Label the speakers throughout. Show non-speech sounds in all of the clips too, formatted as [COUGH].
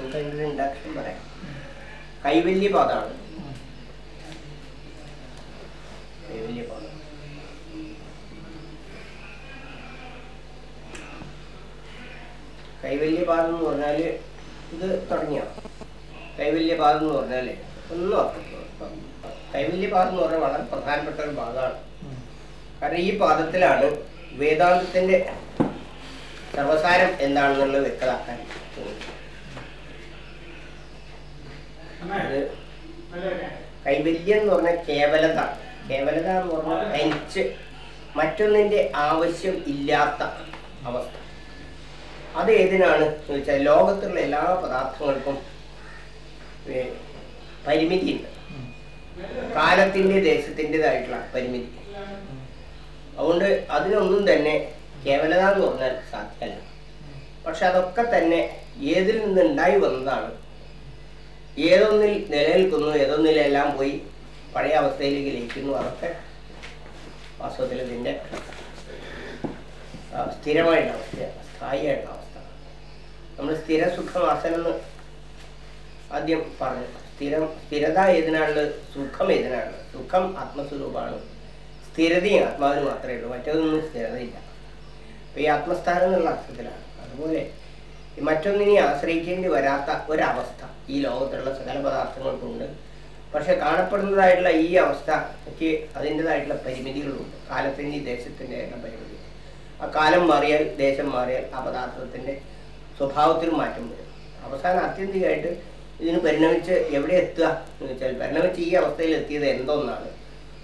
Speaker 1: എന്തെങ്കിലും ഇൻഡക്ഷൻ പറയാം. കൈവല്യപാദമാണ് കൈവല്യപാദം കൈവല്യപാദം എന്ന് പറഞ്ഞാൽ ഇത് തുടങ്ങിയ? കൈവല്യപാദം എന്ന് പറഞ്ഞാൽ ഒന്നും കൈവല്യ കൈവല്യപാദം എന്ന് പറഞ്ഞാൽ വളരെ പ്രധാനപ്പെട്ട ഒരു ഭാഗമാണ് കാരണം ഈ പാദത്തിലാണ് വേദാന്തത്തിന്റെ സർവസാരം എന്താണെന്നുള്ളത് വ്യക്തമാക്കാൻ പോകുന്നത്. അത് കൈവല്യം എന്ന് പറഞ്ഞാൽ കേവലത. കേവലത എന്ന് പറഞ്ഞാൽ തനിച്ച് മറ്റൊന്നിന്റെ ആവശ്യം ഇല്ലാത്ത അവസ്ഥ. അത് ഏതിനാണ് എന്ന് വെച്ചാൽ ലോകത്തുള്ള എല്ലാ പദാർത്ഥങ്ങൾക്കും പരിമിതി പരിമിതിയുണ്ട്. കാലത്തിന്റെ ദേശത്തിന്റെതായിട്ടുള്ള പരിമിതി. അതുകൊണ്ട് അതിനൊന്നും തന്നെ കേവലത എന്ന് പറഞ്ഞാൽ സാധ്യമല്ല. പക്ഷെ അതൊക്കെ തന്നെ ഏതിൽ നിന്ന് ഉണ്ടായി വന്നതാണ് ഏതൊന്നിൽ നിലനിൽക്കുന്നു ഏതൊന്നിലെല്ലാം പോയി പഴയ അവസ്ഥയിലേക്ക് ലയിക്കുന്നു അതൊക്കെ വാസ്തവത്തിൽ ഇതിന്റെ സ്ഥിരമായിട്ടുള്ള അവസ്ഥയാണ് സ്ഥായിയായിട്ടുള്ള അവസ്ഥ. നമ്മൾ സ്ഥിര സുഖമാസനെന്ന് ആദ്യം പറഞ്ഞു. സ്ഥിരം സ്ഥിരത ഏതിനാണുള്ളത്? സുഖം ഏതിനാണുള്ളത്? സുഖം ആത്മസ്വരൂപമാണ്. സ്ഥിരതയും ആത്മാവിന് മാത്രമേ ഉള്ളൂ. മറ്റൊന്നും സ്ഥിരതയില്ല. അപ്പം ഈ ആത്മസ്ഥാനം എന്നുള്ള അർത്ഥത്തിലാണ്. അതുപോലെ മറ്റൊന്നിനെ ആശ്രയിക്കേണ്ടി വരാത്ത ഒരവസ്ഥ ഈ ലോകത്തുള്ള സകല പദാർത്ഥങ്ങൾക്കുണ്ട്. പക്ഷെ കാണപ്പെടുന്നതായിട്ടുള്ള ഈ അവസ്ഥയ്ക്ക് അതിന്റെതായിട്ടുള്ള പരിമിതികളുണ്ട്. കാലത്തിന്റെ ഈ ദേശത്തിന്റെ പരിമിതി. ആ കാലം മാറിയാൽ ദേശം മാറിയാൽ ആ പദാർത്ഥത്തിന്റെ സ്വഭാവത്തിലും മാറ്റം വരും. അവസാനം ആത്യന്തികമായിട്ട് ഇതിന് പരിണമിച്ച് എവിടെ എത്തുക എന്ന് വെച്ചാൽ പരിണമിച്ച് ഈ അവസ്ഥയിൽ എത്തിയത് എന്തൊന്നാണ്?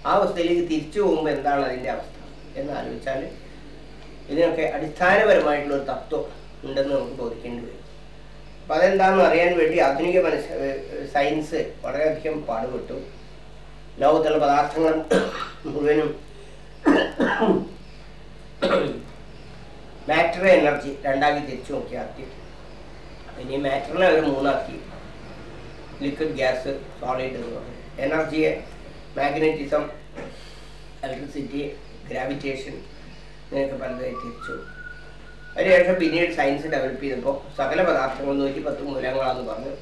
Speaker 1: ആ അവസ്ഥയിലേക്ക് തിരിച്ചു പോകുമ്പോൾ എന്താണ് അതിന്റെ അവസ്ഥ? എന്ന് ആലോചിച്ചാൽ ഇതിനൊക്കെ അടിസ്ഥാനപരമായിട്ടുള്ള ഒരു തത്വം ഉണ്ടെന്ന് നമുക്ക് ബോധിക്കേണ്ടി വരും. അപ്പം അതെന്താണെന്ന് അറിയാൻ വേണ്ടി ആധുനിക മനസ് സയൻസ് വളരെയധികം പാടുപെട്ടു. ലോകത്തുള്ള പദാർത്ഥങ്ങൾ മുഴുവനും മാറ്റർ എനർജി രണ്ടാക്കി തിരിച്ചു നോക്കി ആക്കി. ഇനി മാറ്ററിനെ അവർ മൂന്നാക്കി. ലിക്വിഡ് ഗ്യാസ് സോളിഡ് എന്ന് പറഞ്ഞു. എനർജിയെ മാഗ്നറ്റിസം ഇലക്ട്രിസിറ്റി ഗ്രാവിറ്റേഷൻ ഇങ്ങനെയൊക്കെ പലതായി തിരിച്ചു. അതിനുശേഷം പിന്നീട് സയൻസ് ഡെവലപ്പ് ചെയ്തപ്പോൾ സകല പദാർത്ഥങ്ങൾ നൂറ്റി പത്ത് മൂലങ്ങളാണെന്ന് പറഞ്ഞു.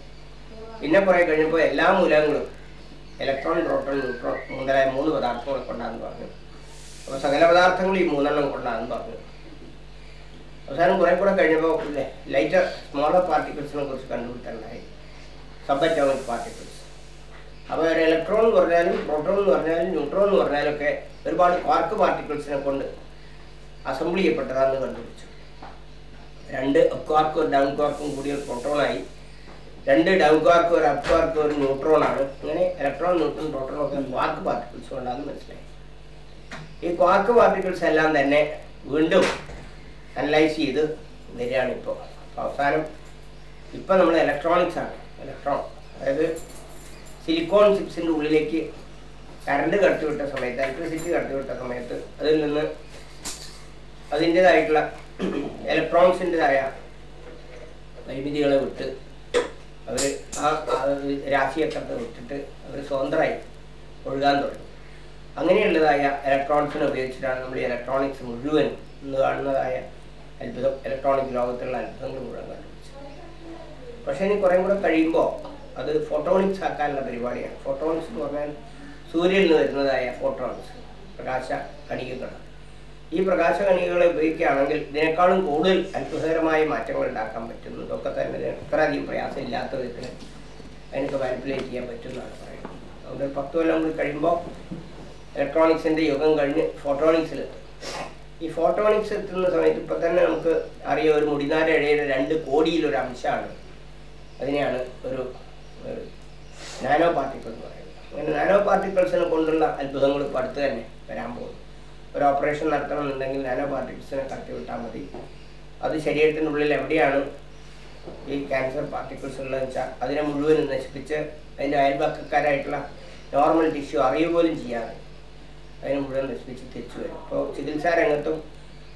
Speaker 1: പിന്നെ കുറേ കഴിഞ്ഞപ്പോൾ എല്ലാ മൂലങ്ങളും ഇലക്ട്രോൺ പ്രോട്ടോൺ ന്യൂട്രോൺ മുതലായ മൂന്ന് പദാർത്ഥങ്ങൾ കൊണ്ടാന്ന് പറഞ്ഞു. അപ്പോൾ സകല പദാർത്ഥങ്ങളും ഈ മൂന്നെണ്ണം കൊണ്ടാന്ന് പറഞ്ഞു. അവസാനം കുറെ കൂടെ കഴിഞ്ഞപ്പോൾ ലൈറ്റർ സ്മോളർ പാർട്ടിക്കിൾസിനെ കുറിച്ച് കണ്ടുപിടുത്തുണ്ടായി സബ് അറ്റോമിക് പാർട്ടിക്കിൾസ് അപ്പോൾ ഒരു ഇലക്ട്രോൺ എന്ന് പറഞ്ഞാലും പ്രോട്ടോൺ എന്ന് പറഞ്ഞാലും ന്യൂട്രോൺ എന്ന് പറഞ്ഞാലും ഒക്കെ ഒരുപാട് ക്വാർക്ക് പാർട്ടിക്കിൾസിനെ കൊണ്ട് അസംബ്ലി ചെയ്യപ്പെട്ടതാണെന്ന് കണ്ടുപിടിച്ചു. രണ്ട് അപ് ഒരു ഡൗൺ ക്വാർക്കും കൂടി ഒരു പ്രോട്ടോണായി രണ്ട് ഡൗൺ ക്വാർക്ക് ഒരു അപ് ഒരു ന്യൂട്രോണാണ് അങ്ങനെ ഇലക്ട്രോൺ ന്യൂട്രോൺ പ്രോട്ടോൺ ഒക്കെ ക്വാർക്ക് പാർട്ടിക്കിൾസ് കൊണ്ടാണെന്ന് മനസ്സിലായി. ഈ ക്വാർക്ക് പാർട്ടിക്കിൾസ് എല്ലാം തന്നെ വീണ്ടും അനലൈസ് ചെയ്ത് വരികയാണ് ഇപ്പോൾ അവസാനം ഇപ്പം നമ്മൾ ഇലക്ട്രോണിക്സ് ആണ്. ഇലക്ട്രോൺ അതായത് സിലിക്കോൺ ചിപ്സിന്റെ ഉള്ളിലേക്ക് കറണ്ട് കടത്തിവിട്ട സമയത്ത് ഇലക്ട്രിസിറ്റി കടത്തിവിട്ട സമയത്ത് അതിൽ നിന്ന് അതിന്റെതായിട്ടുള്ള ഇലക്ട്രോൺസിന്റെതായ പരിമിതികളെ വിട്ട് അവർ ആ ആ രാശിയൊക്കെ വിട്ടിട്ട് അവർ സ്വതന്ത്രമായി ഒഴുകാൻ തുടങ്ങി. അങ്ങനെയുള്ളതായ ഇലക്ട്രോൺസിനെ ഉപയോഗിച്ചിട്ടാണ് നമ്മൾ ഇലക്ട്രോണിക്സ് മുഴുവൻ ഇന്ന് കാണുന്നതായ അത്ഭുതം ഇലക്ട്രോണിക് ലോകത്തുള്ള അത്ഭുതങ്ങൾ മുഴുവൻ കണ്ടുപിടിച്ചത്. പക്ഷേ ഇനി കുറേ കൂടെ കഴിയുമ്പോൾ അത് ഫോട്ടോണിക്സ് ആക്കാനുള്ള പരിപാടിയാണ്. ഫോട്ടോണിക്സ് എന്ന് പറഞ്ഞാൽ സൂര്യനിൽ നിന്ന് വരുന്നതായ ഫോട്ടോണിക്സ് പ്രകാശ കണികകളാണ് ഈ പ്രകാശ കണികകളെ ഉപയോഗിക്കുകയാണെങ്കിൽ ഇതിനേക്കാളും കൂടുതൽ അത്ഭുതകരമായ മാറ്റങ്ങൾ ഉണ്ടാക്കാൻ പറ്റുന്നു. ഇതൊക്കെ തന്നെ അത്ര അധികം പ്രയാസം ഇല്ലാത്ത വിധത്തിൽ അതിനൊക്കെ മാനിപ്പുലേറ്റ് ചെയ്യാൻ പറ്റുമെന്നാണ് പറയുന്നത്. അതുകൊണ്ട് പത്ത് കൊല്ലം കൂടി കഴിയുമ്പോൾ ഇലക്ട്രോണിക്സിന്റെ യുഗം കഴിഞ്ഞ് ഫോട്ടോണിക്സിലെത്തും ഈ ഫോട്ടോണിക്സ് എത്തുന്ന സമയത്ത് ഇപ്പം തന്നെ നമുക്ക് അറിയാം ഒരു മുടിനാര ഇഴയുടെ രണ്ട് കോടിയിലൊരു അംശമാണ് അതിനെയാണ് ഒരു നാനോ പാർട്ടിക്കിൾ എന്ന് പറയുന്നത്. അങ്ങനെ നാനോ പാർട്ടിക്കിൾസിനെ കൊണ്ടുള്ള അത്ഭുതങ്ങൾ ഇപ്പോൾ അടുത്ത് തന്നെ വരാൻ പോകുന്നു. ഒരു ഓപ്പറേഷൻ നടത്തണമെന്നുണ്ടെങ്കിൽ നാനോ പാർട്ടിക്കിൾസിനെ കടത്തി വിട്ടാൽ മതി. അത് ശരീരത്തിനുള്ളിൽ എവിടെയാണ് ഈ ക്യാൻസർ പാർട്ടിക്കിൾസ് ഉള്ളതെന്ന് വെച്ചാൽ അതിനെ മുഴുവൻ നശിപ്പിച്ച് അതിന്റെ അയൽപക്കക്കാരായിട്ടുള്ള നോർമൽ ടിഷ്യൂ അറിയുക പോലും ചെയ്യാതെ അതിനെ മുഴുവൻ നശിപ്പിച്ച് തിരിച്ചു വരും. അപ്പോൾ ചികിത്സാ രംഗത്തും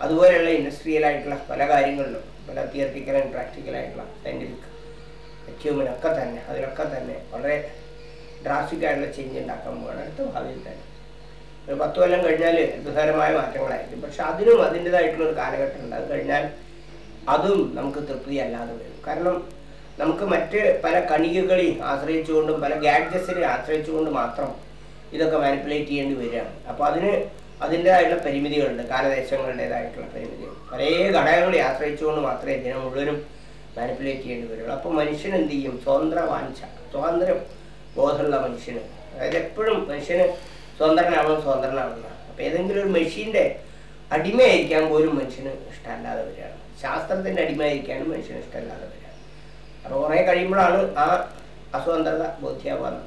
Speaker 1: അതുപോലെയുള്ള ഇൻഡസ്ട്രിയലായിട്ടുള്ള പല കാര്യങ്ങളിലും പല തിയററ്റിക്കൽ ആൻഡ് പ്രാക്ടിക്കൽ ആയിട്ടുള്ള സയന്റിഫിക് അച്ചീവ്മെന്റ് ഒക്കെ തന്നെ അതിലൊക്കെ തന്നെ വളരെ ഡ്രാസ്റ്റിക് ആയിട്ടുള്ള ചേഞ്ച് ഉണ്ടാക്കാൻ പോവുകയാണ്. അടുത്ത ഭാവിയിൽ തന്നെ പത്ത് കൊല്ലം കഴിഞ്ഞാൽ അത്ഭുതകരമായ മാറ്റങ്ങളായിരിക്കും. പക്ഷെ അതിനും അതിന്റെതായിട്ടുള്ള ഒരു കാലഘട്ടം ഉണ്ട് അത് കഴിഞ്ഞാൽ അതും നമുക്ക് തൃപ്തി അല്ലാതെ വരും. കാരണം നമുക്ക് മറ്റ് പല കണികകളെയും ആശ്രയിച്ചുകൊണ്ടും പല ഗാഡ്ജറ്റ്സിനെ ആശ്രയിച്ചുകൊണ്ട് മാത്രം ഇതൊക്കെ മാനിപ്പുലേറ്റ് ചെയ്യേണ്ടി വരികയാണ്. അപ്പോൾ അതിന് അതിന്റെതായിട്ടുള്ള പരിമിതികളുണ്ട്. കാലദേശങ്ങളുടേതായിട്ടുള്ള പരിമിതികൾ. പല ഘടകങ്ങളെ ആശ്രയിച്ചുകൊണ്ട് മാത്രമേ ഇതിനെ മുഴുവനും മാനിപ്പുലേറ്റ് ചെയ്യേണ്ടി വരുള്ളൂ അപ്പോൾ മനുഷ്യൻ എന്ത് ചെയ്യും? സ്വതന്ത്ര വാഞ്ച സ്വാതന്ത്ര്യം ബോധമുള്ള മനുഷ്യന്. അതായത് എപ്പോഴും മനുഷ്യന് സ്വതന്ത്രനാവണം സ്വതന്ത്രനാവണം. അപ്പോൾ ഏതെങ്കിലും ഒരു മെഷീന്റെ അടിമയായിരിക്കാൻ പോലും മനുഷ്യന് ഇഷ്ടമല്ലാതെ വരികയാണ്. ശാസ്ത്രത്തിന്റെ അടിമയായിരിക്കാനും മനുഷ്യന് ഇഷ്ടമല്ലാതെ വരികയാണ്. അപ്പോൾ കുറേ കഴിയുമ്പോഴാണ് ആ അസ്വതന്ത്രത ബോധ്യാവുന്നത്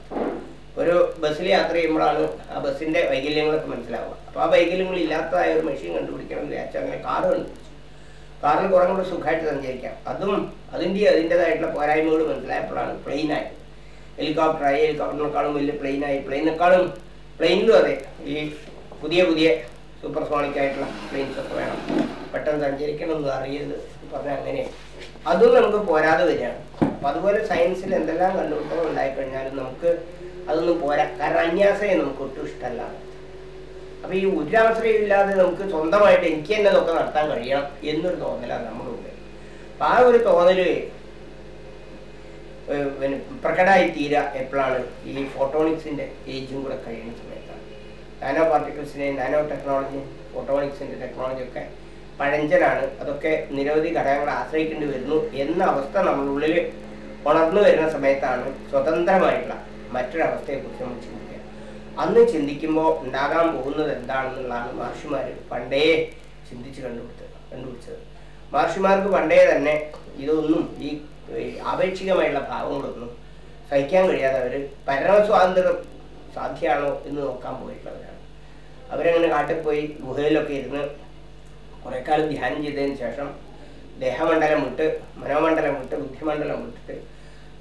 Speaker 1: ഒരു ബസ്സിൽ യാത്ര ചെയ്യുമ്പോഴാണ് ആ ബസ്സിന്റെ വൈകല്യങ്ങളൊക്കെ മനസ്സിലാവുക. അപ്പോൾ ആ വൈകല്യങ്ങൾ ഇല്ലാത്തതായ ഒരു മെഷീൻ കണ്ടുപിടിക്കണം എന്ന് വിചാരിച്ചാൽ അങ്ങനെ കാറ് കണ്ടുപിടിച്ചു. കാറിൽ കുറേ കൂടെ സുഖമായിട്ട് സഞ്ചരിക്കാം. അതും അതിന്റെ അതിന്റെതായിട്ടുള്ള പോരായ്മകൾ മനസ്സിലായപ്പോഴാണ് പ്ലെയിനായി ഹെലികോപ്റ്ററായി ഹെലികോപ്റ്ററിനേക്കാളും വലിയ പ്ലെയിനായി. പ്ലെയിനേക്കാളും പ്ലെയിനിലും അതെ. ഈ പുതിയ പുതിയ സൂപ്പർ സോണിക് ആയിട്ടുള്ള പ്ലെയിൻസ് ഒക്കെ വേണം. പെട്ടെന്ന് സഞ്ചരിക്കണം എന്ന് അറിയരുത് പറഞ്ഞാൽ അങ്ങനെ. അതും നമുക്ക് പോരാതെ വരികയാണ്. അപ്പം അതുപോലെ സയൻസിൽ എന്തെല്ലാം കണ്ടുപിടുത്തങ്ങൾ ഉണ്ടായിക്കഴിഞ്ഞാലും നമുക്ക് അതൊന്നും പോരാ. കാരണം അന്യാസയെ നമുക്ക് ഒട്ടും ഇഷ്ടമല്ല. അപ്പൊ ഈ ഒരാശ്രയം ഇല്ലാതെ നമുക്ക് സ്വന്തമായിട്ട് എനിക്ക് തന്നെ ഇതൊക്കെ നടത്താൻ കഴിയണം എന്നൊരു തോന്നലാണ് നമ്മുടെ ഉള്ളിൽ. അപ്പൊ ആ ഒരു തോന്നൽ പ്രകടമായി തീരുക എപ്പോഴാണ്? ഈ ഫോട്ടോണിക്സിന്റെ ഏജും കൂടെ കഴിയുന്ന സമയത്താണ്. നാനോ പാർട്ടിക്കിൾസിനെ നാനോ ടെക്നോളജി ഫോട്ടോണിക്സിന്റെ ടെക്നോളജി ഒക്കെ പഴഞ്ചനാണ്. അതൊക്കെ നിരവധി ഘടകങ്ങളെ ആശ്രയിക്കേണ്ടി വരുന്നു എന്ന അവസ്ഥ നമ്മളുള്ളിൽ ഉണർന്നു വരുന്ന സമയത്താണ് സ്വതന്ത്രമായിട്ടുള്ള മറ്റൊരവസ്ഥയെക്കുറിച്ച് നമ്മൾ ചിന്തിക്കുക. അന്ന് ചിന്തിക്കുമ്പോൾ ഉണ്ടാകാൻ പോകുന്നത് എന്താണെന്നുള്ളതാണ് മഹർഷിമാർ പണ്ടേ ചിന്തിച്ച് കണ്ടുപിടുത്തത് കണ്ടുപിടിച്ചത്. മഹർഷിമാർക്ക് പണ്ടേ തന്നെ ഇതൊന്നും ഈ ആപേക്ഷികമായുള്ള ഭാവങ്ങളൊന്നും സഹിക്കാൻ കഴിയാതെ അവർ പരമസ്വാതന്ത്ര്യം സാധ്യമാണോ എന്ന് നോക്കാൻ പോയിട്ടുള്ളവരാണ്. അവരങ്ങനെ കാട്ടിൽ പോയി ഗുഹയിലൊക്കെ ഇരുന്ന് കുറേ കാലം ധ്യാനം ചെയ്തതിന് ശേഷം ദേഹമണ്ഡലം വിട്ട് മനോമണ്ഡലം വിട്ട് ബുദ്ധിമണ്ഡലം വിട്ടിട്ട്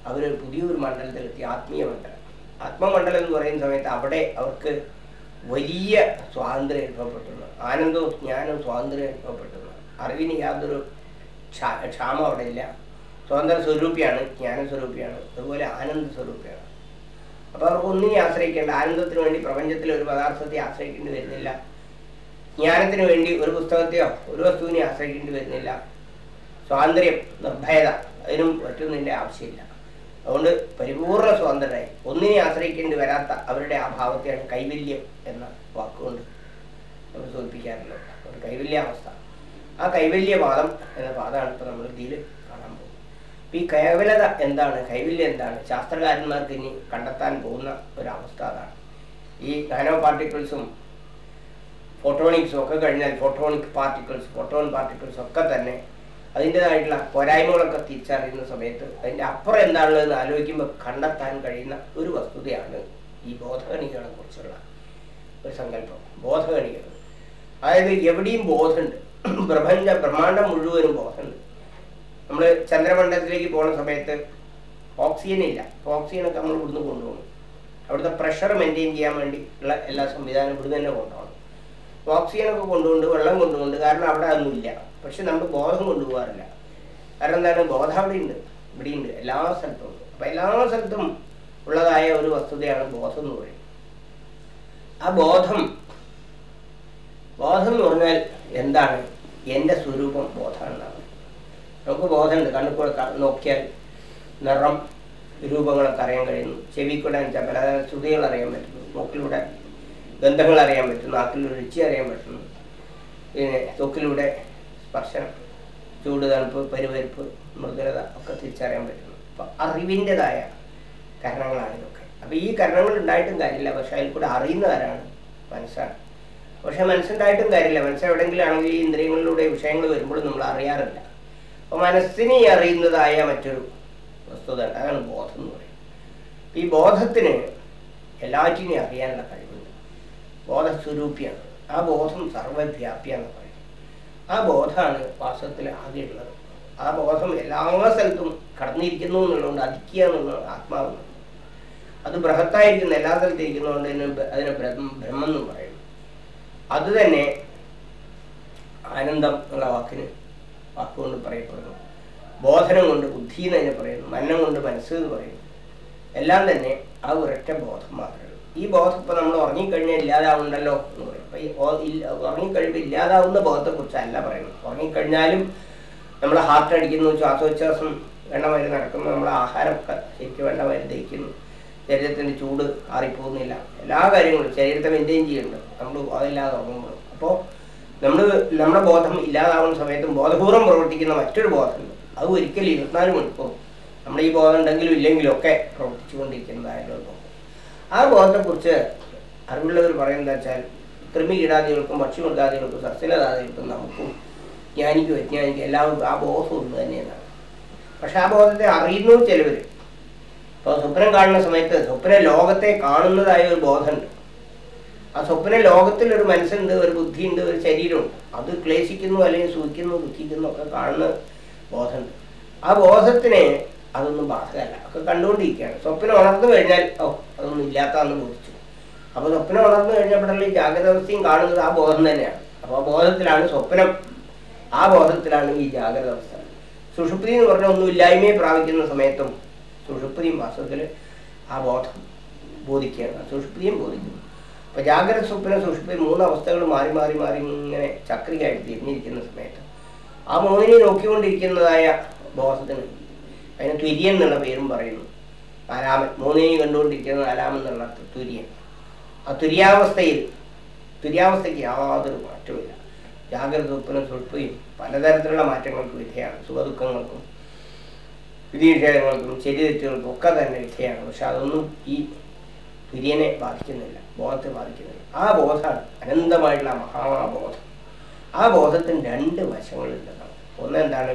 Speaker 1: അവർ പുതിയൊരു മണ്ഡലത്തിലെത്തി ആത്മീയ മണ്ഡലം. ആത്മമണ്ഡലം എന്ന് പറയുന്ന സമയത്ത് അവിടെ അവർക്ക് വലിയ സ്വാതന്ത്ര്യം അനുഭവപ്പെട്ടുന്നു ആനന്ദവും ജ്ഞാനവും സ്വാതന്ത്ര്യം അനുഭവപ്പെട്ടുന്നു അറിവിന് യാതൊരു ക്ഷാമം അവിടെ ഇല്ല. സ്വതന്ത്ര സ്വരൂപിയാണ് ജ്ഞാന സ്വരൂപിയാണ് അതുപോലെ ആനന്ദ സ്വരൂപിയാണ് അപ്പോൾ അവർക്ക് ഒന്നിനെ ആശ്രയിക്കേണ്ട ആനന്ദത്തിന് വേണ്ടി പ്രപഞ്ചത്തിൽ ഒരു പദാർത്ഥത്തെ ആശ്രയിക്കേണ്ടി വരുന്നില്ല. ജ്ഞാനത്തിന് വേണ്ടി ഒരു പുസ്തകത്തെയോ ഒരു വസ്തുവിനെ ആശ്രയിക്കേണ്ടി വരുന്നില്ല. സ്വാതന്ത്ര്യം നിർഭയത അതിനും മറ്റൊന്നിന്റെ ആവശ്യമില്ല. അതുകൊണ്ട് പരിപൂർണ സ്വാതന്ത്ര്യമായി ഒന്നിനെ ആശ്രയിക്കേണ്ടി വരാത്ത അവരുടെ അഭാവത്തെയാണ് കൈവല്യം എന്ന വാക്കുകൊണ്ട് നമ്മൾ സൂചിപ്പിക്കാറുള്ളത് ഒരു കൈവല്യാവസ്ഥ. ആ കൈവല്യവാദം എന്ന പാദമാണ് ഇപ്പോൾ നമ്മൾ ഇതിൽ ഈ കേവലത എന്താണ്? കൈവല്യം എന്താണ്? ശാസ്ത്രകാരന്മാർക്ക് ഇനി കണ്ടെത്താൻ പോകുന്ന ഒരവസ്ഥ അതാണ്. ഈ നാനോ പാർട്ടിക്കിൾസും ഫോട്ടോണിക്സും ഒക്കെ കഴിഞ്ഞാൽ ഫോട്ടോണിക് പാർട്ടിക്കിൾസ് ഫോട്ടോൺ പാർട്ടിക്കിൾസ് ഒക്കെ തന്നെ അതിന്റെതായിട്ടുള്ള പോരായ്മകളൊക്കെ തിരിച്ചറിയുന്ന സമയത്ത് അതിന്റെ അപ്പുറം എന്താണുള്ളതെന്ന് ആലോചിക്കുമ്പോൾ കണ്ടെത്താൻ കഴിയുന്ന ഒരു വസ്തുതയാണ് ഈ ബോധഗണികളെ കുറിച്ചുള്ള ഒരു സങ്കല്പം. ബോധഗണികൾ അതായത് എവിടെയും ബോധമുണ്ട്. [CLEARS THROAT] പ്രപഞ്ച ബ്രഹ്മാണ്ടം മുഴുവനും ബോധമുണ്ട്. നമ്മൾ ചന്ദ്രമണ്ഡലത്തിലേക്ക് പോകുന്ന സമയത്ത് ഓക്സിജൻ ഇല്ല. ഓക്സിജനൊക്കെ നമ്മൾ ഇവിടുന്ന് കൊണ്ടുപോകണം അവിടുത്തെ പ്രഷർ മെയിന്റെയിൻ ചെയ്യാൻ വേണ്ടി ഉള്ള എല്ലാ സംവിധാനവും ഇവിടുന്ന് തന്നെ കൊണ്ടുപോകണം. ഓക്സിജനൊക്കെ കൊണ്ടുകൊണ്ട് വെള്ളം കൊണ്ടുകൊണ്ട് കാരണം അവിടെ അതൊന്നുമില്ല പക്ഷെ നമ്മൾ ബോധം കൊണ്ടുപോകാറില്ല. കാരണം എന്താണ്? ബോധം അവിടെ ഉണ്ട് ഇവിടെ ഉണ്ട് എല്ലാ സ്ഥലത്തും ഉണ്ട്. അപ്പം എല്ലാ സ്ഥലത്തും ഉള്ളതായ ഒരു വസ്തുതയാണ് ബോധം എന്ന് പറയുന്നത്. ആ ബോധം ബോധം എന്ന് പറഞ്ഞാൽ എന്താണ്? എന്റെ സ്വരൂപം ബോധമാണെന്നാണ് നമുക്ക് ബോധമുണ്ട്. കണ്ണിൽ നോക്കിയാൽ നിറം രൂപങ്ങളൊക്കെ അറിയാൻ കഴിയുന്നു. ചെവിക്കൂടെ കൂടെ വെച്ചാൽ പല ശ്രുതികൾ അറിയാൻ പറ്റുന്നു. മൂക്കിലൂടെ ഗന്ധങ്ങൾ അറിയാൻ പറ്റുന്നു. നാക്കിലൂടെ രുചി അറിയാൻ പറ്റുന്നു. പിന്നെ തൊക്കിലൂടെ സ്പർശനം ചൂട് തണുപ്പ് പരിവരിപ്പ് മൃദുലത ഒക്കെ തിരിച്ചറിയാൻ പറ്റുന്നു. അപ്പം അറിവിന്റെതായ കരണങ്ങളാണ് ഇതൊക്കെ. അപ്പം ഈ കരണങ്ങൾ ഉണ്ടായിട്ടും കാര്യമില്ല. പക്ഷെ അതിൽ കൂടെ അറിയുന്നവരാണ് മനസ്സാണ് പക്ഷെ മനസ്സുണ്ടായിട്ടും കാര്യമില്ല. മനസ്സ് എവിടെയെങ്കിലും ആണെങ്കിൽ ഈ ഇന്ദ്രിയങ്ങളിലൂടെ വിഷയങ്ങൾ വരുമ്പോൾ നമ്മൾ അറിയാറില്ല. മനസ്സിനെ അറിയുന്നതായ മറ്റൊരു വസ്തുത അതാണ് ബോധം എന്ന് പറയുന്നത് ഈ ബോധത്തിന് എല്ലാറ്റിനെയും അറിയാനുള്ള കഴിവുണ്ട്. ബോധസ്വരൂപിയാണ്. ആ ബോധം സർവവ്യാപിയാണ് പറയുന്നത് ആ ബോധമാണ് വാസ്തവത്തിൽ ആകെയുള്ളത് ആ ബോധം എല്ലാ സ്ഥലത്തും കടന്നിരിക്കുന്നു എന്നുള്ളതുകൊണ്ട് അതിക്കുക എന്നുള്ളതാണ് ആത്മാവ് അത് ബൃഹത്തായിരിക്കുന്ന എല്ലാ സ്ഥലത്തും ഇരിക്കുന്നതുകൊണ്ട് അതിന് അതിനെ ബ്രഹ്മം എന്നും പറയുന്നു അത് തന്നെ ആനന്ദം എന്നുള്ള വാക്കിന് വാക്കുകൊണ്ട് പറയപ്പെടുന്നു. ബോധനം കൊണ്ട് ബുദ്ധി എന്ന് അതിനെ പറയുന്നു. മന്നം കൊണ്ട് മനസ്സ് എന്ന് പറയുന്നു. എല്ലാം തന്നെ ആ ഒരൊറ്റ ബോധം മാത്രമേ ഉള്ളൂ. ഈ ബോധം ഇപ്പം നമ്മൾ ഉറങ്ങിക്കഴിഞ്ഞാൽ ഇല്ലാതാവുണ്ടല്ലോ എന്ന് പറയും. അപ്പം ഈ ഉറങ്ങിക്കഴിവ് ഇല്ലാതാവുന്ന ബോധത്തെക്കുറിച്ചല്ല പറയുന്നത്. ഉറങ്ങിക്കഴിഞ്ഞാലും നമ്മുടെ ഹാർട്ട് അടിക്കുന്നു ശ്വാസോച്ഛ്വാസം വേണ്ട മാതിരി നടക്കുന്നു നമ്മൾ ആഹാരമൊക്കെ ശരിക്കും വേണ്ട മാതിരി ദഹിക്കുന്നു ശരീരത്തിന്റെ ചൂട് ആറിപ്പോകുന്നില്ല എല്ലാ കാര്യങ്ങളും ശരീരത്തെ മെയിന്റെയിൻ ചെയ്യുന്നുണ്ട്. നമ്മൾ അതില്ലാതെ ഉറങ്ങുമ്പോൾ. അപ്പോൾ നമ്മൾ നമ്മുടെ ബോധം ഇല്ലാതാവുന്ന സമയത്തും ബോധപൂർവം പ്രവർത്തിക്കുന്ന മറ്റൊരു ബോധമുണ്ട്. അത് ഒരിക്കലും ഇരുപത്തിനാല് മണിക്കൂർ നമ്മുടെ ഈ ബോധം ഉണ്ടെങ്കിലും ഇല്ലെങ്കിലും ഒക്കെ പ്രവർത്തിച്ചു കൊണ്ടിരിക്കുന്നതായിട്ടുള്ള ബോധം. ആ ബോധത്തെക്കുറിച്ച് അറിവുള്ളവർ പറയുന്നത് വെച്ചാൽ കൃമികീടാദികൾക്കും പക്ഷിമൃഗാദികൾക്കും സസ്യലതാദികൾക്കും നമുക്കും ജ്ഞാനിക്കും അജ്ഞാനിക്കും എല്ലാവർക്കും ആ ബോധം ഒന്ന് തന്നെയാണ്. പക്ഷെ ആ ബോധത്തെ അറിയുന്നു ചിലവർ ഇപ്പോൾ സ്വപ്നം കാണുന്ന സമയത്ത് സ്വപ്ന ലോകത്തെ കാണുന്നതായ ഒരു ബോധമുണ്ട്. ആ സ്വപ്ന ലോകത്തിൽ ഒരു മനസ്സുണ്ട് ഒരു ബുദ്ധിയുണ്ട് ഒരു ശരീരമുണ്ട്. അത് ക്ലേശിക്കുന്നു അല്ലെങ്കിൽ സൂക്ഷിക്കുന്നു ദുഃഖിക്കുന്നു ഒക്കെ കാണുന്ന ബോധമുണ്ട്. ആ ബോധത്തിനെ അതൊന്നും ബാധകമല്ല. ഒക്കെ കണ്ടുകൊണ്ടിരിക്കുകയാണ്. സ്വപ്നം ഉണർന്നു കഴിഞ്ഞാൽ ഓ അതൊന്നും ഇല്ലാത്തതെന്ന് ബോധിച്ചു. അപ്പോൾ സ്വപ്നം ഉണർന്നു കഴിഞ്ഞപ്പോഴല്ലേ ജാഗ്രത അവസ്ഥയും കാണുന്നത്? ആ ബോധം തന്നെയാണ്. അപ്പോൾ ആ ബോധത്തിലാണ് സ്വപ്നം. ആ ബോധത്തിലാണ് ഈ ജാഗ്രത അവസ്ഥ. സുഷുപ്തി എന്ന് പറഞ്ഞ ഒന്നും ഇല്ലായ്മയെ പ്രാപിക്കുന്ന സമയത്തും സുഷുപ്തിയും വാസ്തവത്തിൽ ആ ബോധം ബോധിക്കുകയാണ്. സുഷുപ്തിയും ബോധിക്കുന്നു. അപ്പോൾ ജാഗ്രത സ്വപ്ന സുഷുപ്തി മൂന്ന് അവസ്ഥകൾ മാറി മാറി മാറി ഇങ്ങനെ ചക്രികയായിട്ട് തിരിഞ്ഞിരിക്കുന്ന സമയത്ത് ആ മോഹിനി നോക്കിക്കൊണ്ടിരിക്കുന്നതായ ബോധത്തിന് അതിന് തുര്യൻ എന്നുള്ള പേരും പറയുന്നു. നാലാമൻ മൂന്നിനെയും കണ്ടുകൊണ്ടിരിക്കുന്ന നാലാമൻ എന്നുള്ള തുര്യൻ. ആ തുര്യാവസ്ഥയിൽ തുര്യാവസ്ഥയ്ക്ക് യാതൊരു മാറ്റവുമില്ല. ജാഗ്രത സ്വപ്നം സുഷ്പയും പലതരത്തിലുള്ള മാറ്റങ്ങൾക്ക് വിധേയമാണ് സുഖദുഃഖങ്ങൾക്കും വിധിനിഷേധങ്ങൾക്കും ശരിതെറ്റുകൾക്കും ഒക്കെ തന്നെ വിധേയമാണ് പക്ഷെ അതൊന്നും ഈ തുര്യനെ ബാധിക്കുന്നില്ല ബോധത്തെ ബാധിക്കുന്നില്ല. ആ ബോധമാണ് അനന്തമായിട്ടുള്ള മഹാബോധം. ആ ബോധത്തിന് രണ്ട് വശങ്ങളുണ്ടെന്നാണ്. ഒന്ന് എന്താണ്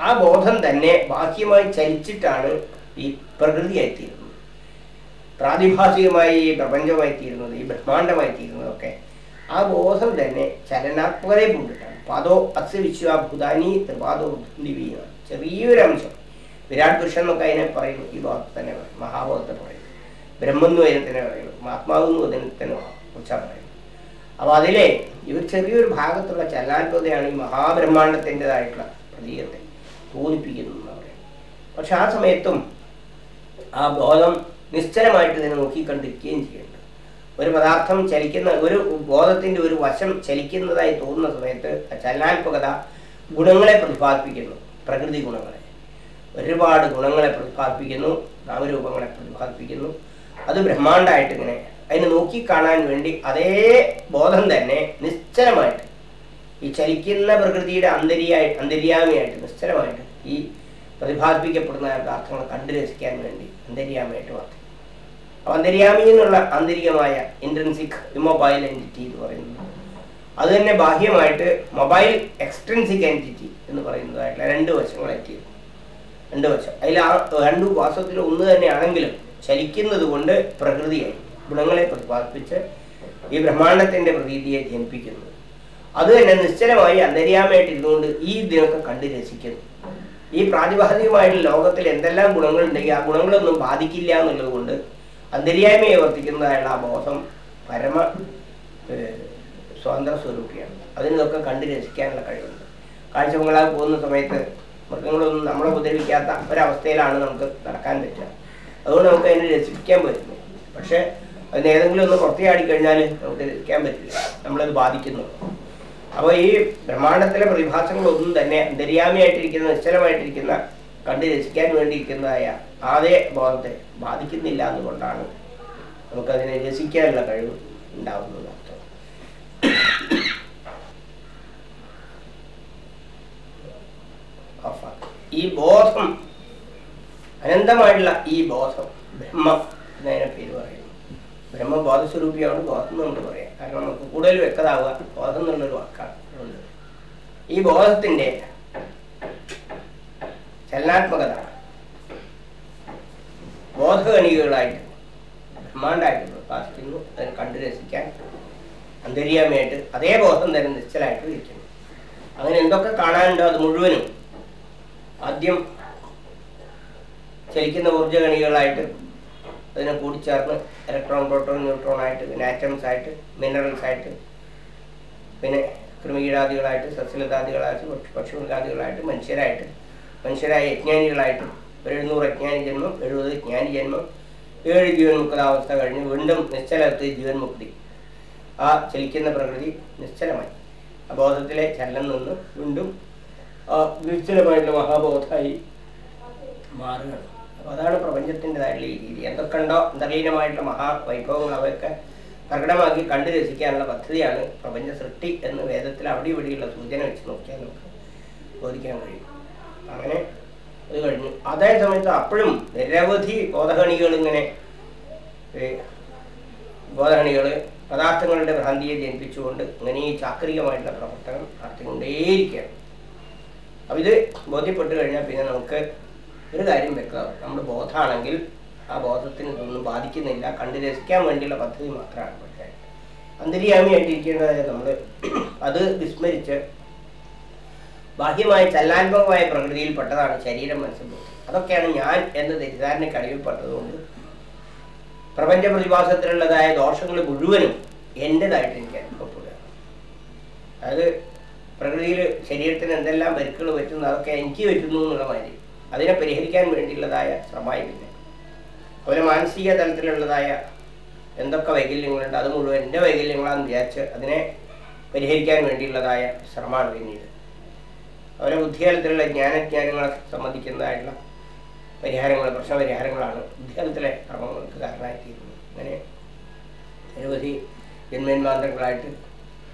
Speaker 1: ആ ബോധം തന്നെ ബാഹ്യമായി ചലിച്ചിട്ടാണ് ഈ പ്രകൃതിയായി തീരുന്നത് പ്രാതിഭാസികമായി ഈ പ്രപഞ്ചമായി തീരുന്നത് ഈ ബ്രഹ്മാണ്ടമായി തീരുന്നതൊക്കെ ആ ബോധം തന്നെ ചലനാത്മകതയെ കൊണ്ടിട്ടാണ്. പദോ വിശ്വ ഭൂതാനി ത്രിപാദോ ചെറിയൊരു അംശം വിരാട് പുരുഷൻ എന്നൊക്കെ അതിനെ പറയുന്നു. ഈ ബോധത്തെ തന്നെ മഹാബോധത്തെ പറയുന്നു. ബ്രഹ്മെന്നും അതിനെ തന്നെ പറയുന്നു. എന്ന് അതിനെ തന്നെ കുറിച്ചാണ് പറയുന്നത്. അപ്പോൾ അതിലെ ഇവർ ചെറിയൊരു ഭാഗത്തുള്ള ചലനാത്മകതയാണ് ഈ മഹാബ്രഹ്മാണ്ടത്തിന്റെതായിട്ടുള്ള പ്രതീകത്തെ തോന്നിപ്പിക്കുന്നു എന്ന് പറയുന്നത്. പക്ഷെ ആ സമയത്തും ആ ബോധം നിശ്ചലമായിട്ട് ഇതിനെ നോക്കിക്കണ്ടിരിക്കുകയും ചെയ്യുന്നുണ്ട് ഒരു പദാർത്ഥം ചലിക്കുന്ന ഒരു ബോധത്തിന്റെ ഒരു വശം ചലിക്കുന്നതായി തോന്നുന്ന സമയത്ത് ആ ചലനാത്മകത ഗുണങ്ങളെ പ്രതിപാദിപ്പിക്കുന്നു. പ്രകൃതി ഗുണങ്ങളെ. ഒരുപാട് ഗുണങ്ങളെ പ്രതിപാദിപ്പിക്കുന്നു. നാമരൂപങ്ങളെ പ്രതിപാദിപ്പിക്കുന്നു. അത് ബ്രഹ്മാണ്ടമായിട്ട് ഇങ്ങനെ അതിനെ നോക്കി കാണാൻ വേണ്ടി അതേ ബോധം തന്നെ നിശ്ചലമായിട്ട്. ഈ ചലിക്കുന്ന പ്രകൃതിയുടെ അന്തരിയായി അന്തര്യാമിയായിട്ട് നിശ്ചലമായിട്ട് ഈ പ്രതിപാദിപ്പിക്കപ്പെടുന്ന അർത്ഥങ്ങൾ കണ്ടു രസിക്കാൻ വേണ്ടി അന്തര്യാമിയായിട്ട് മാത്രം. അപ്പോൾ അന്തര്യാമി എന്നുള്ള ആന്തരികമായ ഇൻട്രൻസിക് മൊബൈൽ എന്റിറ്റി എന്ന് പറയുന്നത്. അത് തന്നെ ബാഹ്യമായിട്ട് മൊബൈൽ എക്സ്ട്രൻസിക് എന്റിറ്റി എന്ന് പറയുന്നതായിട്ടുള്ള രണ്ട് വശങ്ങളായിട്ട് രണ്ട് വശം. അതിൽ ആ രണ്ടു വാസത്തിൽ ഒന്ന് തന്നെയാണെങ്കിലും ചലിക്കുന്നത് കൊണ്ട് പ്രകൃതിയായി ഗുണങ്ങളെ പ്രതിപാദിപ്പിച്ച് ഈ ബ്രഹ്മാണ്ടത്തിന്റെ പ്രതീതിയെ ജനിപ്പിക്കുന്നു. അത് തന്നെ നിശ്ചലമായി അന്തര്യാമയായിട്ട് ഇരുന്നുകൊണ്ട് ഈ ഇതിനൊക്കെ കണ്ട് രസിക്കുന്നു. ഈ പ്രാതിഭാതികമായിട്ട് ലോകത്തിൽ എന്തെല്ലാം ഗുണങ്ങളുണ്ടെങ്കിൽ ആ ഗുണങ്ങളൊന്നും ബാധിക്കില്ല എന്നുള്ളത് കൊണ്ട് അന്തര്യാമയെ വർത്തിക്കുന്നതായുള്ള ആ ബോധം പരമ സ്വാതന്ത്ര്യ സ്വതന്ത്ര സ്വരൂപിയാണ്. അതിനൊക്കെ കണ്ട് രസിക്കാനുള്ള കഴിവുണ്ട്. കാഴ്ചമംഗളാൽ പോകുന്ന സമയത്ത് മൃഗങ്ങളൊന്നും നമ്മളെ ഉപദ്രവിക്കാത്ത ഒരവസ്ഥയിലാണ് നമുക്ക് നടക്കാൻ പറ്റുക. അതുകൊണ്ട് നമുക്ക് അതിനെ രസിപ്പിക്കാൻ പറ്റുന്നു പക്ഷേ അതിന് ഏതെങ്കിലും ഒന്ന് പുറത്തേടിക്കഴിഞ്ഞാൽ കഴിഞ്ഞാൽ നമുക്ക് രസിക്കാൻ പറ്റില്ല. നമ്മളത് ബാധിക്കുന്നു. അപ്പോൾ ഈ ബ്രഹ്മാണ്ടത്തിലെ പ്രതിഭാസങ്ങളൊന്നും തന്നെ അന്തര്യാമിയായിട്ടിരിക്കുന്ന നിശ്ചലമായിട്ടിരിക്കുന്ന കണ്ട് രസിക്കാൻ വേണ്ടിയിരിക്കുന്നതായ ആദ്യ ബോധത്തെ ബാധിക്കുന്നില്ല എന്നുകൊണ്ടാണ് നമുക്കതിനെ രസിക്കാനുള്ള കഴിവ് ഉണ്ടാവുന്നത്. ഈ ബോധം അനന്തമായിട്ടുള്ള ഈ ബോധം ബ്രഹ്മ എന്നതിനെ പേര് പറയുന്നു. ബ്രഹ്മ ബോധസ്വരൂപിയാണ് ബോധം എന്ന് നമുക്ക് പറയാം. കാരണം നമുക്ക് കൂടുതൽ വ്യക്തതാവുക ബോധം എന്നുള്ളൊരു വാക്കാണ്. ഈ ബോധത്തിന്റെ ചലനാത്മകത ബോധകണികകളായിട്ട് ബ്രഹ്മാണ്ടായിട്ട് പ്രകാശിക്കുന്നു അതിനെ കണ്ടു രസിക്കാൻ അന്തര്യാമയായിട്ട് അതേ ബോധം തന്നെ നിശ്ചലായിട്ട് ഇരിക്കുന്നു. അങ്ങനെ എന്തൊക്കെ കാണാനുണ്ടോ അത് മുഴുവനും ആദ്യം ചലിക്കുന്ന ഊർജകണികളായിട്ട് അതിനെ കൂടിച്ചേർന്ന് ഇലക്ട്രോൺ പ്രോട്ടോൺ ന്യൂട്രോൺ ആയിട്ട് പിന്നെ ആറ്റംസ് ആയിട്ട് മിനറൽസ് ആയിട്ട് പിന്നെ കൃമികീടാദികളായിട്ട് സസ്യലതാദികളായിട്ട് പക്ഷി പക്ഷിമൃഗാദികളായിട്ട് മനുഷ്യരായിട്ട് മനുഷ്യരായ യജ്ഞാനികളായിട്ട് ഒരു എഴുന്നൂറ് അജ്ഞാനി ജന്മം എഴുപത് ജ്ഞാനി ജന്മം ഏഴ് ജീവൻ മുക്താവസ്ഥ കഴിഞ്ഞ് വീണ്ടും നിശ്ചലത്ത് ജീവൻ മുക്തി ആ ചലിക്കുന്ന പ്രകൃതി നിശ്ചലമായി. അബോധത്തിലെ ബോധത്തിലെ ചലനം നിന്ന് വീണ്ടും നിശ്ചലമായിട്ടുള്ള മഹാബോധമായി മാറുകയാണ്. അപ്പോൾ അതാണ് പ്രപഞ്ചത്തിന്റെതായിട്ടുള്ള ഈ രീതി എന്തൊക്കെയുണ്ടോ അന്തർലീനമായിട്ടുള്ള മഹാവൈഭവങ്ങൾ അവയൊക്കെ പ്രകടമാക്കി കണ്ടു രസിക്കാനുള്ള പദ്ധതിയാണ് പ്രപഞ്ച സൃഷ്ടി എന്ന് വേദത്തിൽ അവിടെ ഇവിടെയുള്ള സൂചന വെച്ച് നോക്കിയാൽ നമുക്ക് ബോധിക്കാൻ കഴിയും. അങ്ങനെ അത് കഴിഞ്ഞു. അതേ സമയത്ത് അപ്പോഴും നിരവധി ബോധഹണികൾ ഇങ്ങനെ ബോധഹണികൾ പദാർത്ഥങ്ങളുടെ ഭ്രാന്തിയെ ജനിപ്പിച്ചുകൊണ്ട് ഇങ്ങനെ ഈ ചാക്രികമായിട്ടുള്ള പ്രവർത്തനം നടത്തിക്കൊണ്ടേയിരിക്കുകയാണ്. അപ്പം ഇത് ബോധ്യപ്പെട്ട് കഴിഞ്ഞാൽ പിന്നെ നമുക്ക് ഒരു കാര്യം വ്യക്തമാവും നമ്മുടെ ബോധമാണെങ്കിൽ ആ ബോധത്തിന് ഇതൊന്നും ബാധിക്കുന്നില്ല. കണ്ടു രസിക്കാൻ വേണ്ടിയുള്ള പദ്ധതി മാത്രമാണ് പക്ഷേ. അന്തര്യാമിയായിട്ടിരിക്കേണ്ടതായ നമ്മൾ [CLEARS THROAT] അത് വിസ്മരിച്ച് ബാഹ്യമായ ചലനാത്മകമായ പ്രകൃതിയിൽപ്പെട്ടതാണ് ശരീരം മനസ്സും അതൊക്കെയാണ് ഞാൻ എന്ന തെറ്റിദ്ധാരണയ്ക്ക് അടിവിൽപ്പെട്ടതുകൊണ്ട് പ്രപഞ്ച പ്രതിഭാസത്തിലുള്ളതായ ദോഷങ്ങൾ മുഴുവനും എന്റെതായിട്ട് എനിക്ക് അനുഭവപ്പെടുക. അതായത് പ്രകൃതിയിൽ ശരീരത്തിന് എന്തെല്ലാം പരുക്കുകൾ പറ്റുന്നു അതൊക്കെ എനിക്ക് പറ്റുന്നു എന്നുള്ള മാതിരി. അതിനെ പരിഹരിക്കാൻ വേണ്ടിയുള്ളതായ ശ്രമമായി പിന്നെ. അതുപോലെ മാനസിക തലത്തിലുള്ളതായ എന്തൊക്കെ വൈകല്യങ്ങളുണ്ട് അത് മുഴുവൻ എന്റെ വൈകല്യങ്ങളാണെന്ന് വിചാരിച്ച് അതിനെ പരിഹരിക്കാൻ വേണ്ടിയുള്ളതായ ശ്രമമാണ് പിന്നീട്. അവരെ ബുദ്ധികാലത്തിലുള്ള ജ്ഞാനജ്ഞാനങ്ങളെ സംബന്ധിക്കുന്നതായിട്ടുള്ള പരിഹാരങ്ങൾ പ്രശ്നപരിഹാരങ്ങളാണ് ബുദ്ധികാലത്തിലെ ക്രമങ്ങൾക്ക് കാരണമായിത്തീരുന്നത്. അങ്ങനെ നിരവധി ജന്മന്മാന്തരങ്ങളായിട്ട്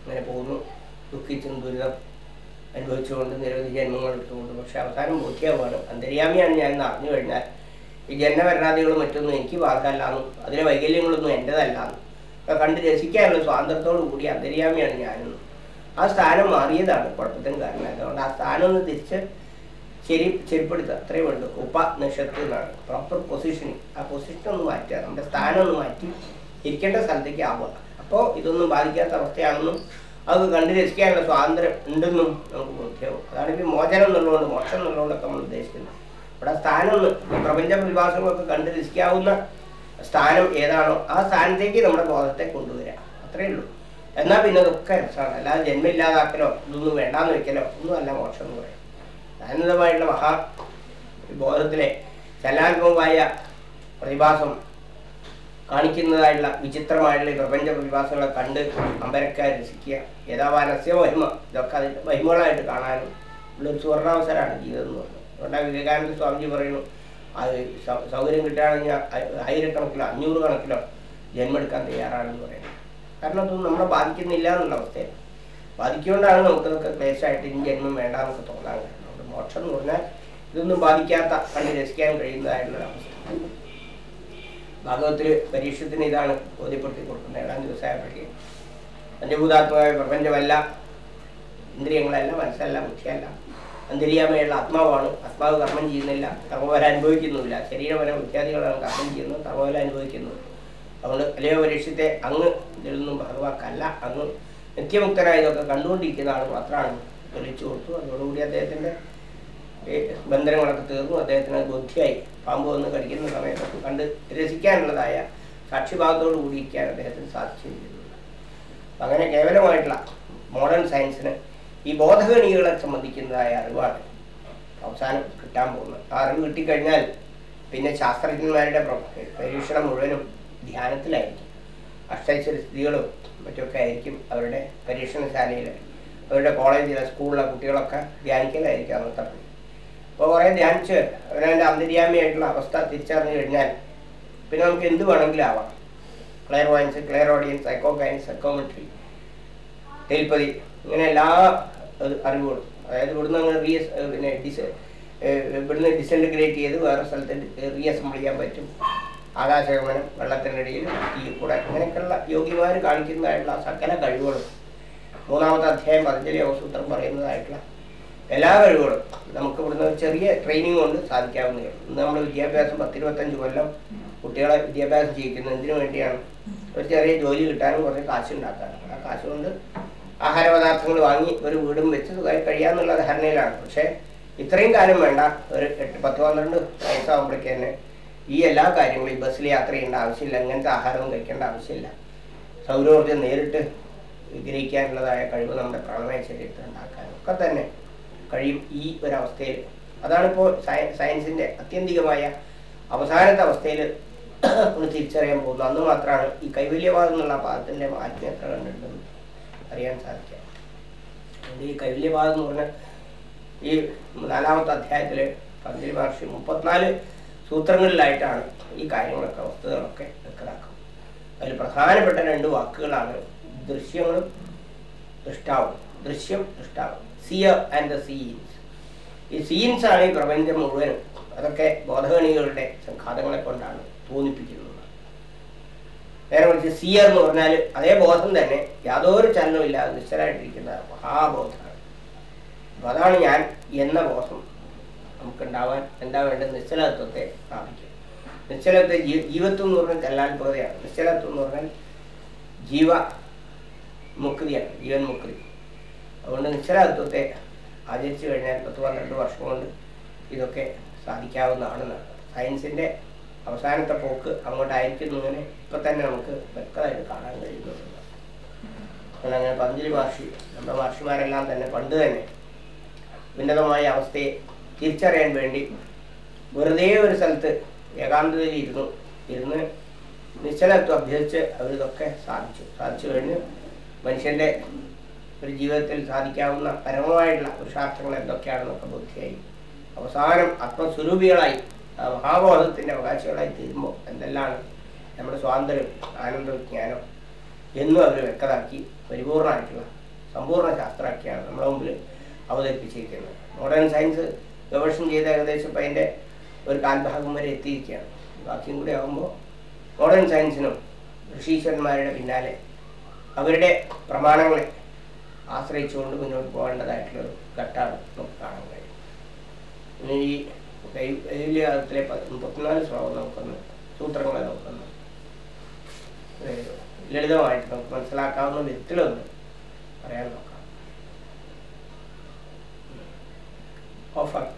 Speaker 1: അങ്ങനെ പോകുന്നു. ദുഃഖിച്ചും ദുരിതം അനുഭവിച്ചുകൊണ്ട് നിരവധി ജന്മങ്ങൾ എടുത്തുകൊണ്ട് പക്ഷെ അവസാനം ബോധ്യമാണ് അന്തര്യാമിയാണ് ഞാൻ അറിഞ്ഞു കഴിഞ്ഞാൽ ഈ ജന്മഭരണാദികളും മറ്റൊന്നും എനിക്ക് ബാധകമല്ലാന്നും അതിലെ വൈകല്യങ്ങളൊന്നും എന്റെതല്ലാന്നും ഒക്കെ കണ്ട് രസിക്കാനുള്ള സ്വാതന്ത്ര്യത്തോടു കൂടി അന്തര്യാമിയാണ് ഞാനെന്നും. ആ സ്ഥാനം മാറിയതാണ് കുഴപ്പത്തിന് കാരണം. അതുകൊണ്ട് ആ സ്ഥാനം ഒന്ന് തിരിച്ച് ശരി ശരിപ്പെടുത്തുക അത്രയേ വേണ്ടു ഉപ നിഷത്ത് എന്നാണ്. പ്രോപ്പർ പൊസിഷനിങ് ആ പൊസിഷൻ ഒന്ന് മാറ്റുക. നമ്മുടെ സ്ഥാനം ഒന്ന് മാറ്റി ഇരിക്കേണ്ട സ്ഥലത്തേക്ക് ആവുക. അപ്പോൾ ഇതൊന്നും ബാധിക്കാത്ത അവസ്ഥയാണെന്നും അത് കണ്ടു രസിക്കാനുള്ള സ്വാതന്ത്ര്യം ഉണ്ടെന്നും നമുക്ക് ബോധ്യമാവും അതാണ് മോചനം എന്നുള്ളതുകൊണ്ട് മോക്ഷം എന്നുള്ളതുകൊണ്ടൊക്കെ നമ്മൾ ഉദ്ദേശിക്കുന്നത്. ഇവിടെ സ്ഥാനം പ്രപഞ്ച പ്രതിഭാസങ്ങളൊക്കെ കണ്ടു രസിക്കാവുന്ന സ്ഥാനം ഏതാണോ ആ സ്ഥാനത്തേക്ക് നമ്മുടെ ബോധത്തെ കൊണ്ടുവരിക. അത്രയേ ഉള്ളൂ. എന്നാൽ പിന്നെ ഒക്കെ രസമാണ്. അല്ലാതെ ജന്മമില്ലാതാക്കലോ ഇതൊന്നും വേണ്ടാന്ന് വെക്കലോ ഒന്നും അല്ല മോക്ഷം എന്ന് പറയും ആനന്ദമായിട്ടുള്ള മഹാ ബോധത്തിലെ ചലാത്മകമായ പ്രതിഭാസം കാണിക്കുന്നതായിട്ടുള്ള വിചിത്രമായിട്ടുള്ള ഈ പ്രപഞ്ച പ്രതിഭാസങ്ങളെ കണ്ട് അമ്പരക്കാൻ രസിക്കുക. യഥാവാനസ്യ മഹിമ ഇതൊക്കെ അതിന്റെ മഹിമകളായിട്ട് കാണാനും ഉള്ളൊരു സുവർണാവസരമാണ് ജീവിതം എന്ന് പറയുന്നത്. അതുകൊണ്ടാണ് വിവേകാനന്ദ സ്വാമിജി പറയുന്നു അത് സൗകര്യം കിട്ടുകയാണെങ്കിൽ ആയിരക്കണക്കിലോ അഞ്ഞൂറ് കണക്കിലോ ജന്മെടുക്കാൻ തയ്യാറാണെന്ന് പറയുന്നത് കാരണം അതൊന്നും നമ്മളെ ബാധിക്കുന്നില്ല എന്നുള്ള അവസ്ഥയാണ്. ബാധിക്കൊണ്ടാണ് നമുക്കതൊക്കെ ക്ലേശമായിട്ട് ഇനി ജന്മം വേണ്ട എന്നൊക്കെ തോന്നാൻ കാരണം. അതുകൊണ്ട് മോക്ഷം എന്ന് പറഞ്ഞാൽ ഇതൊന്നും ബാധിക്കാത്ത കണ്ട് രസിക്കാൻ കഴിയുന്നതായിട്ടുള്ള അവസ്ഥ ഭാഗവത്തിൽ പരീക്ഷത്തിന് ഇതാണ് ബോധ്യപ്പെടുത്തി കൊടുക്കുന്നത്. ഏഴാം ദിവസമായപ്പോഴേക്ക്. പഞ്ചഭൂതാത്മകമായ പ്രപഞ്ചമല്ല ഇന്ദ്രിയങ്ങളല്ല മനസ്സല്ല ബുദ്ധിയല്ല. അന്തരിയാമയുള്ള ആത്മാവാണ്. ആത്മാവ് കർമ്മം ചെയ്യുന്നില്ല. കർമ്മഫല അനുഭവിക്കുന്നുമില്ല. ശരീരപര ബുദ്ധ്യാദികളാണ് കർമ്മം ചെയ്യുന്നത്. കർമ്മഫല അനുഭവിക്കുന്നത് അതുകൊണ്ട് അല്ലയോ പരീക്ഷത്തെ അങ്ങ് ഇതിലൊന്നും ഭാഗവാക്കല്ല. അങ്ങ് നിത്യമുക്തനായതൊക്കെ കണ്ടുകൊണ്ടിരിക്കുന്ന ആൾ മാത്രമാണ് തെളിച്ചു കൊടുത്തു അതോടുകൂടി അദ്ദേഹത്തിന്റെ ബന്ധനങ്ങളൊക്കെ തീർന്നു. അദ്ദേഹത്തിന് ബുദ്ധിയായി. പാമ്പ് വന്ന് കടിക്കുന്ന സമയത്തൊക്കെ കണ്ട് രസിക്കാനുള്ളതായ സാക്ഷിഭാഗത്തോട് കൂടി ഇരിക്കാൻ അദ്ദേഹത്തിന് സാധിച്ചിരിക്കുന്നു അപ്പം അങ്ങനെ കേവലമായിട്ടുള്ള മോഡേൺ സയൻസിന് ഈ ബോധഗണികളെ സംബന്ധിക്കുന്നതായ അറിവാണ് അവസാനം കിട്ടാൻ പോകുന്നത്. ആ അറിവ് കിട്ടിക്കഴിഞ്ഞാൽ പിന്നെ ശാസ്ത്രജ്ഞന്മാരുടെ പ്ര- പരീക്ഷണം മുഴുവനും ധ്യാനത്തിലായിരിക്കും. അഷ്ടൈശ്വര്യ സ്ഥിതികളും മറ്റൊക്കെ ആയിരിക്കും അവരുടെ പരീക്ഷണശാലയിൽ അവരുടെ കോളേജിലെ സ്കൂളിലെ കുട്ടികളൊക്കെ ധ്യാനിക്കലായിരിക്കും അന്നത്തെ അപ്പോൾ കുറേ ധ്യാനിച്ച് അവനവന്റെ അന്തര്യാമിയായിട്ടുള്ള അവസ്ഥ തിരിച്ചറിഞ്ഞു കഴിഞ്ഞാൽ പിന്നെ നമുക്ക് എന്ത് വേണമെങ്കിലും ആവാം clairvoyance clairaudience psycho ഗൈൻസ് psychometry telepathy ഇങ്ങനെ എല്ലാ അറിവുകളും. അതായത് ഇവിടുന്ന് അങ്ങ് റീ പിന്നെ ഡിസ് ഇവിടുന്ന് ഡിസന്റഗ്രേറ്റ് ചെയ്ത് വേറെ സ്ഥലത്ത് റീഅസംബിൾ ചെയ്യാൻ പറ്റും. ആകാശഗമനം വെള്ളത്തിനിടയിൽ ഈ കൂടെ ഇങ്ങനെയൊക്കെയുള്ള യോഗിമാർ കാണിക്കുന്നതായിട്ടുള്ള സകല കഴിവുകളും. മൂന്നാമത്തെ അധ്യായം പതഞ്ജലി യോഗസൂത്രം പറയുന്നതായിട്ടുള്ള എല്ലാ കഴിവുകളും നമുക്ക് ഇവിടുന്ന് ചെറിയ ട്രെയിനിങ് കൊണ്ട് സാധിക്കാവുന്നതാണ് ഇന്ന് നമ്മൾ വിദ്യാഭ്യാസം പത്തിരുപത്തഞ്ച് കൊല്ലം കുട്ടികളെ വിദ്യാഭ്യാസം ചെയ്യിക്കുന്നത് എന്തിനു വേണ്ടിയാണ് ഒരു ചെറിയ ജോലി കിട്ടാനും കുറച്ച് കാശ് ഉണ്ടാക്കാനും. ആ കാശ് കൊണ്ട് ആഹാര പദാർത്ഥങ്ങൾ വാങ്ങി ഒരു വീടും വെച്ച് സുഖമായി കഴിയാന്നുള്ള ധാരണയിലാണ്. പക്ഷേ ഇത്രയും കാലം വേണ്ട. ഒരു എട്ട് പത്ത് പന്ത്രണ്ട് വയസ്സാകുമ്പോഴേക്ക് തന്നെ ഈ എല്ലാ കാര്യങ്ങളും ഈ ബസ്സിൽ യാത്ര ചെയ്യേണ്ട ആവശ്യമില്ല. അങ്ങനത്തെ ആഹാരവും കഴിക്കേണ്ട ആവശ്യമില്ല. സൗരോർജം നേരിട്ട് വിഗ്രഹിക്കാനുള്ളതായ കഴിവ് നമ്മുടെ പ്രാണമയ ശരീരത്തിൽ ഉണ്ടാക്കാനും ഒക്കെ തന്നെ കഴിയും ഈ ഒരവസ്ഥയിൽ. അതാണിപ്പോൾ സയ സയൻസിന്റെ അത്യന്തികമായ അവസാനത്തെ അവസ്ഥയിൽ ഒന്ന് തിരിച്ചറിയാൻ പോകുന്നത് അന്ന് മാത്രമാണ് ഈ കൈവല്യവാദം എന്നുള്ള പാദത്തിന്റെ മാറ്റം എത്ര കണ്ടിട്ടുണ്ടെന്ന് അറിയാൻ സാധിക്കുക. അതുകൊണ്ട് ഈ കൈവല്യവാദം എന്ന് പറഞ്ഞാൽ ഈ നാലാമത്തെ അധ്യായത്തിൽ പന്തിരി മഹർഷി മുപ്പത്തിനാല് സൂത്രങ്ങളിലായിട്ടാണ് ഈ കാര്യങ്ങളൊക്കെ വസ്തുതകളൊക്കെ വ്യക്തമാക്കുന്നത്. അതിൽ പ്രധാനപ്പെട്ട രണ്ട് വാക്കുകളാണ് ദൃശ്യങ്ങളും ദൃഷ്ടാവും. ദൃശ്യം ദൃഷ്ടാവും. സിയർ ആൻഡ് ദ സീൻസ് ഈ സീൻസ് ആണ് ഈ പ്രപഞ്ചം മുഴുവൻ അതൊക്കെ ബോധഗണികളുടെ സംഘാതങ്ങളെ കൊണ്ടാണ് തോന്നിപ്പിക്കുന്നത് നേരെ മറിച്ച് സിയർ എന്ന് പറഞ്ഞാൽ അതേ ബോധം തന്നെ യാതൊരു ചലനവും ഇല്ലാതെ നിശ്ചലമായിട്ടിരിക്കുന്ന മഹാബോധമാണ്. അപ്പൊ അതാണ് ഞാൻ എന്ന ബോധം നമുക്കുണ്ടാവാൻ എന്താ വേണ്ടത്? നിശ്ചലത്വത്തെ സ്ഥാപിക്കും നിശ്ചലത്തെ ജീവത്വം എന്ന് പറഞ്ഞാൽ ചലനാത്മകതയാണ് നിശ്ചലത്വം എന്ന് പറഞ്ഞാൽ ജീവ മുക്തിയാണ് ജീവൻ മുക്തി. അതുകൊണ്ട് നിശ്ചലത്വത്തെ ആചരിച്ചു കഴിഞ്ഞാൽ പത്ത് പന്ത്രണ്ട് വർഷം കൊണ്ട് ഇതൊക്കെ സാധിക്കാവുന്നതാണെന്നാണ് സയൻസിന്റെ അവസാനത്തെ പോക്ക് അങ്ങോട്ടായിരിക്കുന്നതിനെ ഇപ്പം തന്നെ നമുക്ക് വ്യക്തമായിട്ട് കാണാൻ കഴിയുന്നുണ്ട് അതുകൊണ്ട് അങ്ങനെ പന്തിരി മഹർഷി നമ്മുടെ മഹർഷിമാരെല്ലാം തന്നെ പണ്ട് തന്നെ ഉന്നതമായ അവസ്ഥയെ തിരിച്ചറിയാൻ വേണ്ടി വെറുതെ ഒരു സ്ഥലത്ത് ഏകാന്തതയിൽ ഇരുന്നു ഇരുന്ന് നിശ്ചലത്വം അഭ്യസിച്ച് അവരിതൊക്കെ സാധിച്ചു. സാധിച്ചു കഴിഞ്ഞ്. മനുഷ്യന്റെ ഒരു ജീവിതത്തിൽ സാധിക്കാവുന്ന പരമമായിട്ടുള്ള പുരുഷാർത്ഥങ്ങൾ എന്തൊക്കെയാണെന്നൊക്കെ ബുദ്ധിയായി അവസാനം ആത്മസ്വരൂപികളായി മഹാബോധത്തിന്റെ അവകാശികളായി തീരുമ്പോൾ എന്തെല്ലാണ് നമ്മുടെ സ്വാതന്ത്ര്യം ആനന്ദ വിജ്ഞാനം എന്നും അവർ വ്യക്തമാക്കി പരിപൂർണമായിട്ടുള്ള സമ്പൂർണ ശാസ്ത്രമാക്കിയാണ് നമ്മുടെ മുമ്പിൽ അവതരിപ്പിച്ചിരിക്കുന്നത്. മോഡേൺ സയൻസ് ഗവേഷണം ചെയ്ത ഏകദേശം ഇപ്പം അതിന്റെ ഒരു കാൽഭാഗം വരെ എത്തിയിരിക്കുകയാണ്. ബാക്കിയും കൂടി ആകുമ്പോൾ മോഡേൺ സയൻസിനും ഋഷീശ്വരന്മാരുടെ പിന്നാലെ അവരുടെ പ്രമാണങ്ങളെ ആശ്രയിച്ചുകൊണ്ട് മുന്നോട്ട് പോകേണ്ടതായിട്ടുള്ളൊരു ഘട്ടമാണ് നമുക്ക് കാണാൻ കഴിയും. ഇനി ഈ കൈലിയാഗത്തിലെ മുപ്പത്തിനാല് ശ്ലോകം നമുക്കൊന്ന് സൂത്രങ്ങളെ നമുക്കൊന്ന് ലളിതമായിട്ട് നമുക്ക് മനസ്സിലാക്കാവുന്ന വിധത്തിലൊന്ന് പറയാൻ നോക്കാം. ഓഫാക്കി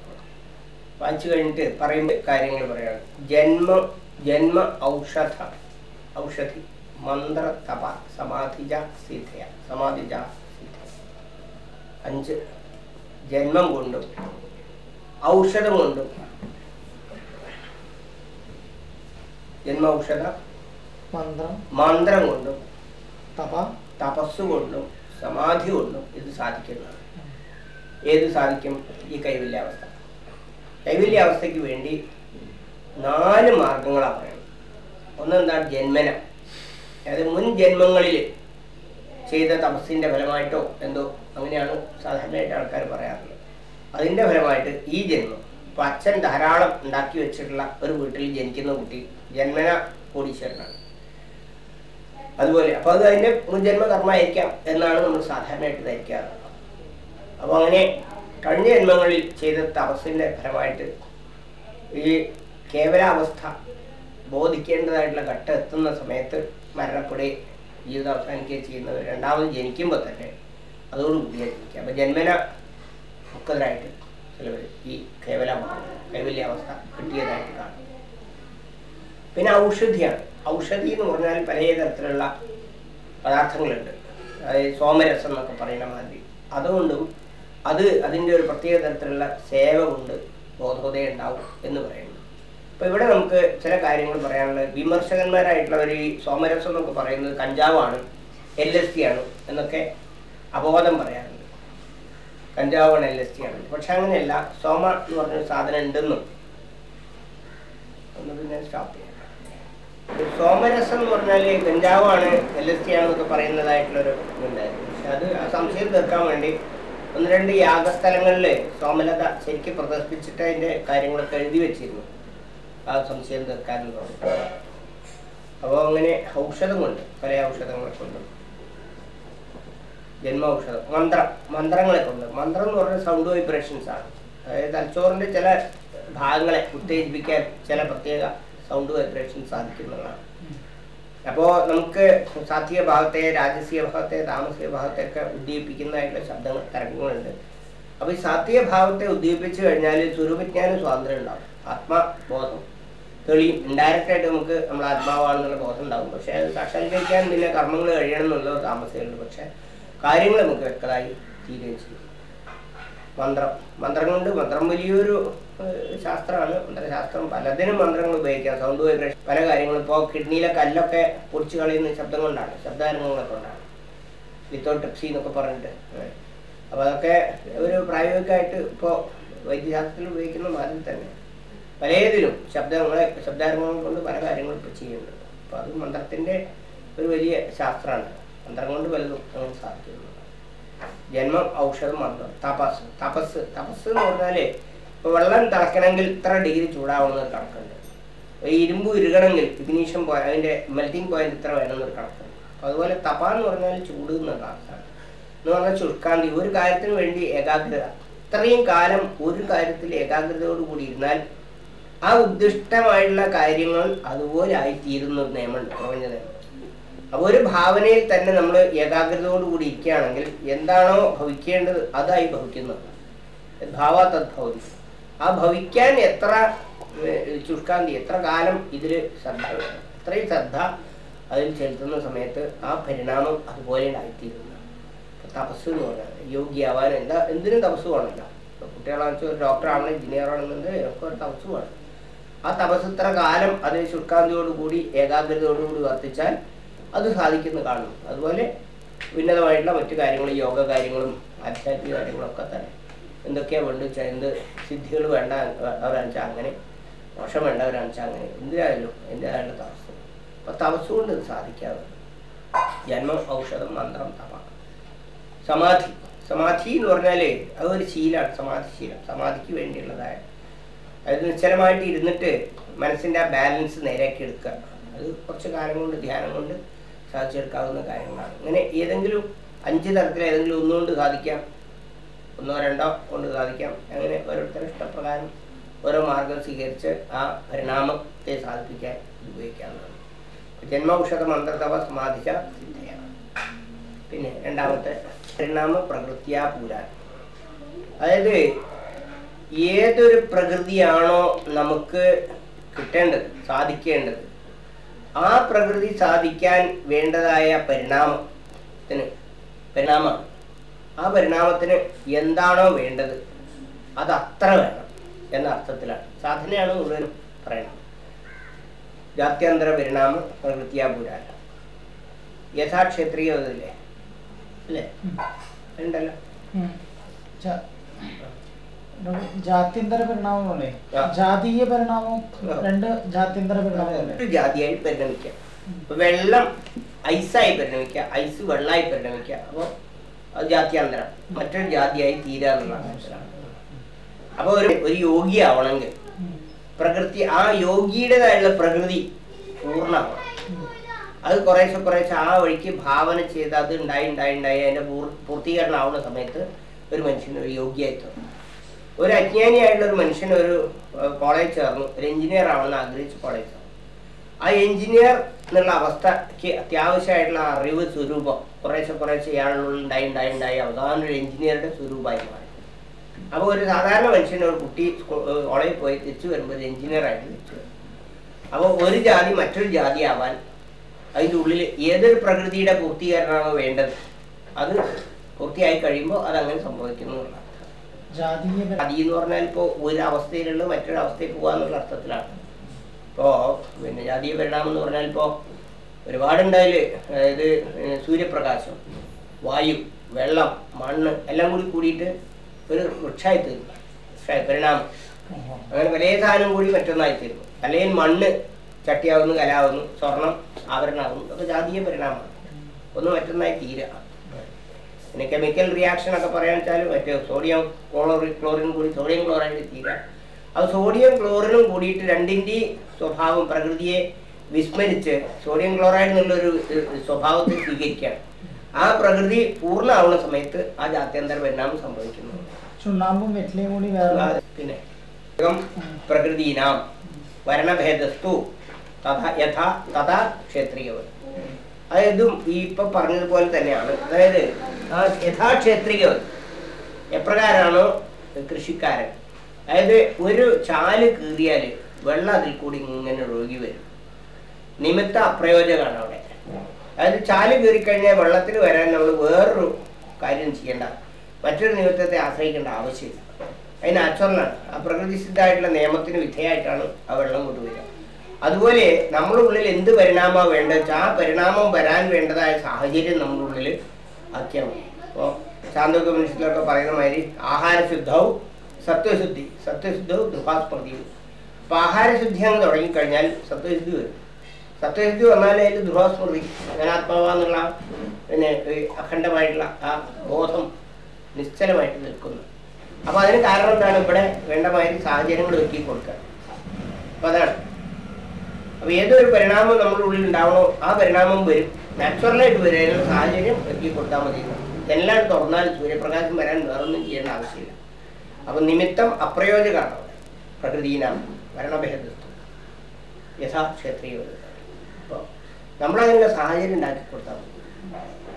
Speaker 1: വായിച്ചു കഴിഞ്ഞിട്ട് പറയുന്ന കാര്യങ്ങൾ പറയാണ് ജന്മ ജന്മ ഔഷധ ഔഷധി മന്ത്ര തപ സമാധിജ സിദ്ധയ സമാധിജ അഞ്ച് ജന്മം കൊണ്ടും ഔഷധം കൊണ്ടും. ജന്മ ഔഷധ
Speaker 2: മന്ത്രം.
Speaker 1: മന്ത്രം കൊണ്ടും.
Speaker 2: തപ.
Speaker 1: തപസ് കൊണ്ടും സമാധി കൊണ്ടും ഇത് സാധിക്കുന്നതാണ്. ഏത് സാധിക്കും? ഈ കൈവല്യാവസ്ഥ. കൈവല്യാവസ്ഥയ്ക്ക് വേണ്ടി നാല് മാർഗങ്ങളാണ് പറയുന്നത് ഒന്നെന്താണ് ജന്മന. അതായത് മുൻ ജന്മങ്ങളിൽ ചെയ്ത തപസ്സിന്റെ ഫലമായിട്ടോ എന്തോ അങ്ങനെയാണ് സാധാരണയായിട്ട് ആൾക്കാർ പറയാറുള്ളത്. അതിന്റെ ഫലമായിട്ട് ഈ ജന്മം ഇപ്പം അച്ഛൻ ധാരാളം ഉണ്ടാക്കി വെച്ചിട്ടുള്ള ഒരു വീട്ടിൽ ജനിക്കുന്ന കുട്ടി ജന്മന കോടീശ്വരനാണ്. അതുപോലെ അപ്പോൾ അത് അതിന്റെ മുൻജന്മ കർമ്മമായിരിക്കാം എന്നാണ് നമ്മൾ സാധാരണയായിട്ട് ധരിക്കാറ്. അപ്പോൾ അങ്ങനെ കഴിഞ്ഞ ജന്മങ്ങളിൽ ചെയ്ത തപസ്സിന്റെ ഫലമായിട്ട് ഈ കേവലാവസ്ഥ ബോധിക്കേണ്ടതായിട്ടുള്ള ഘട്ടം എത്തുന്ന സമയത്ത് മരണപ്പെടുകയും ജീവിതം അവസാനിക്കുകയും ചെയ്യുന്നവർ രണ്ടാമത് ജനിക്കുമ്പോൾ തന്നെ അതോടുകൂടി ജനിക്കുക അപ്പോൾ ജന്മന മുക്കതരായിട്ട് ചിലവർ ഈ കേവല കൈവല്യാവസ്ഥ കിട്ടിയതായിട്ട് കാണും. പിന്നെ ഔഷധിയാണ്. ഔഷധി എന്ന് പറഞ്ഞാൽ പല തരത്തിലുള്ള പദാർത്ഥങ്ങളുണ്ട്. അതായത് സോമരസം എന്നൊക്കെ പറയുന്ന മാതിരി. അതുകൊണ്ടും അത് അതിന്റെ ഒരു പ്രത്യേക തരത്തിലുള്ള സേവ കൊണ്ട് ബോധോദയം ഉണ്ടാവും എന്ന് പറയുന്നു. അപ്പോൾ ഇവിടെ നമുക്ക് ചില കാര്യങ്ങൾ പറയാനുള്ളത്. വിമർശകന്മാരായിട്ടുള്ളവർ ഈ സോമരസം എന്നൊക്കെ പറയുന്നത് കഞ്ചാവാണ് എൽ എസ് ടി ആണ് എന്നൊക്കെ അപവാദം പറയാറുണ്ട്. കഞ്ചാവാണ് എൽ എസ് ടി ആണ് പക്ഷെ അങ്ങനെയല്ല സോമ എന്ന് പറഞ്ഞൊരു സാധനം ഉണ്ടെന്നും. ഒന്ന് പിന്നെ സ്റ്റോപ്പ് ചെയ്യാം. സോമരസം എന്ന് പറഞ്ഞാൽ കഞ്ചാവാണ് എൽ എസ് ടി ആണെന്നൊക്കെ പറയുന്നതായിട്ടുള്ളൊരു ഇതുണ്ടായിരുന്നു. പക്ഷെ അത് ആ സംശയം തീർക്കാൻ വേണ്ടി ഒന്ന് രണ്ട് യാഗസ്ഥലങ്ങളിൽ സോമലത ശരിക്കും പ്രദർശിപ്പിച്ചിട്ട് അതിന്റെ കാര്യങ്ങളൊക്കെ എഴുതി വെച്ചിരുന്നു. ആ സംശയം തീർക്കാനുള്ളത് അപ്പോൾ അങ്ങനെ ഔഷധം കൊണ്ട് പല ഔഷധങ്ങളെ കൊണ്ട് ജന്മ ഔഷധം മന്ത്രം മന്ത്രങ്ങളെ കൊണ്ട്. മന്ത്രം എന്ന് പറഞ്ഞാൽ സൗണ്ട് വൈബ്രേഷൻസ് ആണ്. അതായത് തലച്ചോറിന്റെ ചില ഭാഗങ്ങളെ ഉത്തേജിപ്പിക്കാൻ ചില പ്രത്യേക സൗണ്ട് വൈബ്രേഷൻ സാധിക്കുന്നതാണ്. അപ്പോൾ നമുക്ക് സാത്വിക ഭാഗത്തെ രാജസീയ ഭാഗത്തെ താമസിക ഭാഗത്തെ ഒക്കെ ഉദ്ദീപിക്കുന്നതായിട്ടുള്ള ശബ്ദങ്ങൾ തരംഗങ്ങളുണ്ട്. അപ്പോൾ ഈ സാത്വിക ഭാവത്തെ ഉദ്ദീപിച്ചു കഴിഞ്ഞാൽ സ്വരൂപജ്ഞാനം സ്വാതന്ത്ര്യം ഉണ്ടാവും. ആത്മബോധം തെളിയും. ഇൻഡയറക്റ്റ് ആയിട്ട് നമുക്ക് നമ്മൾ ആത്മാവാണെന്നുള്ള ബോധം ഉണ്ടാവും. പക്ഷേ അത് സാക്ഷാത്കരിക്കാൻ പിന്നെ കർമ്മങ്ങൾ കഴിയണം എന്നുള്ളത് താമസിക്കുന്നുണ്ട് പക്ഷേ കാര്യങ്ങൾ നമുക്ക് വ്യക്തമായി തീരുകയും ചെയ്യും മന്ത്രം. മന്ത്രം കൊണ്ട് മന്ത്രം വലിയൊരു ശാസ്ത്രമാണ്. മന്ത്രശാസ്ത്രം പലതിനും മന്ത്രങ്ങൾ ഉപയോഗിക്കാം. സൗണ്ട് വൈബ്രേഷൻ പല കാര്യങ്ങളും. ഇപ്പോൾ കിഡ്നിയിലെ കല്ലൊക്കെ പൊടിച്ച് കളയുന്ന ശബ്ദം കൊണ്ടാണ് ശബ്ദാനുഭവങ്ങളെ കൊണ്ടാണ്. വിത്തൗട്ട് ട്രിപ്സി എന്നൊക്കെ പറഞ്ഞിട്ട്. അപ്പോൾ അതൊക്കെ ഒരു പ്രായോഗികമായിട്ട് ഇപ്പോൾ വൈദ്യശാസ്ത്രത്തിൽ ഉപയോഗിക്കുന്ന മാതിരി തന്നെ. പലതിലും ശബ്ദങ്ങളെ ശബ്ദാനുഭവങ്ങൾ കൊണ്ട് പല കാര്യങ്ങളും ഇപ്പോൾ ചെയ്യുന്നുണ്ട്. അപ്പോൾ അത് മന്ത്രത്തിന്റെ ഒരു വലിയ ശാസ്ത്രമാണ്. മന്ത്രം കൊണ്ട് പലതും നമുക്ക് സാധിക്കുന്നു ജന്മം ഔഷധം മന്ത്രം തപസ്. തപസ് തപസ് എന്ന് പറഞ്ഞാൽ ഇപ്പോൾ വെള്ളം തിളക്കണമെങ്കിൽ ഇത്ര ഡിഗ്രി ഒരു കണക്കുണ്ട്. ഇരുമ്പ് ഉരുകണമെങ്കിൽ ഇഗ്നീഷൻ പോയ അതിന്റെ മെൽറ്റിംഗ് പോയിന്റ് ഇത്ര വേണമെന്നൊരു കണക്കുണ്ട്. അതുപോലെ തപ എന്ന് പറഞ്ഞാൽ ചൂട് എന്നുള്ള അർത്ഥമാണ് എന്ന് പറഞ്ഞാൽ ചുഷ്കാന്തി ഒരു കാര്യത്തിന് വേണ്ടി ഏകാഗ്രത. ഇത്രയും കാലം ഒരു കാര്യത്തിൽ ഏകാഗ്രതയോട് കൂടി ഇരുന്നാൽ ആ ഉദ്ദിഷ്ടമായിട്ടുള്ള കാര്യങ്ങൾ അതുപോലെ ആയിത്തീരുന്ന ഒരു നിയമമുണ്ട് പ്രപഞ്ച നിയമം. അപ്പോൾ ഒരു ഭാവനയിൽ തന്നെ നമ്മൾ ഏകാഗ്രതയോടുകൂടി ഇരിക്കുകയാണെങ്കിൽ എന്താണോ ഭവിക്കേണ്ടത് അതായി ഭവിക്കുന്നത് ഭാവ തദ്ഭവതി ആ ഭവിക്കാൻ എത്ര ചുഷ്കാന്തി എത്ര കാലം ഇതിൽ ശ്രദ്ധ അത്രയും ശ്രദ്ധ അതിൽ ചെലുത്തുന്ന സമയത്ത് ആ പരിണാമം അതുപോലെ ഉണ്ടായിത്തീരുന്നു. തപസ് എന്ന് പറഞ്ഞാൽ യോഗ്യാവാൻ എന്താ എന്തിനും തപസ് വേണമല്ലോ. കുട്ടികളാണെന്ന് വെച്ചാൽ ഒരു ഡോക്ടർ ആവണം എഞ്ചിനീയർ ആണെന്നുണ്ടെങ്കിൽ ഒക്കെ ഒരു തപസ് വേണം. ആ തപസ് ഇത്ര കാലം അത് ശുഷ്കാന്തിയോടുകൂടി ഏകാഗ്രതയോടുകൂടി വർത്തിച്ചാൽ അത് സാധിക്കുന്നു കാണും. അതുപോലെ ഉന്നതമായിട്ടുള്ള മറ്റു കാര്യങ്ങളും യോഗ കാര്യങ്ങളും ആധ്യാത്മിക കാര്യങ്ങളൊക്കെ തന്നെ. എന്തൊക്കെയാണ് വേണ്ടത് വെച്ചാൽ എന്ത് സിദ്ധികൾ വേണ്ട അവരാണെന്ന് വെച്ചാൽ അങ്ങനെ മോശം വേണ്ടവരാണെന്ന് വെച്ചാൽ അങ്ങനെ. എന്തിനായാലും എന്തിനായാലും തപസ്. അപ്പം തപസ് കൊണ്ട് സാധിക്കാതെ ജന്മം ഔഷധം മന്ത്രം തപ. സമാധി. സമാധി എന്ന് പറഞ്ഞാൽ അതൊരു ശീലമാണ്. സമാധി ശീലം. സമാധിക്ക് വേണ്ടിയുള്ളതായ അതായത് നിശ്ചലമായിട്ട് ഇരുന്നിട്ട് മനസ്സിന്റെ ആ ബാലൻസ് നേരെയാക്കി എടുക്കുക. അത് കുറച്ച് കാലം കൊണ്ട് ധ്യാനം കൊണ്ട് സാധിച്ചെടുക്കാവുന്ന കാര്യങ്ങളാണ്. അങ്ങനെ ഏതെങ്കിലും അഞ്ച് തരത്തിൽ ഏതെങ്കിലും ഒന്നുകൊണ്ട് സാധിക്കാം. ഒന്നോ രണ്ടോ കൊണ്ട് സാധിക്കാം. അങ്ങനെ ഓരോരുത്തരുടെ ഇഷ്ടപ്രകാരം ഓരോ മാർഗം സ്വീകരിച്ച് ആ പരിണാമത്തെ സാധിപ്പിക്കാൻ ഉപയോഗിക്കാവുന്നതാണ്. ജന്മൌഷധ മന്ത്രതവ സമാധിച്ച പിന്നെ രണ്ടാമത്തെ പരിണാമ പ്രകൃത്യാ പൂരാൻ. അതായത് ഏതൊരു പ്രകൃതിയാണോ നമുക്ക് കിട്ടേണ്ടത് സാധിക്കേണ്ടത് ആ പ്രകൃതി സാധിക്കാൻ വേണ്ടതായ പരിണാമത്തിന് പരിണാമം. ആ പരിണാമത്തിന് എന്താണോ വേണ്ടത് അത് അത്ര വേണം എന്ന അർത്ഥത്തിലാണ്. സാധനയാണ് മുഴുവനും പറയുന്നത് ജാത്യാന്തര പരിണാമ പ്രകൃത്യാ പുരാന യഥാക്ഷേത്രീയ അല്ലേ? ഉണ്ടല്ലോ
Speaker 2: ജാത്യന്തര. ജാതീയ പരിണാമം രണ്ട് ജാത്യന്തര
Speaker 1: പരിണാമം ജാതിയായി പരിണമിക്കാം ഇപ്പൊ വെള്ളം ഐസായി പരിണമിക്കുക ഐസ് വെള്ളമായി പരിണമിക്കുക. അപ്പോൾ അത് ജാത്യാന്തരം. മറ്റൊരു ജാതിയായി തീരുക അപ്പൊ അപ്പോൾ ഒരു ഒരു യോഗി ആവണമെങ്കിൽ പ്രകൃതി ആ യോഗിയുടേതായുള്ള പ്രകൃതി പൂർണമാവണം. അത് കുറേശ്ശെ കുറേശ്ശെ ആ വഴിക്ക് ഭാവന ചെയ്ത് അത് ഉണ്ടായി ഉണ്ടായി ഉണ്ടായി അതിന്റെ പൂർ- പൂർത്തീകരണം ആവുന്ന സമയത്ത് ഒരു മനുഷ്യൻ ഒരു യോഗ്യയായി തോന്നും. ഒരു അജ്ഞാനിയായിട്ടുള്ള ഒരു മനുഷ്യൻ ഒരു കോളേജ് ചേർന്നു. ഒരു എഞ്ചിനീയർ ആവണമെന്ന് ആഗ്രഹിച്ച് കോളേജ് ചേർന്നു. ആ എഞ്ചിനീയർ എന്നുള്ള അവസ്ഥയ്ക്ക് അത്യാവശ്യമായിട്ടുള്ള അറിവ് സ്വരൂപം കുറേശ്ശെ കുറേശ്ശെ ഇയാളുള്ള ഉണ്ടായി ഉണ്ടായി ഉണ്ടായി. അവസാനം ഒരു എഞ്ചിനീയറുടെ സ്വരൂപമായി മാറി. അപ്പോൾ ഒരു സാധാരണ മനുഷ്യൻ ഒരു കുട്ടി കോളേജിൽ പോയി തിരിച്ചു വരുമ്പോൾ ഒരു എഞ്ചിനീയർ ആയിട്ട് തിരിച്ചു വരും. അപ്പോൾ ഒരു ജാതി മറ്റൊരു ജാതി ആവാൻ അതിന്റെ ഉള്ളിൽ ഏതൊരു പ്രകൃതിയുടെ പൂർത്തീകരണമാണോ വേണ്ടത്? അത് പൂർത്തിയായി കഴിയുമ്പോൾ അതങ്ങനെ സംഭവിക്കുന്നു എന്നുള്ള അർത്ഥം
Speaker 2: ജാതീയ പരി-
Speaker 1: ജാതി എന്ന് പറഞ്ഞാൽ ഇപ്പോൾ ഒരു അവസ്ഥയിലുള്ള മറ്റൊരു അവസ്ഥയിൽ പോകുക എന്നുള്ള അർത്ഥത്തിലാണ്. ഇപ്പോൾ പിന്നെ ജാതീയ പരിണാമം എന്ന് പറഞ്ഞാൽ ഇപ്പോൾ ഒരുപാടുണ്ടായാൽ. അതായത് സൂര്യപ്രകാശം വായു വെള്ളം മണ്ണ് എല്ലാം കൂടി കൂടിയിട്ട് ഒരു വൃക്ഷമായി തീർന്നു. പരിണാമം. അങ്ങനെ പല സാധനം കൂടി മറ്റൊന്നായി തീരുന്നു അല്ലെങ്കിൽ മണ്ണ് ചട്ടിയാവുന്നു കലാവുന്നു സ്വർണം ആഭരണമാകുന്നു അതൊക്കെ ജാതീയ പരിണാമമാണ്. ഒന്ന് മറ്റൊന്നായി തീരുക പിന്നെ കെമിക്കൽ റിയാക്ഷൻ ഒക്കെ പറയാൻ വെച്ചാൽ മറ്റേ സോഡിയം ക്ലോറി ക്ലോറിൻ കൂടി സോഡിയം ക്ലോറൈഡ് തീരാ. അത് സോഡിയം ക്ലോറിനും കൂടിയിട്ട് രണ്ടിന്റെ സ്വഭാവം പ്രകൃതിയെ വിസ്മരിച്ച് സോഡിയം ക്ലോറൈഡ് എന്നുള്ളൊരു സ്വഭാവത്തെ സ്വീകരിക്കുകയാണ്. ആ പ്രകൃതി പൂർണമാവുന്ന സമയത്ത് ആ ജാത്യന്തര പരിണാമം സംഭവിക്കുന്നു.
Speaker 2: ചുണ്ണാമ്പും വെറ്റിലയും കൂടി
Speaker 1: പിന്നെ. പ്രകൃതിനാം വരണഭേദസ്തു തഥാ യഥാ തഥാ ക്ഷേത്രികവൻ അതായത് ഈ ഇപ്പൊ പറഞ്ഞതുപോലെ തന്നെയാണ്. അതായത് ആ യഥാക്ഷേത്രികവൻ എപ്രകാരമാണോ കൃഷിക്കാരൻ? അതായത് ഒരു ചാൽ കീറിയാൽ വെള്ളം അതിൽ കൂടി ഇങ്ങനെ ഒഴുകി വരും. നിമിത്ത അപ്രയോജകമാണ് അവിടെ. അതായത് ചാൽ കീറിക്കഴിഞ്ഞാൽ വെള്ളത്തിൽ വരാൻ നമ്മൾ വേറൊരു കാര്യം ചെയ്യേണ്ട മറ്റൊരു നിമിത്തത്തെ ആശ്രയിക്കേണ്ട ആവശ്യമില്ല. അതിന് നാച്ചുറലാണ് ആ പ്രകൃതിസിദ്ധമായിട്ടുള്ള നിയമത്തിന് വിധേയമായിട്ടാണ് ആ വെള്ളം കൊണ്ടുവരിക. അതുപോലെ നമ്മുടെ ഉള്ളിൽ എന്ത് പരിണാമമാണ് വേണ്ടത്? ആ പരിണാമം വരാൻ വേണ്ടതായ സാഹചര്യം നമ്മുടെ ഉള്ളിൽ ആക്കിയാൽ അപ്പോൾ ശാന്തോക്ക മനുഷ്യത്തിലൊക്കെ പറയുന്ന മാതിരി ആഹാരശുദ്ധവും സത്വശുദ്ധി സത്യശുദ്ധവും ദുഃഖാസ്മൃതിയും അപ്പം ആഹാരശുദ്ധി അങ്ങ് തുടങ്ങിക്കഴിഞ്ഞാൽ സത്വശുദ്ധി വരും. സത്യശുദ്ധി വന്നാലേ അതിൽ ദുഃഖാസ്മൃതി അനാത്മാവെന്നുള്ള പിന്നെ അഖണ്ഡമായിട്ടുള്ള ആ ബോധം നിശ്ചലമായിട്ട് നിൽക്കുന്നു. അപ്പോൾ അതിന് കാരണം എന്താണ്? ഇവിടെ വേണ്ടമാതിരി സാഹചര്യങ്ങൾ ഒരുക്കി കൊടുക്കുക. അപ്പോൾ അതാണ്. അപ്പൊ ഏതൊരു പരിണാമം നമ്മുടെ ഉള്ളിൽ ഉണ്ടാവണോ ആ പരിണാമം വരും. നാച്ചുറലായിട്ട് വരാനുള്ള സാഹചര്യം ഒരുക്കി കൊടുത്താൽ മതി. എല്ലാം തുറന്നാൽ സൂര്യപ്രകാശം വരാൻ വേറൊന്നും ചെയ്യേണ്ട ആവശ്യമില്ല. അപ്പൊ നിമിത്തം അപ്രയോജകമാണ്. പ്രകൃതിയിലാണ് പ്രകൃതിനാം ഭരണഭേദത്വം. യഥാ ക്ഷേത്രീയ അപ്പോൾ നമ്മളതിനുള്ള സാഹചര്യം ഉണ്ടാക്കി കൊടുത്താൽ മതി.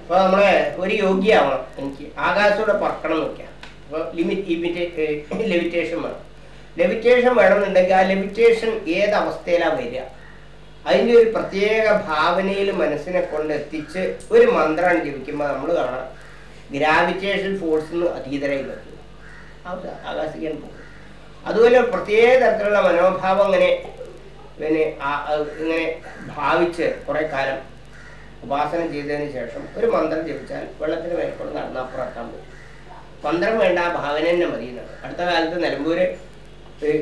Speaker 1: അപ്പോൾ നമ്മളെ ഒരു യോഗ്യമാവണം എനിക്ക് ആകാശത്തോടെ പറക്കണം നോക്കാം അപ്പോൾ ലിമിറ്റ് ലിമിറ്റേഷൻ വേണം. ലെവിറ്റേഷൻ വേണമെന്നുണ്ടെങ്കിൽ ആ ലെവിറ്റേഷൻ ഏത് അവസ്ഥയിലാണ് വരിക? അതിന്റെ ഒരു പ്രത്യേക ഭാവനയിൽ മനസ്സിനെ കൊണ്ട് എത്തിച്ച് ഒരു മന്ത്രം ജപിക്കുമ്പോൾ നമ്മൾ കാണാം. ഗ്രാവിറ്റേഷൻ ഫോഴ്സ് അതീതരായി പറ്റും ആകാശിക്കാൻ പോകും. അതുപോലെ പ്രത്യേക തരത്തിലുള്ള മനോഭാവം അങ്ങനെ പിന്നെ ഇങ്ങനെ ഭാവിച്ച് കുറെ കാലം ഉപാസനം ചെയ്തതിന് ശേഷം ഒരു മന്ത്രം ജപിച്ചാൽ വെള്ളത്തിന് മേൽക്കൂടെ നടന്ന് അപ്പുറത്താൻ പോകും. മന്ത്രം വേണ്ട ആ ഭാവന തന്നെ മതി അടുത്ത കാലത്ത് നിലമ്പൂര്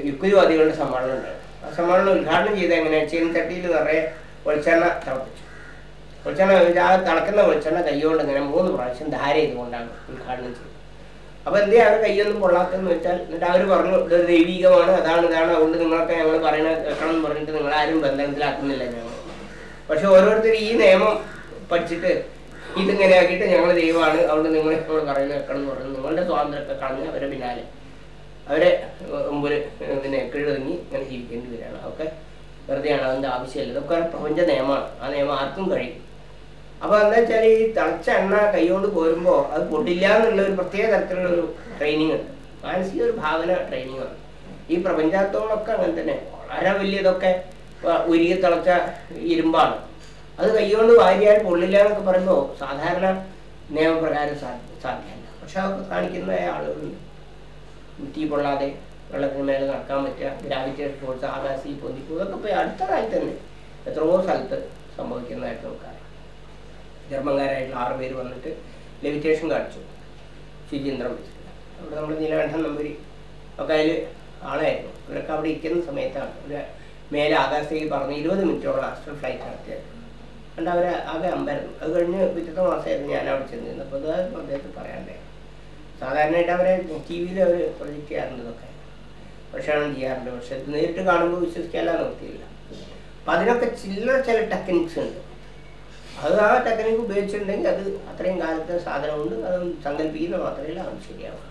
Speaker 1: യുക്തിവാദികളുടെ സമ്മേളനം ഉണ്ടായിരുന്നു. സമ്മേളനം ഉദ്ഘാടനം ചെയ്ത് എങ്ങനെ ചീനച്ചട്ടിയിൽ നിറയെ വെളിച്ചെണ്ണ തിളപ്പിച്ചു. വെളിച്ചെണ്ണ ആ തിളക്കുന്ന വെളിച്ചെണ്ണ കൈകൊണ്ട് ഇങ്ങനെ മൂന്ന് പ്രാവശ്യം ധാര ചെയ്തുകൊണ്ടാണ് ഉദ്ഘാടനം ചെയ്തത്. അപ്പൊ എന്തിനാണ് കൈയൊന്നും കൊള്ളാത്തെന്ന് വെച്ചാൽ എന്നിട്ട് അവർ പറഞ്ഞു ഇത് ദൈവികമാണ് അതാണ് ഇതാണ് അതുകൊണ്ട് നിങ്ങളൊക്കെ ഞങ്ങൾ പറയണ കേൾക്കണം എന്ന് പറഞ്ഞിട്ട് നിങ്ങളാരും ബന്ധനത്തിലാക്കുന്നില്ല ഞങ്ങൾ. പക്ഷെ ഓരോരുത്തർ ഈ നിയമം പഠിച്ചിട്ട് ഇതിങ്ങനെ ആക്കിയിട്ട് ഞങ്ങൾ ദൈവമാണ് അതുകൊണ്ട് നിങ്ങൾ ഇപ്പോൾ പറയുന്നത് കേൾക്കണം എന്ന് പറഞ്ഞു. നിങ്ങളുടെ സ്വാതന്ത്ര്യമൊക്കെ കളഞ്ഞ് അവരെ പിന്നാലെ. അവരെ മുമ്പിൽ പിന്നെ കീഴൊതുങ്ങി ഇങ്ങനെ ജീവിക്കേണ്ടി വരികയാണ്. അതൊക്കെ വെറുതെയാണ് അതിന്റെ ആവശ്യമില്ല. ഇതൊക്കെ പ്രപഞ്ച നിയമമാണ്. ആ നിയമം ആർക്കും കഴിയും. അപ്പോൾ എന്താ വെച്ചാൽ ഈ തിളച്ച എണ്ണ കൈകൊണ്ട് പോരുമ്പോൾ അത് പൊട്ടില്ല എന്നുള്ള ഒരു പ്രത്യേക തരത്തിലുള്ള ഒരു ട്രെയിനിങ് ഉണ്ട്. മാനസിക ഒരു ഭാവന ട്രെയിനിങ് ആണ്. ഈ പ്രപഞ്ചത്തോളൊക്കെ അങ്ങനെ തന്നെ. വളരെ വലിയതൊക്കെ ഉരുകി തിളച്ച ഇരുമ്പാണ്. അത് കൈകൊണ്ട് വാരിയാൽ പൊള്ളില്ല എന്നൊക്കെ പറയുമ്പോൾ സാധാരണ നിയമപ്രകാരം സാധ്യമല്ല. പക്ഷെ അതൊക്കെ കാണിക്കുന്ന ആളുകളുണ്ട്. തീ പൊള്ളാതെ വെള്ളത്തിന് മേലെ നടക്കാൻ പറ്റുക ഗ്രാവിറ്റേഷൻ ഫോഴ്സ് ആകാശി പൊന്തിക്കും ഇതൊക്കെ ഇപ്പോൾ അടുത്തതായി തന്നെ എത്രയോ സ്ഥലത്ത് സംഭവിക്കുന്നതായിട്ട് നമുക്കറിയാം. ജർമ്മൻകാരായിട്ടുള്ള ആറ് പേര് വന്നിട്ട് ലെവിറ്റേഷൻ കാണിച്ചു. ശുചീന്ദ്രം വെച്ചിട്ട് അവിടെ നമ്മൾ നീലകണ്ഠൻ നമ്പൂരി ഒക്കെ അതിൽ ആളായിരുന്നു. ഇവരൊക്കെ അവിടെ ഇരിക്കുന്ന സമയത്താണ്. ഒരു മേലെ ആകാശത്തേക്ക് പറഞ്ഞ് ഇരുപത് മിനിറ്റോളം ആസ്റ്റർ ഫ്ലൈറ്റ് നടത്തിയത് കണ്ട് അവർ ആകെ അമ്പായിരുന്നു അത് കഴിഞ്ഞ് പിറ്റത്തെ മാസമായിരുന്നു ഞാൻ അവിടെ ചെന്നിരുന്നത്. അപ്പോൾ അത് അദ്ദേഹത്തിൽ പറയാണ്ടേ സാധാരണയായിട്ട് അവരെ ടി വിയിൽ അവർ പ്രൊജക്റ്റ് ചെയ്യാറുണ്ട് ഇതൊക്കെ. ഭക്ഷണം ചെയ്യാറുണ്ട്. പക്ഷെ നേരിട്ട് കാണുമ്പോൾ വിശ്വസിക്കാനുള്ള നിർത്തിയില്ല അപ്പം അതിനൊക്കെ ചില്ലറ ചില ടെക്നിക്സ് ഉണ്ട്. അത് ആ ടെക്നിക്ക് ഉപയോഗിച്ചിട്ടുണ്ടെങ്കിൽ അത് അത്രയും കാലത്തെ സാധനമുണ്ട് അത് സങ്കല്പിക്കുന്ന മാത്രമല്ല അത് ശരിയാവുക.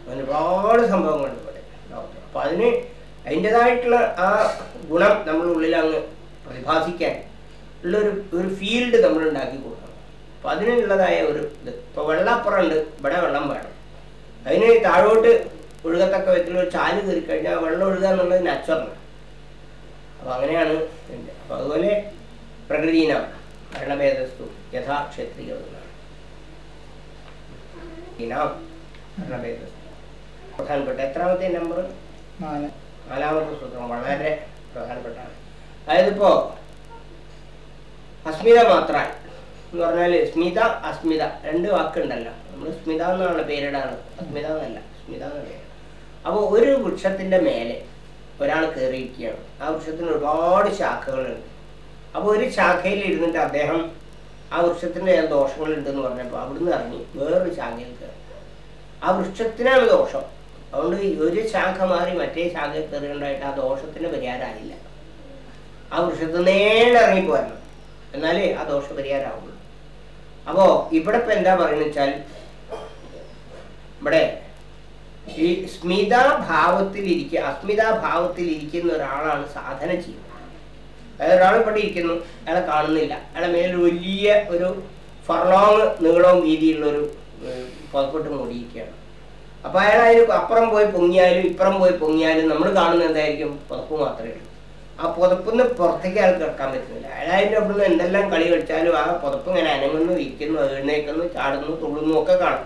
Speaker 1: അങ്ങനെ ഒരുപാട് സംഭവങ്ങളുണ്ട് ഇവിടെ. ലോകത്ത് അപ്പം അതിന് അതിന്റെതായിട്ടുള്ള ആ ഗുണം നമ്മളുള്ളിൽ അങ്ങ് പ്രതിഭാസിക്കാൻ ഉള്ളൊരു ഒരു ഫീൽഡ് നമ്മൾ ഉണ്ടാക്കി കൊടുക്കണം അപ്പം അതിനുള്ളതായ ഒരു ഇത്. ഇപ്പോൾ വെള്ളപ്പുറമുണ്ട്. ഇവിടെ വെള്ളം വേണം. അതിന് താഴോട്ട് ഒഴുകത്തക്ക വിധത്തിൽ ഒരു ചാൽ കയറി കഴിഞ്ഞാൽ ആ വെള്ളം ഒഴുകുക എന്നുള്ളത് നാച്ചുറലാണ് അപ്പോൾ അങ്ങനെയാണ് അപ്പോൾ അതുപോലെ പ്രകൃതിന ഭരണഭേദസ്തു യഥാ ക്ഷത്രിയ ഇനാം ഭരണഭേദസ്തു. പ്രധാനപ്പെട്ട എത്രാമത്തെ നമ്പർ
Speaker 2: നാല്.
Speaker 1: നാലാമത്തെ സൂത്രം വളരെ പ്രധാനപ്പെട്ടാണ് അതായത് ഇപ്പോ അസ്മിത മാത്രാൽ എന്ന് പറഞ്ഞാൽ സ്മിത അസ്മിത. രണ്ട് വാക്കുണ്ടല്ലോ. നമ്മൾ സ്മിത എന്നാണ് പേരിടാണ് അസ്മിത എന്നല്ല സ്മിത എന്ന പേര്. അപ്പോൾ ഒരു വൃക്ഷത്തിന്റെ മേലെ ഒരാൾ കയറിയിരിക്കുകയാണ് ആ വൃക്ഷത്തിന് ഒരുപാട് ശാഖകളുണ്ട്. അപ്പോൾ ഒരു ശാഖയിൽ ഇരുന്നിട്ട് അദ്ദേഹം ആ ദോഷങ്ങളുണ്ട് ദോഷങ്ങളുണ്ടെന്ന് പറഞ്ഞപ്പോൾ അവിടുന്ന് ഇറങ്ങി വേറൊരു ശാഖയിൽ കയറി. ആ വൃക്ഷത്തിനാണ് ദോഷം. അതുകൊണ്ട് ഒരു ശാഖ മാറി മറ്റേ ശാഖയിൽ കയറിയുണ്ടായിട്ട് ആ ദോഷത്തിന് പരിഹാരമായില്ല ആ വൃക്ഷത്തിൽ നേരെ ഇറങ്ങി പോരണം എന്നാലേ ആ ദോഷ പരിഹാരമാവുള്ളൂ അപ്പോ ഇവിടെ ഇപ്പൊ എന്താ പറയുന്നത് വെച്ചാൽ ഇവിടെ ഈ സ്മിതാ ഭാവത്തിൽ ഇരിക്കുക അസ്മിതാ ഭാവത്തിൽ ഇരിക്കുന്ന ഒരാളാണ് സാധന ചെയ്യുന്നത് അതായത് ഒരാൾ ഇവിടെ ഇരിക്കുന്നു അയാളെ കാണുന്നില്ല. അയാളെ മേലൊരു വലിയ ഒരു ഫർലോങ് നീളവും വീതിയുള്ള ഒരു പുറപ്പെട്ട് മൂടിയിരിക്കുകയാണ്. അപ്പൊ അയാൾ അതിന് അപ്പുറം പോയി പൊങ്ങിയാലും ഇപ്പുറം പോയി പൊങ്ങിയാലും നമ്മൾ കാണുന്നത് എന്തായിരിക്കും? പുതപ്പ് മാത്രമേ ഉള്ളൂ. ആ പുതപ്പിന്ന് പുറത്തേക്ക് അയാൾക്ക് കിടക്കാൻ പറ്റുന്നില്ല അയാൾ അതിന്റെ അവിടുന്ന് എന്തെല്ലാം കളി കളിച്ചാലും ആ പുതപ്പ് ഇങ്ങനെ അനങ്ങുന്നു ഇരിക്കുന്നു എഴുന്നേക്കുന്നു ചാടുന്നു തുള്ളുന്നു ഒക്കെ കാണും.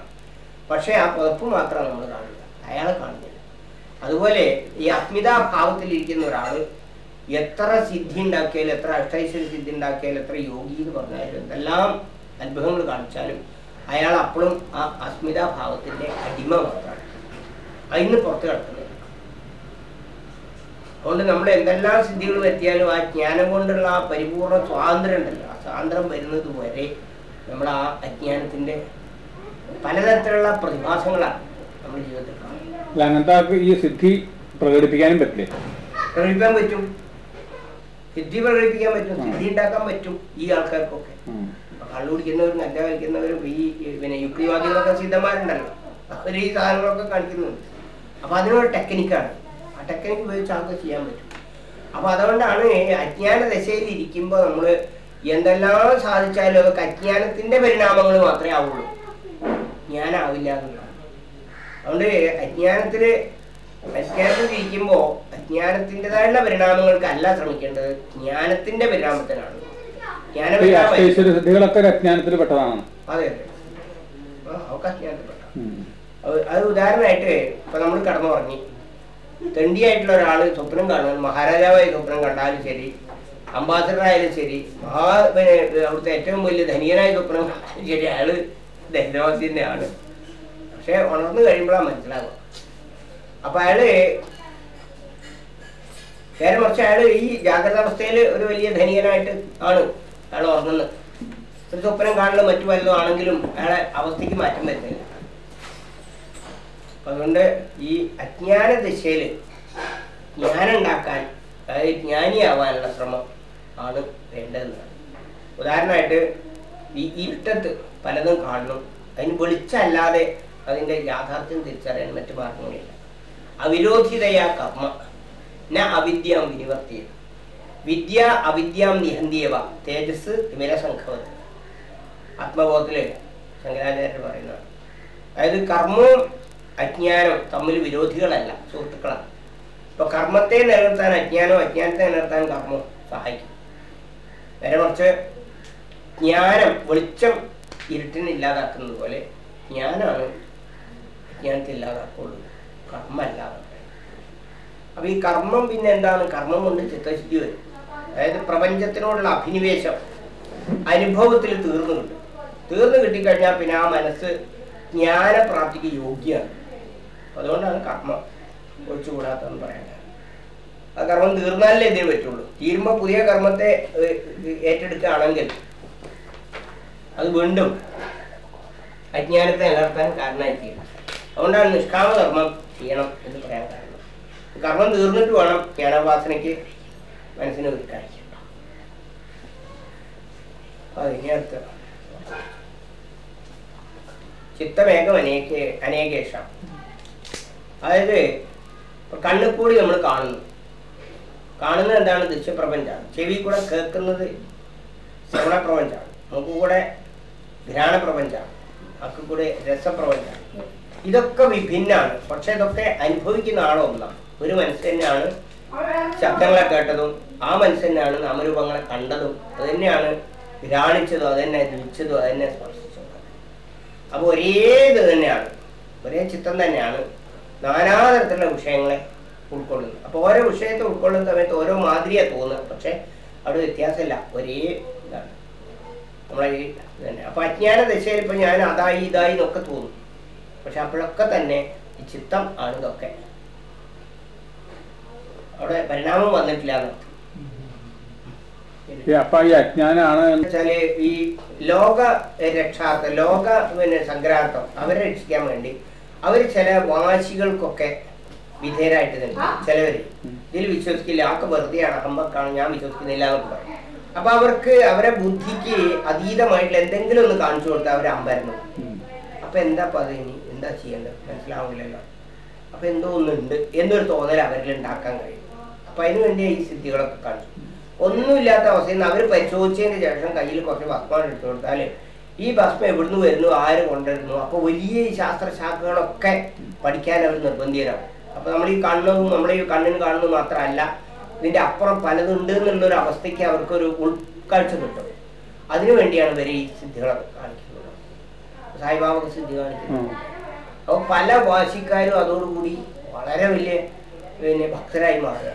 Speaker 1: പക്ഷേ ആ പുതപ്പ് മാത്രമാണ് നമ്മൾ കാണില്ല അയാളെ കാണുന്നില്ല. അതുപോലെ ഈ അസ്മിതാഭാവത്തിലിരിക്കുന്ന ഒരാൾ എത്ര സിദ്ധി ഉണ്ടാക്കിയാലും എത്ര അഷ്ടൈശ്വര്യ സിദ്ധി ഉണ്ടാക്കിയാലും എത്ര യോഗി എന്ന് പറഞ്ഞാലും എന്തെല്ലാം അത്ഭുതങ്ങൾ കാണിച്ചാലും അയാൾ അപ്പോഴും ആ അസ്മിതാഭാവത്തിന്റെ അടിമ മാത്രമാണ്. അതിന് പുറത്ത് കിടക്കുന്നത് അതുകൊണ്ട് നമ്മൾ എന്തെല്ലാം സിദ്ധികൾ വരുത്തിയാലും ആ ജ്ഞാനം കൊണ്ടുള്ള ആ പരിപൂർണ സ്വാതന്ത്ര്യം ഉണ്ടല്ലോ. ആ സ്വാതന്ത്ര്യം വരുന്നത് വരെ നമ്മൾ ആ അജ്ഞാനത്തിന്റെ പലതരത്തിലുള്ള പ്രതിഭാസങ്ങളാണ് നമ്മുടെ ജീവിതത്തിൽ കാണുന്നത്.
Speaker 3: അങ്ങനത്തെ ഈ സിദ്ധി പ്രകടിപ്പിക്കാനും പറ്റില്ല?
Speaker 1: പ്രകടിപ്പിക്കാൻ പറ്റും. സിദ്ധി പ്രകടിപ്പിക്കാൻ പറ്റും. സിദ്ധി ഉണ്ടാക്കാൻ പറ്റും ഈ ആൾക്കാർക്കൊക്കെ.
Speaker 3: ഉം.
Speaker 1: ഇപ്പൊ കള്ളു കുടിക്കുന്നവരും നല്ല കളിക്കുന്നവരും ഈ ഈ പിന്നെ യുക്തിവാദികളൊക്കെ സിദ്ധന്മാരുണ്ടല്ലോ. അവർ ഈ സാധനങ്ങളൊക്കെ കളിക്കുന്നുണ്ട് അപ്പൊ അതിനൊരു ടെക്നിക്കാണ്. ആ ടെക്നിക്ക് ഉപയോഗിച്ച് ആൾക്ക് ചെയ്യാൻ പറ്റും. അപ്പൊ അതുകൊണ്ടാണ് അജ്ഞാന ദശയിൽ ഇരിക്കുമ്പോൾ നമ്മൾ എന്തെല്ലാം സാധിച്ചാലും അതൊക്കെ അജ്ഞാനത്തിന്റെ പരിണാമങ്ങൾ മാത്രമേ ആവുള്ളൂ. ജ്ഞാനാവില്ല എന്നുള്ളതാണ്. അതുകൊണ്ട് അജ്ഞാനത്തിൽ അജ്ഞാനത്തിൽ ഇരിക്കുമ്പോ അജ്ഞാനത്തിന്റെതായുള്ള പരിണാമങ്ങൾക്ക് അല്ല ശ്രമിക്കേണ്ടത് ജ്ഞാനത്തിന്റെ പരിണാമത്തിനാണ് ജ്ഞാന
Speaker 3: അപ്പൊ ഈ
Speaker 1: പരിണാമം
Speaker 3: അഷ്ടൈശ്വര്യ സിദ്ധികളൊക്കെ ഒരു അജ്ഞാനത്തിൽ പെട്ടതാണ്
Speaker 1: അതെ അതെ. അജ്ഞാനത്തിൽപ്പെട്ട
Speaker 3: ഉം.
Speaker 1: അത് ഉദാഹരണമായിട്ട് ഇപ്പൊ നമ്മൾ കടന്നുറങ്ങി. തെണ്ടിയായിട്ടുള്ള ഒരാൾ സ്വപ്നം കാണുന്നത് മഹാരാജാവായി സ്വപ്നം കണ്ടാലും ശരി അംബാസഡർ ശരി മഹാ പിന്നെ അവിടുത്തെ ഏറ്റവും വലിയ ധനികനായ സ്വപ്നം കണ്ടാലും ശരി അയാൾ ദരിദ്രവാസി തന്നെയാണ് പക്ഷെ ഉണർന്നു കഴിയുമ്പോഴാണ് മനസ്സിലാവുക. അപ്പൊ അയാൾ നേരെ മറിച്ച് അയാൾ ഈ ജാഗ്രത അവസ്ഥയിൽ ഒരു വലിയ ധനികനായിട്ട് ആണ് അയാൾ ഉറങ്ങുന്നത് ഒരു സ്വപ്നം കാണലും മറ്റു വല്ലതും ആണെങ്കിലും അയാളെ അവസ്ഥയ്ക്ക് മാറ്റം വരുന്നില്ല. അതുകൊണ്ട് ഈ അജ്ഞാന ദിശയിൽ ജ്ഞാനം ഉണ്ടാക്കാൻ അതായത് ജ്ഞാനിയാവാനുള്ള ശ്രമം ആണ് വേണ്ടതെന്നാണ്. ഉദാഹരണമായിട്ട് ഈ ഇരുട്ടത്ത് പലതും കാണണം അതിന് വെളിച്ചമല്ലാതെ അതിന്റെ യാഥാർത്ഥ്യം തിരിച്ചറിയാൻ മറ്റു മാർഗങ്ങളില്ല. അവിരോധിതയാ കർമ്മ ന അവിദ്യാം വിനിവർത്തിയ. വിദ്യ അവിദ്യാം നിഹന്തിയവ തേജസ് തിമിരസംഘവത് ആത്മബോധത്തിൽ ശങ്കരാചാര്യർ പറയുന്നതാണ്. അതായത് കർമ്മവും അജ്ഞാനം തമ്മിൽ വിരോധികളല്ല സുഹൃത്തുക്കളാണ്. ഇപ്പൊ കർമ്മത്തെ നിലനിർത്താൻ അജ്ഞാനോ അജ്ഞാനത്തെ നിലനിർത്താൻ കർമ്മവും സഹായിക്കും. നേരെ മറിച്ച് ജ്ഞാനം വെളിച്ചം ഇരുട്ടിന് ഇല്ലാതാക്കുന്നത് പോലെ ജ്ഞാനാണ് അജ്ഞാനത്തെ ഇല്ലാതാക്കുള്ളൂ. കർമ്മ അല്ലാതാക്കുക അപ്പൊ ഈ കർമ്മം പിന്നെ എന്താണ്? കർമ്മം കൊണ്ട് ചിത്തശുദ്ധി വരും. അതായത് പ്രപഞ്ചത്തിനോടുള്ള അഭിനിവേശം അനുഭവത്തിൽ തീർന്നു കിട്ടും. തീർന്നു കിട്ടിക്കഴിഞ്ഞാൽ പിന്നെ ആ മനസ്സ് ജ്ഞാനപ്രാപ്തിക്ക് യോഗ്യമാണ്. അതുകൊണ്ടാണ് കർമ്മം ഒഴിച്ചുകൂടാത്തതെന്ന് പറയുന്നത്. ആ കർമ്മം തീർന്നാലേ ഇതിന് പറ്റുള്ളൂ. തീരുമ്പോൾ പുതിയ കർമ്മത്തെ ഏറ്റെടുക്കുകയാണെങ്കിൽ അത് വീണ്ടും അജ്ഞാനത്തെ നിലനിർത്താൻ കാരണമായി തീരും അതുകൊണ്ടാണ് നിഷ്കാമ കർമ്മം ചെയ്യണം എന്ന് പറയാൻ കാരണം. കർമ്മം തീർന്നിട്ട് വേണം ജ്ഞാനോപാസനയ്ക്ക് മനസ്സിനെ ഒരുക്കാൻ അതിനെ ചിത്തമേകം അനേക അനേകേഷം. അതായത് ഇപ്പൊ കണ്ണിൽ കൂടി നമ്മൾ കാണുന്നു. കാണുന്നത് എന്താണ്? ദൃശ്യപ്രപഞ്ചമാണ് ചെവി കൂടെ കേൾക്കുന്നത് ശ്രവണപ്രപഞ്ചമാണ് നമുക്ക് കൂടെ ഘ്രാണപ്രപഞ്ചമാണ് അക്ക് കൂടെ രസപ്രപഞ്ചമാണ് ഇതൊക്കെ വിഭിന്നാണ്. പക്ഷെ ഇതൊക്കെ അനുഭവിക്കുന്ന ആളോ ഒന്നാണ് ഒരു മനസ്സ് തന്നെയാണ് ശബ്ദങ്ങളെ കേട്ടതും ആ മനസ്സ് തന്നെയാണ് നാമരൂപങ്ങളെ കണ്ടതും അത് തന്നെയാണ് ഘ്രാണിച്ചതും അത് തന്നെ രുചിച്ചതും അത് തന്നെ സ്പർശിച്ചതും. അപ്പോൾ ഒരേ ഇത് തന്നെയാണ്. ഒരേ ചിത്രം തന്നെയാണ് നാനാതരത്തിലുള്ള വിഷയങ്ങളെ ഉൾക്കൊള്ളുന്നു. അപ്പോൾ ഓരോ വിഷയത്തെ ഉൾക്കൊള്ളുന്ന സമയത്ത് ഓരോ മാതിരിയാണ് തോന്നുന്നത് പക്ഷെ അവിടെ വ്യത്യാസമില്ല. ഒരേ ഇതാണ്. നമ്മളെ ഈ തന്നെ അപ്പൊ അജ്ഞാന ദശയിൽ ഇപ്പൊ ഞാൻ അതായി ഇതായി എന്നൊക്കെ തോന്നും. പക്ഷെ അപ്പോഴൊക്കെ തന്നെ ഈ ചിത്തം ആണ് ഇതൊക്കെ. അവിടെ പരിണാമം വന്നിട്ടില്ല എന്നർത്ഥം
Speaker 3: വെച്ചാൽ ഈ
Speaker 1: ലോക രക്ഷാർത്ഥം ലോക പിന്നെ സംഗ്രഹാർത്ഥം അവരെ രക്ഷിക്കാൻ വേണ്ടി അവർ ചില വാശികൾക്കൊക്കെ വിധേയരായിട്ട് നിൽക്കും. ചിലവര്. ഇതിൽ വിശ്വസിക്കില്ല ആൾക്ക് വെറുതെയാണ് അഹമ്പക്കാണ് ഞാൻ വിശ്വസിക്കുന്നില്ല എന്നൊക്കെ പറയും. അപ്പൊ അവർക്ക് അവരെ ബുദ്ധിക്ക് അതീതമായിട്ടുള്ള എന്തെങ്കിലും ഒന്ന് കാണിച്ചു കൊടുത്താൽ അവർ അമ്പരന്നു. അപ്പൊ എന്താ അത് ഇനി? എന്താ ചെയ്യേണ്ടത്? മനസ്സിലാവില്ലല്ലോ അപ്പൊ എന്തോ ഒന്നുണ്ട്. എന്നൊരു തോന്നൽ അവരിൽ ഉണ്ടാക്കാൻ കഴിയും. അപ്പൊ അതിനുവേണ്ടി ഈ സിദ്ധികളൊക്കെ കാണിച്ചു. ഒന്നുമില്ലാത്ത അവസ്ഥയിൽ നിന്ന് അവർ പരിശോധിച്ചതിന് ശേഷം കയ്യിൽ കുറച്ച് ഭസ്മം എടുത്തു കൊടുത്താൽ ഈ ഭസ്മം എവിടുന്ന് വരുന്നു? ആര് കൊണ്ടുവരുന്നു? അപ്പൊ വലിയ ഈ ശാസ്ത്രശാഖകളൊക്കെ പഠിക്കാൻ അവർ നിർബന്ധിതരാണ് അപ്പൊ നമ്മൾ ഈ കണ്ണും നമ്മുടെ ഈ കണ്ണിന് കാണുന്നത് മാത്രമല്ല ഇതിന്റെ അപ്പുറം പലതുണ്ട് എന്നുള്ളൊരു അവസ്ഥയ്ക്ക് അവർക്കൊരു ഉൾക്കാഴ്ച കിട്ടും. അതിനു വേണ്ടിയാണ് ഇവരെ ഈ സിദ്ധികളെ കാണിക്കുന്നത്. സായിബാബ സിദ്ധി കാണിക്കുന്നത്
Speaker 3: അപ്പൊ
Speaker 1: അപ്പോൾ പല വാശിക്കാരും അതോടുകൂടി വളരെ വലിയ പിന്നെ ഭക്തരായി മാറുക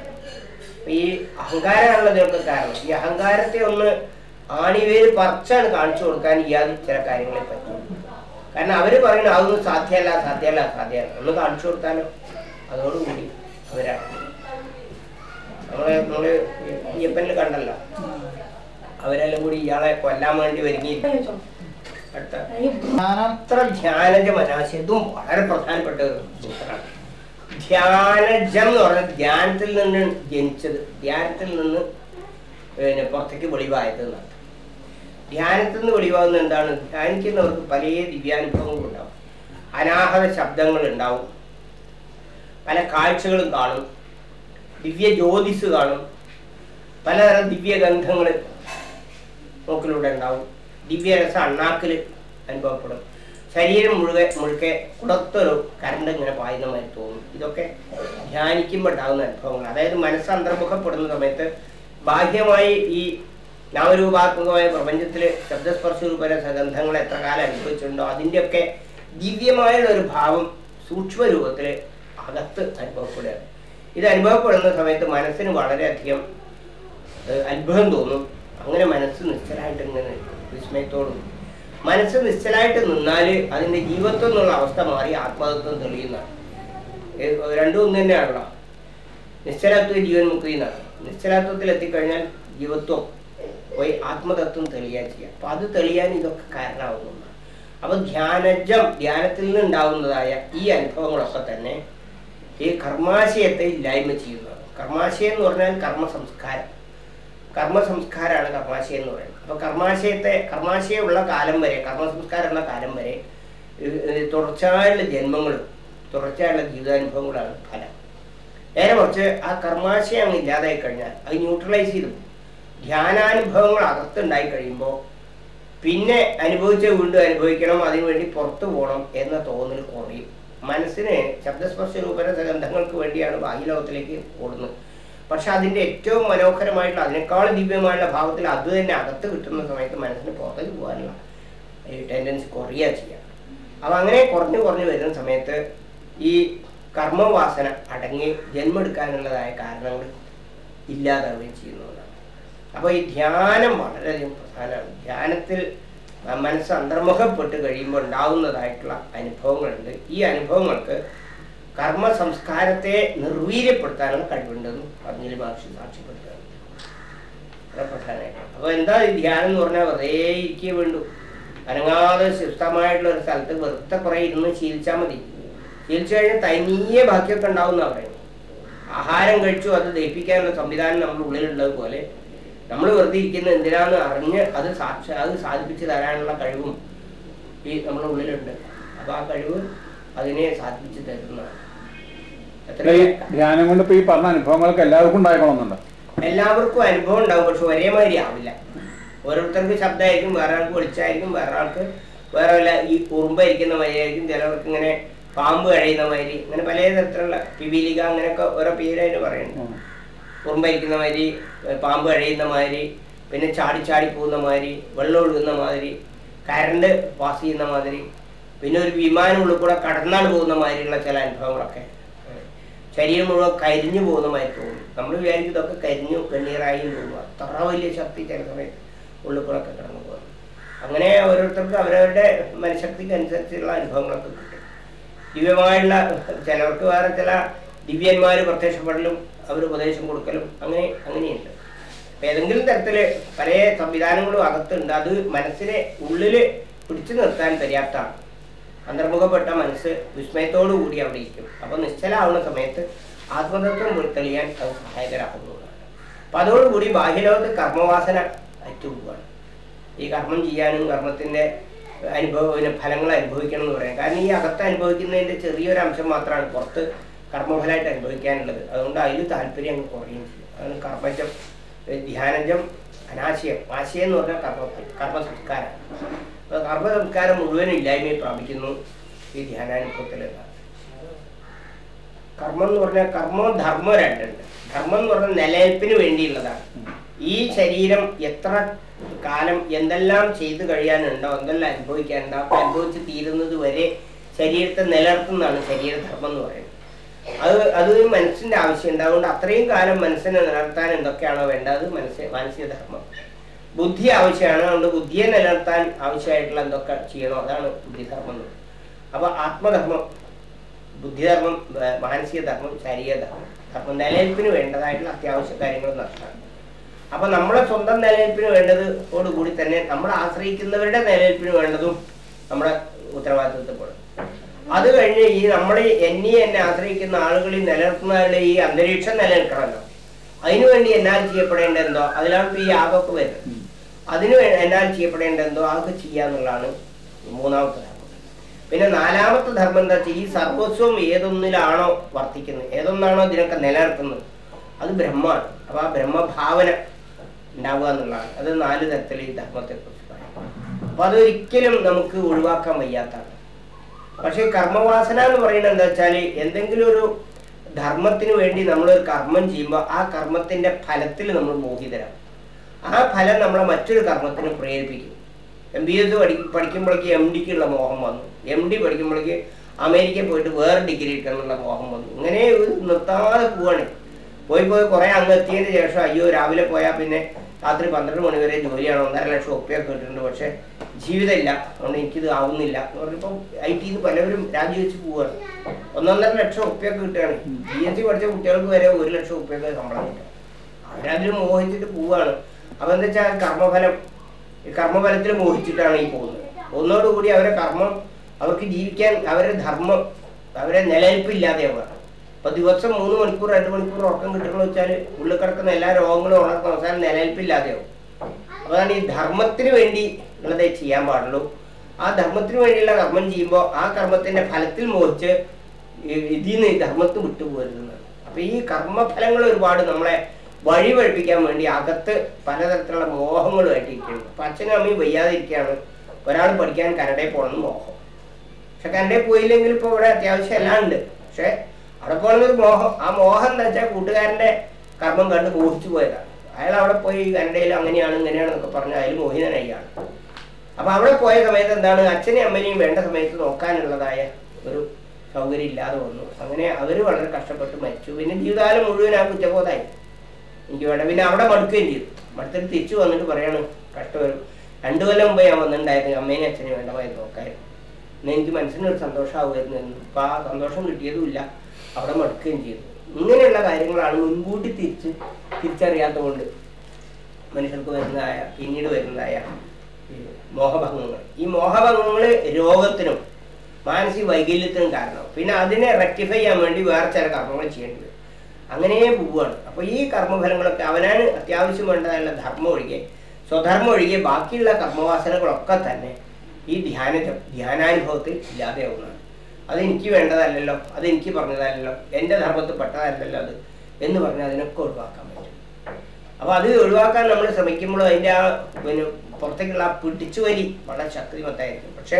Speaker 1: ഈ അഹങ്കാരമാണല്ലോ ഇതിനൊക്കെ കാരണം. ഈ അഹങ്കാരത്തെ ഒന്ന് ആണിവേര് പറിച്ചാണ് കാണിച്ചു കൊടുക്കാൻ ഇയാൾ ചില കാര്യങ്ങളെ പറ്റി. കാരണം അവർ പറയുന്നത് അതൊന്നും സാധ്യമല്ല സാധ്യമല്ല സാധ്യമല്ല. ഒന്ന് കാണിച്ചു കൊടുത്താലോ? അതോടുകൂടി അവരാണ് നമ്മളെ നമ്മൾ അയ്യപ്പനിൽ കണ്ടല്ലോ. അവരെല്ലാം കൂടി ഇയാളെ കൊല്ലാൻ വേണ്ടി
Speaker 2: വരികയില്ല
Speaker 1: അത്ര ധ്യാനജ മനാശ ഇതും വളരെ പ്രധാനപ്പെട്ട ഒരു സൂത്രമാണ് ധ്യാനജം എന്ന് പറഞ്ഞാൽ ധ്യാനത്തിൽ നിന്ന് ജനിച്ചത്. ധ്യാനത്തിൽ നിന്ന് പിന്നെ പുറത്തേക്ക് വെളിവായത് എന്നാണ്. ധ്യാനത്തിൽ നിന്ന് വെളിവാകുന്ന എന്താണ്? ധ്യാനിക്കുന്നവർക്ക് പല ദിവ്യാനുഭവങ്ങളും ഉണ്ടാവും. അനാഹത ശബ്ദങ്ങൾ ഉണ്ടാവും. പല കാഴ്ചകളും കാണും. ദിവ്യ ജ്യോതിസ് കാണും. പലതരം ദിവ്യഗന്ധങ്ങൾ മൂക്കിലൂടെ ഉണ്ടാവും. ദിവ്യരസ അണ്ണാക്കിൽ അനുഭവപ്പെടും. ശരീരം മുഴുകെ മുഴുക്കെ കുടത്തൊരു കരണ്ട് ഇങ്ങനെ പായുന്ന മാതിരി തോന്നും. ഇതൊക്കെ ധ്യാനിക്കുമ്പോൾ ഉണ്ടാകുന്ന അനുഭവങ്ങൾ അതായത് മനസ്സ് അന്തർമുഖപ്പെടുന്ന സമയത്ത് ബാഹ്യമായി ഈ നാമരൂപാത്മകമായ പ്രപഞ്ചത്തിൽ ശബ്ദസ്പർശ രൂപര സഗന്ധങ്ങൾ എത്ര കാലം അനുഭവിച്ചിട്ടുണ്ടോ? അതിന്റെയൊക്കെ ദിവ്യമായ ഒരു ഭാവം സൂക്ഷ്മ രൂപത്തിൽ അകത്ത് അനുഭവപ്പെടുകയാണ്. ഇത് അനുഭവപ്പെടുന്ന സമയത്ത് മനസ്സിന് വളരെയധികം അത്ഭുതം തോന്നും. അങ്ങനെ മനസ്സ് നിശ്ചലായിട്ട് ഇങ്ങനെ വിസ്മയത്തോടും മനസ്സ് നിശ്ചലായിട്ട് നിന്നാൽ അതിന്റെ ജീവത്വം എന്നുള്ള അവസ്ഥ മാറി ആത്മതത്വം തെളിയുന്നതാണ്. രണ്ടും ഒന്ന് തന്നെയാണല്ലോ. നിശ്ചലാത്വ ജീവൻ മുക്കുന്നതാണ് നിശ്ചലാത്വത്തിൽ എത്തിക്കഴിഞ്ഞാൽ ജീവത്വം ആത്മതത്വം തെളിയാൻ ചെയ്യാം. അപ്പൊ അത് തെളിയാൻ ഇതൊക്കെ കാരണമാകുന്നു അപ്പൊ ധ്യാനജം ധ്യാനത്തിൽ നിന്നുണ്ടാവുന്നതായ ഈ അനുഭവങ്ങളൊക്കെ തന്നെ ഈ കർമാശയത്തെ ഇല്ലായ്മ ചെയ്യുന്നതാണ്. കർമാശയം എന്ന് പറഞ്ഞാൽ കർമ്മ സംസ്കാരം കർമ്മ സംസ്കാരമാണ് കർമാശയം എന്ന് പറയുന്നത്. അപ്പൊ കർമാശയത്തെ കർമാശയമുള്ള കാലം വരെ കർമ്മ സംസ്കാരമുള്ള കാലം വരെ തുടർച്ചയായുള്ള ജന്മങ്ങളും തുടർച്ചയായുള്ള ജീവിതാനുഭവങ്ങളാണ് ഫലം. നേരെ കുറച്ച് ആ കർമാശയം അങ്ങ് ഇല്ലാതായി കഴിഞ്ഞാൽ അത് ന്യൂട്രലൈസ് ചെയ്തു. ധ്യാനാനുഭവങ്ങൾ അകത്തുണ്ടായി കഴിയുമ്പോൾ പിന്നെ അനുഭവിച്ച വീണ്ടും അനുഭവിക്കണം അതിനുവേണ്ടി പുറത്തു പോകണം എന്ന തോന്നൽ കുറയും. മനസ്സിന് ശബ്ദസ്പർശ രൂപര ഗന്ധങ്ങൾക്ക് വേണ്ടിയാണ് ബാഹ്യലോകത്തിലേക്ക് ഓടുന്നത്. പക്ഷെ അതിന്റെ ഏറ്റവും മനോഹരമായിട്ടുള്ള അതിനേക്കാൾ ദിവ്യമായിട്ടുള്ള ഭാവത്തിൽ അത് തന്നെ അകത്ത് കിട്ടുന്ന സമയത്ത് മനസ്സിന് പുറത്തേക്ക് പോകാനുള്ള ടെൻഡൻസി കുറയുക ചെയ്യുക. അപ്പം അങ്ങനെ കുറഞ്ഞു കുറഞ്ഞു വരുന്ന സമയത്ത് ഈ കർമ്മവാസന അടങ്ങി ജന്മെടുക്കാനുള്ളതായ കാരണങ്ങൾ ഇല്ലാതാവുകയും ചെയ്യുന്നതാണ് അപ്പോൾ ഈ ധ്യാനം വളരെയധികം പ്രധാനമാണ്. ധ്യാനത്തിൽ മനസ്സ് അന്തർമുഖപ്പെട്ട് കഴിയുമ്പോൾ ഉണ്ടാകുന്നതായിട്ടുള്ള അനുഭവങ്ങളുണ്ട്. ഈ അനുഭവങ്ങൾക്ക് കർമ്മ സംസ്കാരത്തെ നിർവീര്യപ്പെടുത്താനുള്ള കഴിവുണ്ടെന്ന് പത്നിയിൽ മഹർഷി സാക്ഷ്യപ്പെടുത്തുകയാണ്. പ്രധാനമായിട്ട്. അപ്പോൾ എന്താ ഈ ധ്യാനം എന്ന് പറഞ്ഞാൽ വെറുതെ ഇരിക്കേ വേണ്ടു. അനങ്ങാതെ ശുദ്ധമായിട്ടുള്ള ഒരു സ്ഥലത്ത് വെറുതെ കുറേ ഇരുന്ന് ശീലിച്ചാൽ മതി. ശീലിച്ചു കഴിഞ്ഞാൽ തനിയെ ബാക്കിയൊക്കെ ഉണ്ടാവും എന്നാണ് പറയുന്നത്. ആഹാരം കഴിച്ചു അത് ദഹിപ്പിക്കാനുള്ള സംവിധാനം നമ്മുടെ ഉള്ളിലുള്ളത് പോലെ നമ്മൾ വെറുതെ ഇരിക്കുന്നത് എന്തിനാന്ന് അറിഞ്ഞ് അത് സാക്ഷ അത് സാധിപ്പിച്ച് തരാനുള്ള കഴിവും ഈ നമ്മുടെ ഉള്ളിലുണ്ട്. അപ്പൊ ആ കഴിവ് അതിനെ സാധിപ്പിച്ച് തരുന്നതാണ്.
Speaker 3: ഈ
Speaker 1: എത്ര
Speaker 3: ധ്യാനം കൊണ്ട് ഇപ്പൊ ഈ പറഞ്ഞ അനുഭവങ്ങൾക്ക് എല്ലാവർക്കും ഉണ്ടായിക്കണമെന്നുണ്ട്
Speaker 1: എല്ലാവർക്കും അനുഭവം ഉണ്ടാവും. പക്ഷെ ഒരേമാതിരി ആവില്ല. ഓരോരുത്തർക്ക് ശബ്ദമായിരിക്കും വേറെ ആൾക്ക് വെളിച്ചായിരിക്കും വേറെ ആൾക്ക് വേറെ വല്ല ഈ കുറുമ്പായിരിക്കുന്ന മാതിരിയായിരിക്കും. ചിലവർക്ക് ഇങ്ങനെ പാമ്പ് കഴിയുന്ന മാതിരി. അങ്ങനെ പല തരത്തിലുള്ള പിബിലിക അങ്ങനെയൊക്കെ ഓരോ പേരായിട്ട് പറയുന്നുണ്ട്. ഉറുമ്പരിക്കുന്ന മാതിരി പാമ്പ് കഴിയുന്ന മാതിരി പിന്നെ ചാടി ചാടി പോകുന്ന മാതിരി വെള്ളം ഒഴുകുന്ന മാതിരി കരണ്ട് പാസ് ചെയ്യുന്ന മാതിരി പിന്നെ ഒരു വിമാനം ഉള്ളിൽ കൂടെ കടന്നാണ് പോകുന്ന മാതിരിയുള്ള ചില അനുഭവങ്ങളൊക്കെ. ശരീരം മുഴുവൻ കരിഞ്ഞു പോകുന്ന മാതിരി തോന്നും. നമ്മൾ വിചാരിക്കും ഇതൊക്കെ കരിഞ്ഞു കണ്ണീറായി തോന്നും അത്ര വലിയ ശക്തി ചില സമയത്ത് ഉള്ളിൽ കൂടെ ഒക്കെ കടന്നു പോകുന്നു അങ്ങനെ ഓരോരുത്തർക്കും അവരവരുടെ മനഃശക്തിക്ക് അനുസരിച്ചുള്ള അനുഭവങ്ങളൊക്കെ കിട്ടും. ദിവ്യമായുള്ള ചിലർക്ക് വേറെ ചില ദിവ്യന്മാർ പ്രത്യക്ഷപ്പെടലും അവർ ഉപദേശം കൊടുക്കലും അങ്ങനെ അങ്ങനെയുണ്ട്. അപ്പൊ ഏതെങ്കിലും തരത്തിൽ പല സംവിധാനങ്ങളും അകത്തുണ്ട്. അത് മനസ്സിനെ ഉള്ളിൽ പിടിച്ചു നിർത്താൻ പര്യാപ്തമാണ് അന്തർമുഖപ്പെട്ട മനസ്സ് വിസ്മയത്തോടു കൂടി അവിടെ ഇരിക്കും. അപ്പൊ നിശ്ചലാവുന്ന സമയത്ത് ആത്മതത്വം പുറത്തെളിയാൻ അത് സഹായകരാകുന്നതാണ് അപ്പൊ അതോടുകൂടി ബാഹ്യലോകത്ത് കർമ്മവാസന അറ്റുപോവാണ്. ഈ കർമ്മം ചെയ്യാനും കർമ്മത്തിന്റെ അനുഭവ ഫലങ്ങൾ അനുഭവിക്കണം എന്ന് പറയാം. കാരണം ഈ അകത്ത് അനുഭവിക്കുന്നതിന്റെ ചെറിയൊരു അംശം മാത്രമാണ് പുറത്ത് കർമ്മഫലമായിട്ട് അനുഭവിക്കാനുള്ളത്. അതുകൊണ്ട് അതിൽ താല്പര്യം അങ്ങ് കുറയും ചെയ്യും. അതാണ് കർമ്മജം ധ്യാനജം അനാശയം. ആശയം എന്ന് പറഞ്ഞാൽ കർമ്മ കർമ്മ സംസ്കാരം അപ്പോൾ കർമ്മ സംസ്കാരം മുഴുവൻ ഇല്ലായ്മയെ പ്രാപിക്കുന്നു ഈ ധ്യാനാനുഭവത്തിൽ കർമ്മം എന്ന് പറഞ്ഞാൽ കർമ്മവും ധർമ്മവും രണ്ടുണ്ട്. ധർമ്മം എന്ന് പറഞ്ഞാൽ നിലനിൽപ്പിന് വേണ്ടിയുള്ളതാണ്. ഈ ശരീരം എത്ര കാലം എന്തെല്ലാം ചെയ്തു കഴിയാനുണ്ടോ എന്തെല്ലാം അനുഭവിക്കാനുണ്ടോ അനുഭവിച്ച് തീരുന്നത് വരെ ശരീരത്തെ നിലനിർത്തുന്നതാണ് ശരീരധർമ്മം എന്ന് പറയുന്നത്. അത് അത് മനസ്സിന്റെ ആവശ്യമുണ്ട് അതുകൊണ്ട് അത്രയും കാലം മനസ്സിനെ നിലനിർത്താൻ എന്തൊക്കെയാണോ വേണ്ടത് മനസ്സ് മാനസിക ധർമ്മം. ബുദ്ധി ആവശ്യമാണ്. അതുകൊണ്ട് ബുദ്ധിയെ നിലനിർത്താൻ ആവശ്യമായിട്ടുള്ള എന്തൊക്കെ ചെയ്യണോ അതാണ് ബുദ്ധിധർമ്മം. അപ്പൊ ആത്മധർമ്മം ബുദ്ധിധർമ്മം മാനസിക ധർമ്മം ശാരീരിക ധർമ്മം. നിലനിൽപ്പിന് വേണ്ടതായിട്ടുള്ള അത്യാവശ്യ കാര്യങ്ങൾ നടത്താം അപ്പൊ നമ്മളെ സ്വന്തം നിലനിൽപ്പിന് വേണ്ടതോട് കൂടി തന്നെ നമ്മൾ ആശ്രയിക്കുന്നവരുടെ നിലനിൽപ്പിന് വേണ്ടതും നമ്മുടെ ഉത്തരവാദിത്വത്തിൽ ഉത്തരവാദിത്വത്തിൽപ്പെടും അത് കഴിഞ്ഞ് ഈ നമ്മൾ എന്നെ എന്നെ ആശ്രയിക്കുന്ന ആളുകളിൽ നിലനിർത്തുന്നവരുടെ ഈ അന്തരീക്ഷം നിലനിൽക്കണമല്ലോ. അതിനുവേണ്ടി എന്നാൽ ചെയ്യപ്പെടേണ്ട എന്തോ? അതിലാണ് ഇപ്പൊ ഈ യാഗമൊക്കെ വരുന്നത്. അതിന് എന്നാൽ ചെയ്യപ്പെടേണ്ട എന്തോ? അതൊക്കെ ചെയ്യാന്നുള്ളതാണ് മൂന്നാമത്തെ ധർമ്മം. പിന്നെ നാലാമത്തെ ധർമ്മം എന്താ വെച്ചാൽ ഈ സർവസ്വം ഏതൊന്നിലാണോ വർത്തിക്കുന്നത് ഏതൊന്നാണോ ഇതിനൊക്കെ നിലനിർത്തുന്നത് അത് ബ്രഹ്മമാണ് അപ്പൊ ആ ബ്രഹ്മഭാവന ഉണ്ടാവുക എന്നുള്ളതാണ്. അത് നാല് തരത്തിൽ ഈ ധർമ്മത്തെ കുറിച്ച് പറയാം. അപ്പൊ അതൊരിക്കലും നമുക്ക് ഒഴിവാക്കാൻ വയ്യാത്തതാണ്. പക്ഷെ കർമ്മവാസന എന്ന് പറയുന്നത് എന്താ വെച്ചാൽ എന്തെങ്കിലും ഒരു ധർമ്മത്തിന് വേണ്ടി നമ്മൾ ഒരു കർമ്മം ചെയ്യുമ്പോൾ ആ കർമ്മത്തിന്റെ ഫലത്തിൽ നമ്മൾ മോഹിതരാം ആ ഫലം നമ്മളെ മറ്റൊരു കർമ്മത്തിന് പ്രേരിപ്പിക്കും. എം ബി എസ് പഠി പഠിക്കുമ്പോഴേക്ക് എം ഡിക്കുള്ള മോഹം വന്നു. എം ഡി പഠിക്കുമ്പോഴേക്ക് അമേരിക്കയിൽ പോയിട്ട് വേറെ ഡിഗ്രി എടുക്കാനുള്ള മോഹം വന്നു. ഇങ്ങനെ നിർത്താതെ പോവാണ്. പോയി പോയി കുറെ അങ്ങ് എത്തിയതിന് ശേഷം അയ്യോ രാവിലെ പോയാൽ പിന്നെ രാത്രി പന്ത്രണ്ട് മണി വരെ ജോലിയാണ് ഒന്നര ലക്ഷം ഉപ്പയൊക്കെ കിട്ടുന്നുണ്ട്. പക്ഷേ ജീവിതമില്ല. അതുകൊണ്ട് എനിക്കിത് ആവുന്നില്ല. എന്ന് പറഞ്ഞപ്പോൾ ഐ ടി പലവരും രാജിവെച്ച് പോവുകയാണ് ഒന്നൊന്നര ലക്ഷം ഉപ്പയൊക്കെ കിട്ടുകയാണ്. ജി എസ് സി പഠിച്ച കുട്ടികൾക്ക് വരെ ഒരു ലക്ഷം ഉപ്പയൊക്കെ ശമ്പളം കിട്ടും. അവരതിൽ മോഹിച്ചിട്ട് പോവുകയാണ് അപ്പം എന്താ വെച്ചാൽ കർമ്മഫലം കർമ്മഫലത്തിൽ മോഹിച്ചിട്ടാണ് ഈ പോകുന്നത്. ഒന്നോടുകൂടി അവരെ കർമ്മം അവർക്ക് ജീവിക്കാൻ അവരുടെ ധർമ്മം അവരെ നിലനിൽപ്പില്ലാതെയാവുകയാണ് അപ്പൊ ദിവസം മൂന്ന് മണിക്കൂർ രണ്ട് മണിക്കൂർ ഉറക്കം കിട്ടണമെന്ന് വെച്ചാൽ ഉള്ളിൽ കിടക്കുന്ന എല്ലാ രോഗങ്ങളും ഉണർത്തുന്ന അവസാനം നിലനിൽപ്പില്ലാതെയാവും. അതാണ് ഈ ധർമ്മത്തിന് വേണ്ടി ഉള്ളതേ ചെയ്യാൻ പാടുള്ളൂ. ആ ധർമ്മത്തിന് വേണ്ടിയുള്ള കർമ്മം ചെയ്യുമ്പോൾ ആ കർമ്മത്തിന്റെ ഫലത്തിൽ മോഹിച്ച് ഇതിൽ നിന്ന് ധർമ്മത്തിന് വിട്ടുപോകരുതെന്നാണ് അപ്പൊ ഈ കർമ്മഫലങ്ങൾ ഒരുപാട് നമ്മളെ വഴി വഴിപ്പിക്കാൻ വേണ്ടി അകത്ത് പലതരത്തിലുള്ള മോഹങ്ങളുമായിട്ട് ഇരിക്കുന്നു അപ്പൊ അച്ഛനും അമ്മയും വയ്യാതിരിക്കുകയാണ്. ഒരാൾ പഠിക്കാൻ കനഡയിൽ പോകണമെന്ന് മോഹം. പക്ഷെ കനഡയിൽ പോയില്ലെങ്കിൽ ഇപ്പൊ ഇവിടെ അത്യാവശ്യം എല്ലാം ഉണ്ട്. പക്ഷെ അവിടെ ഒരു മോഹം ആ മോഹം എന്താ വെച്ചാൽ കൂട്ടുകാരന്റെ കർമ്മം കണ്ട് മോഹിച്ചു പോയതാണ് അയാൾ അവിടെ പോയി കനഡയിൽ അങ്ങനെയാണ് ഇങ്ങനെയാണെന്നൊക്കെ പറഞ്ഞ് അയാൾ മോഹിതനായിയാണ്. അപ്പൊ അവിടെ പോയ സമയത്ത് എന്താണ്? അച്ഛനെയും അമ്മനെയും വേണ്ട സമയത്ത് നോക്കാനുള്ളതായ ഒരു സൗകര്യം ഇല്ലാതെ വന്നു. അങ്ങനെ അവർ വളരെ കഷ്ടപ്പെട്ട് മരിച്ചു. പിന്നെ ജീവിതകാലം മുഴുവൻ ആ കുറ്റബോധമായി. എനിക്ക് വേണ്ട. പിന്നെ അവിടെ മടുക്കുകയും ചെയ്തു. മടുത്തിട്ട് തിരിച്ചു വന്നിട്ട് പറയാണ് കഷ്ടവരും രണ്ടു കൊല്ലം മുമ്പ് ഞാൻ വന്നിട്ടുണ്ടായിരുന്നു. അമ്മേനെ അച്ഛനെ വേണ്ട പോയി നോക്കായിരുന്നു എനിക്ക് മനസ്സിനൊരു സന്തോഷമാവുമായിരുന്നു. ഇപ്പൊ ആ സന്തോഷം കിട്ടിയതുമില്ല. അവിടെ മടുക്കുകയും ചെയ്തു. ഇങ്ങനെയുള്ള കാര്യങ്ങളാണ് മുൻകൂട്ടി തിരിച്ച് തിരിച്ചറിയാത്തതുകൊണ്ട് മനുഷ്യർക്ക് വരുന്നതായ പിന്നീട് വരുന്നതായ മോഹഭംഗങ്ങൾ. ഈ മോഹഭംഗങ്ങൾ രോഗത്തിനും മാനസിക വൈകല്യത്തിനും കാരണമാവും. പിന്നെ അതിനെ റെക്ടിഫൈ ചെയ്യാൻ വേണ്ടി വേറെ ചില കർമ്മങ്ങൾ ചെയ്യേണ്ടി വരും. അങ്ങനെ പോവുകയാണ്. അപ്പോൾ ഈ കർമ്മഫലങ്ങളൊക്കെ അവനാണ് അത്യാവശ്യം വേണ്ടതായുള്ള ധർമ്മം ഒഴികെ സ്വധർമ്മം ഒഴികെ ബാക്കിയുള്ള കർമ്മവാസനകളൊക്കെ തന്നെ ഈ ധ്യാന ധ്യാനാനുഭവത്തിൽ ഇല്ലാതെയാവുന്നതാണ്. അത് എനിക്ക് വേണ്ടതല്ലല്ലോ അതെനിക്ക് പറഞ്ഞതല്ലല്ലോ എന്റെ ധർമ്മത്തിൽ പെട്ടതല്ലല്ലോ അത് എന്ന് പറഞ്ഞാൽ അതിനൊക്കെ ഒഴിവാക്കാൻ പറ്റും. അപ്പൊ അത് ഒഴിവാക്കാൻ നമ്മൾ ശ്രമിക്കുമ്പോൾ അതിന്റെ ആ പിന്നെ പുറത്തേക്കുള്ള ആ പിടിച്ചു വരി വളരെ ശക്തിമത്തായിരിക്കും. പക്ഷെ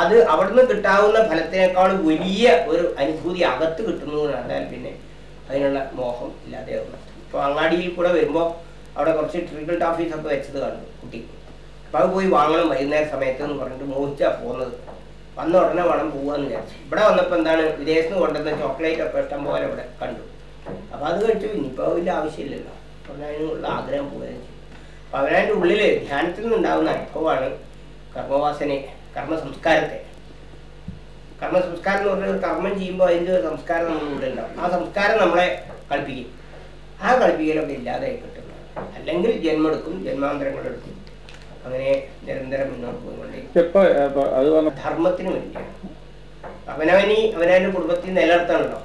Speaker 1: അത് അവിടുന്ന് കിട്ടാവുന്ന ഫലത്തിനേക്കാൾ വലിയ ഒരു അനുഭൂതി അകത്ത് കിട്ടുന്നു പറഞ്ഞാൽ പിന്നെ അതിനുള്ള മോഹം ഇല്ലാതെയാവുന്നു ഇപ്പൊ അങ്ങാടിയിൽ കൂടെ വരുമ്പോൾ അവിടെ കുറച്ച് ട്രിക്കിൾട്ട് ടോഫീസ് ഒക്കെ വെച്ചത് കണ്ടു കുട്ടി. അപ്പൊ അത് പോയി വാങ്ങണം വൈകുന്നേരം സമയത്ത് എന്ന് പറഞ്ഞിട്ട് മോഹിച്ചാ പോകുന്നത് വന്ന ഉടനെ വേണം പോവാന്ന് വിചാരിച്ചു. ഇവിടെ വന്നപ്പോൾ എന്താണ് വിദേശത്ത് നിന്ന് കൊണ്ടുവന്ന ചോക്ലേറ്റ് ഒക്കെ ഇഷ്ടം പോലെ ഇവിടെ കണ്ടു. അപ്പൊ അത് കഴിച്ചു ഇനിയിപ്പോൾ വലിയ ആവശ്യമില്ലല്ലോ. അപ്പൊ അതിനുള്ള ആഗ്രഹം പോവുകയും ചെയ്തു. അപ്പൊ അവനതിന്റെ ഉള്ളിൽ ധ്യാനത്തിൽ നിന്നുണ്ടാകുന്ന അനുഭവമാണ് കർമ്മവാസനെ കർമ്മ സംസ്കാരത്തെ കർമ്മ സംസ്കാരം എന്ന് പറഞ്ഞാൽ കർമ്മം ചെയ്യുമ്പോൾ അതിന്റെ ഒരു സംസ്കാരം നമ്മുടെ ഉള്ളിൽ ഉണ്ടാവും. ആ സംസ്കാരം നമ്മളെ കളിപ്പിക്കും. ആ കളിപ്പിക്കലൊക്കെ ഇല്ലാതെ കിട്ടുന്നത് അല്ലെങ്കിൽ ജന്മെടുക്കും ജന്മാന്തരങ്ങളെടുക്കും. അങ്ങനെ നിരന്തരം മുന്നോട്ട് പോയിക്കൊണ്ടേ ധർമ്മത്തിന് വേണ്ടിയാണ്. അവനവനി അവനവന്റെ കുടുംബത്തിൽ നിലനിർത്തണല്ലോ.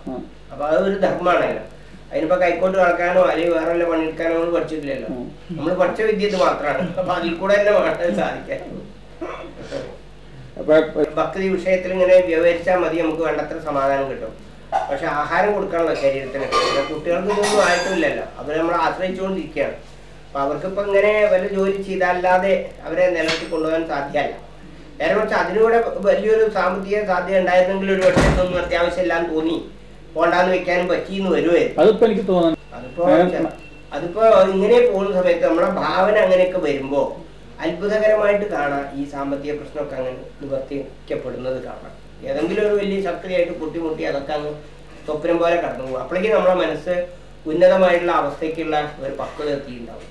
Speaker 1: അപ്പൊ അത് ഒരു ധർമ്മമാണല്ലോ അതിനിപ്പോ കൈക്കോട്ട് കളക്കാനോ അല്ലെങ്കിൽ വേറെ വല്ല പണിയെടുക്കാനോ നമ്മൾ പഠിച്ചിട്ടില്ലല്ലോ. നമ്മൾ പഠിച്ച വിദ്യ ഇത് മാത്രമാണ് അപ്പൊ അതിൽ കൂടെ തന്നെ മാറ്റാൻ സാധിക്കാൻ. ഭക്തി വിഷയത്തിൽ ഇങ്ങനെ വ്യവഹരിച്ചാൽ മതി നമുക്ക് വേണ്ടത്ര സമാധാനം കിട്ടും. പക്ഷെ ആഹാരം കൊടുക്കാനുള്ള ശരീരത്തിന്. കുട്ടികൾക്ക് ഇതൊന്നും ആയിട്ടില്ലല്ലോ അവർ നമ്മൾ ആശ്രയിച്ചുകൊണ്ടിരിക്കുകയാണ്. അപ്പൊ അവർക്കിപ്പോ ഇങ്ങനെ വല്ല ജോലി ചെയ്താലല്ലാതെ അവരെ നിലനിർത്തി കൊണ്ടുപോകാൻ സാധ്യമല്ല നേരെ കുറച്ച് അതിലൂടെ വലിയൊരു സാമ്പത്തിക സാധ്യത ഉണ്ടായിരുന്നെങ്കിൽ ഒരു പക്ഷേ ഇതൊന്നും അത്യാവശ്യമില്ലാന്ന് തോന്നി. പോണ്ടാന്ന് വെക്കാനും പറ്റിയെന്ന് വരുമായിരുന്നു
Speaker 3: അതിപ്പോ എനിക്ക് തോന്നുന്നു.
Speaker 1: അതിപ്പോ അതിപ്പോ ഇങ്ങനെ പോകുന്ന സമയത്ത് നമ്മുടെ ഭാവന അങ്ങനെയൊക്കെ വരുമ്പോ അത്ഭുതകരമായിട്ട് കാണാം ഈ സാമ്പത്തിക പ്രശ്നമൊക്കെ അങ്ങനെ നിവർത്തിക്കപ്പെടുന്നത് കാണാം. ഏതെങ്കിലും ഒരു വലിയ ശക്തിയായിട്ട് പൊട്ടിമുട്ടി അതൊക്കെ അങ്ങ് സ്വപ്നം പോലെ കടന്നു പോകും അപ്പോഴേക്കും നമ്മുടെ മനസ്സ് ഉന്നതമായിട്ടുള്ള അവസ്ഥയ്ക്കുള്ള ഒരു പക്വത എത്തിയിട്ടുണ്ടാവും.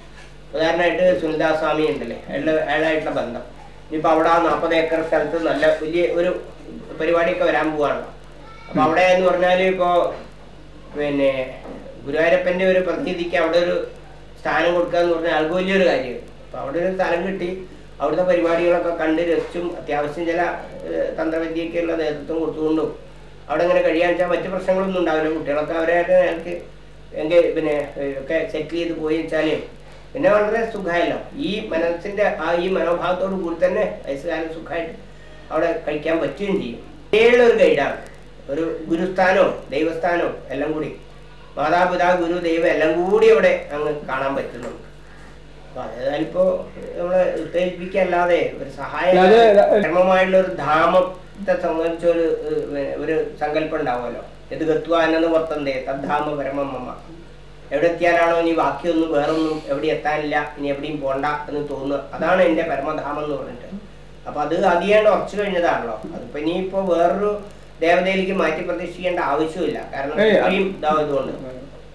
Speaker 1: ഉദാഹരണമായിട്ട് സുനിതാ സ്വാമി ഉണ്ടല്ലേ അയാളുടെ അയാളായിട്ടുള്ള ബന്ധം. ഇനിയിപ്പോൾ അവിടെ ആ നാൽപ്പത് ഏക്കർ സ്ഥലത്ത് നല്ല വലിയ ഒരു പരിപാടിയൊക്കെ വരാൻ പോവാണല്ലോ അപ്പൊ അവിടെ എന്ന് പറഞ്ഞാൽ ഇപ്പോ പിന്നെ ഗുരുവായൂരപ്പന്റെ ഒരു പ്രതിനിധിക്ക് അവിടെ ഒരു സ്ഥാനം കൊടുക്കുക എന്ന് പറഞ്ഞാൽ ആൾക്ക് വലിയൊരു കാര്യമാണ് അപ്പൊ അവിടെ ഒരു സ്ഥലം കിട്ടി. അവിടുത്തെ പരിപാടികളൊക്കെ കണ്ട് രസിച്ചും അത്യാവശ്യം ചില ഏഹ്, തന്ത്രവിദ്യക്കുള്ള നേതൃത്വം കൊടുത്തുകൊണ്ടും അവിടെ അങ്ങനെ കഴിയാൻ വെച്ചാൽ മറ്റു പ്രശ്നങ്ങളൊന്നും ഉണ്ടാവില്ല. കുട്ടികളൊക്കെ അവരായിട്ട് അയാൾക്ക് എങ്കിൽ പിന്നെ ഒക്കെ സെറ്റിൽ ചെയ്ത് പോയി വെച്ചാൽ പിന്നെ വളരെ സുഖമായല്ലോ ഈ മനസ്സിന്റെ ആ ഈ മനോഭാവത്തോടു കൂടി തന്നെ വയസ്സുകാലം സുഖമായിട്ട് അവിടെ കഴിക്കാൻ പറ്റുകയും ചെയ്യും. ഏഴുള്ള ഒരു ഗൈഡാണ് ഒരു ഗുരുസ്ഥാനോ ദൈവസ്ഥാനോ എല്ലാം കൂടി. മാതാപിതാ ഗുരു ദൈവം എല്ലാം കൂടി അവിടെ അങ്ങ് കാണാൻ പറ്റുന്നുണ്ട്. അതേതായാലിപ്പോ നമ്മൾ ഉത്തേജിപ്പിക്കല്ലാതെ ഒരു സഹായം ധർമ്മമായിട്ടുള്ള ഒരു ധാമത്തെ സംബന്ധിച്ച ഒരു ഒരു സങ്കല്പം ഉണ്ടാവുമല്ലോ. ഇത് കത്തുവാനെന്ന് പുറത്തന്തേ? തദ്ധാമ പരമമ്മ. എവിടെ എത്തിയാലാണോ ഇനി ബാക്കിയൊന്നും വേറൊന്നും എവിടെ എത്താനില്ല ഇനി എവിടെയും പോണ്ട എന്ന് തോന്നുക. അതാണ് എന്റെ പരമധാമം എന്ന് പറഞ്ഞിട്ട്. അപ്പൊ അത് അതിയാണ്ട് ഉറച്ചു കഴിഞ്ഞതാണല്ലോ. അതിപ്പോ ഇനിയിപ്പോ വേറൊരു ദേവതയിലേക്ക് മാറ്റി പ്രതീക്ഷിക്കേണ്ട ആവശ്യമില്ല കാരണം സുപ്രീം ഇതാവതുകൊണ്ട്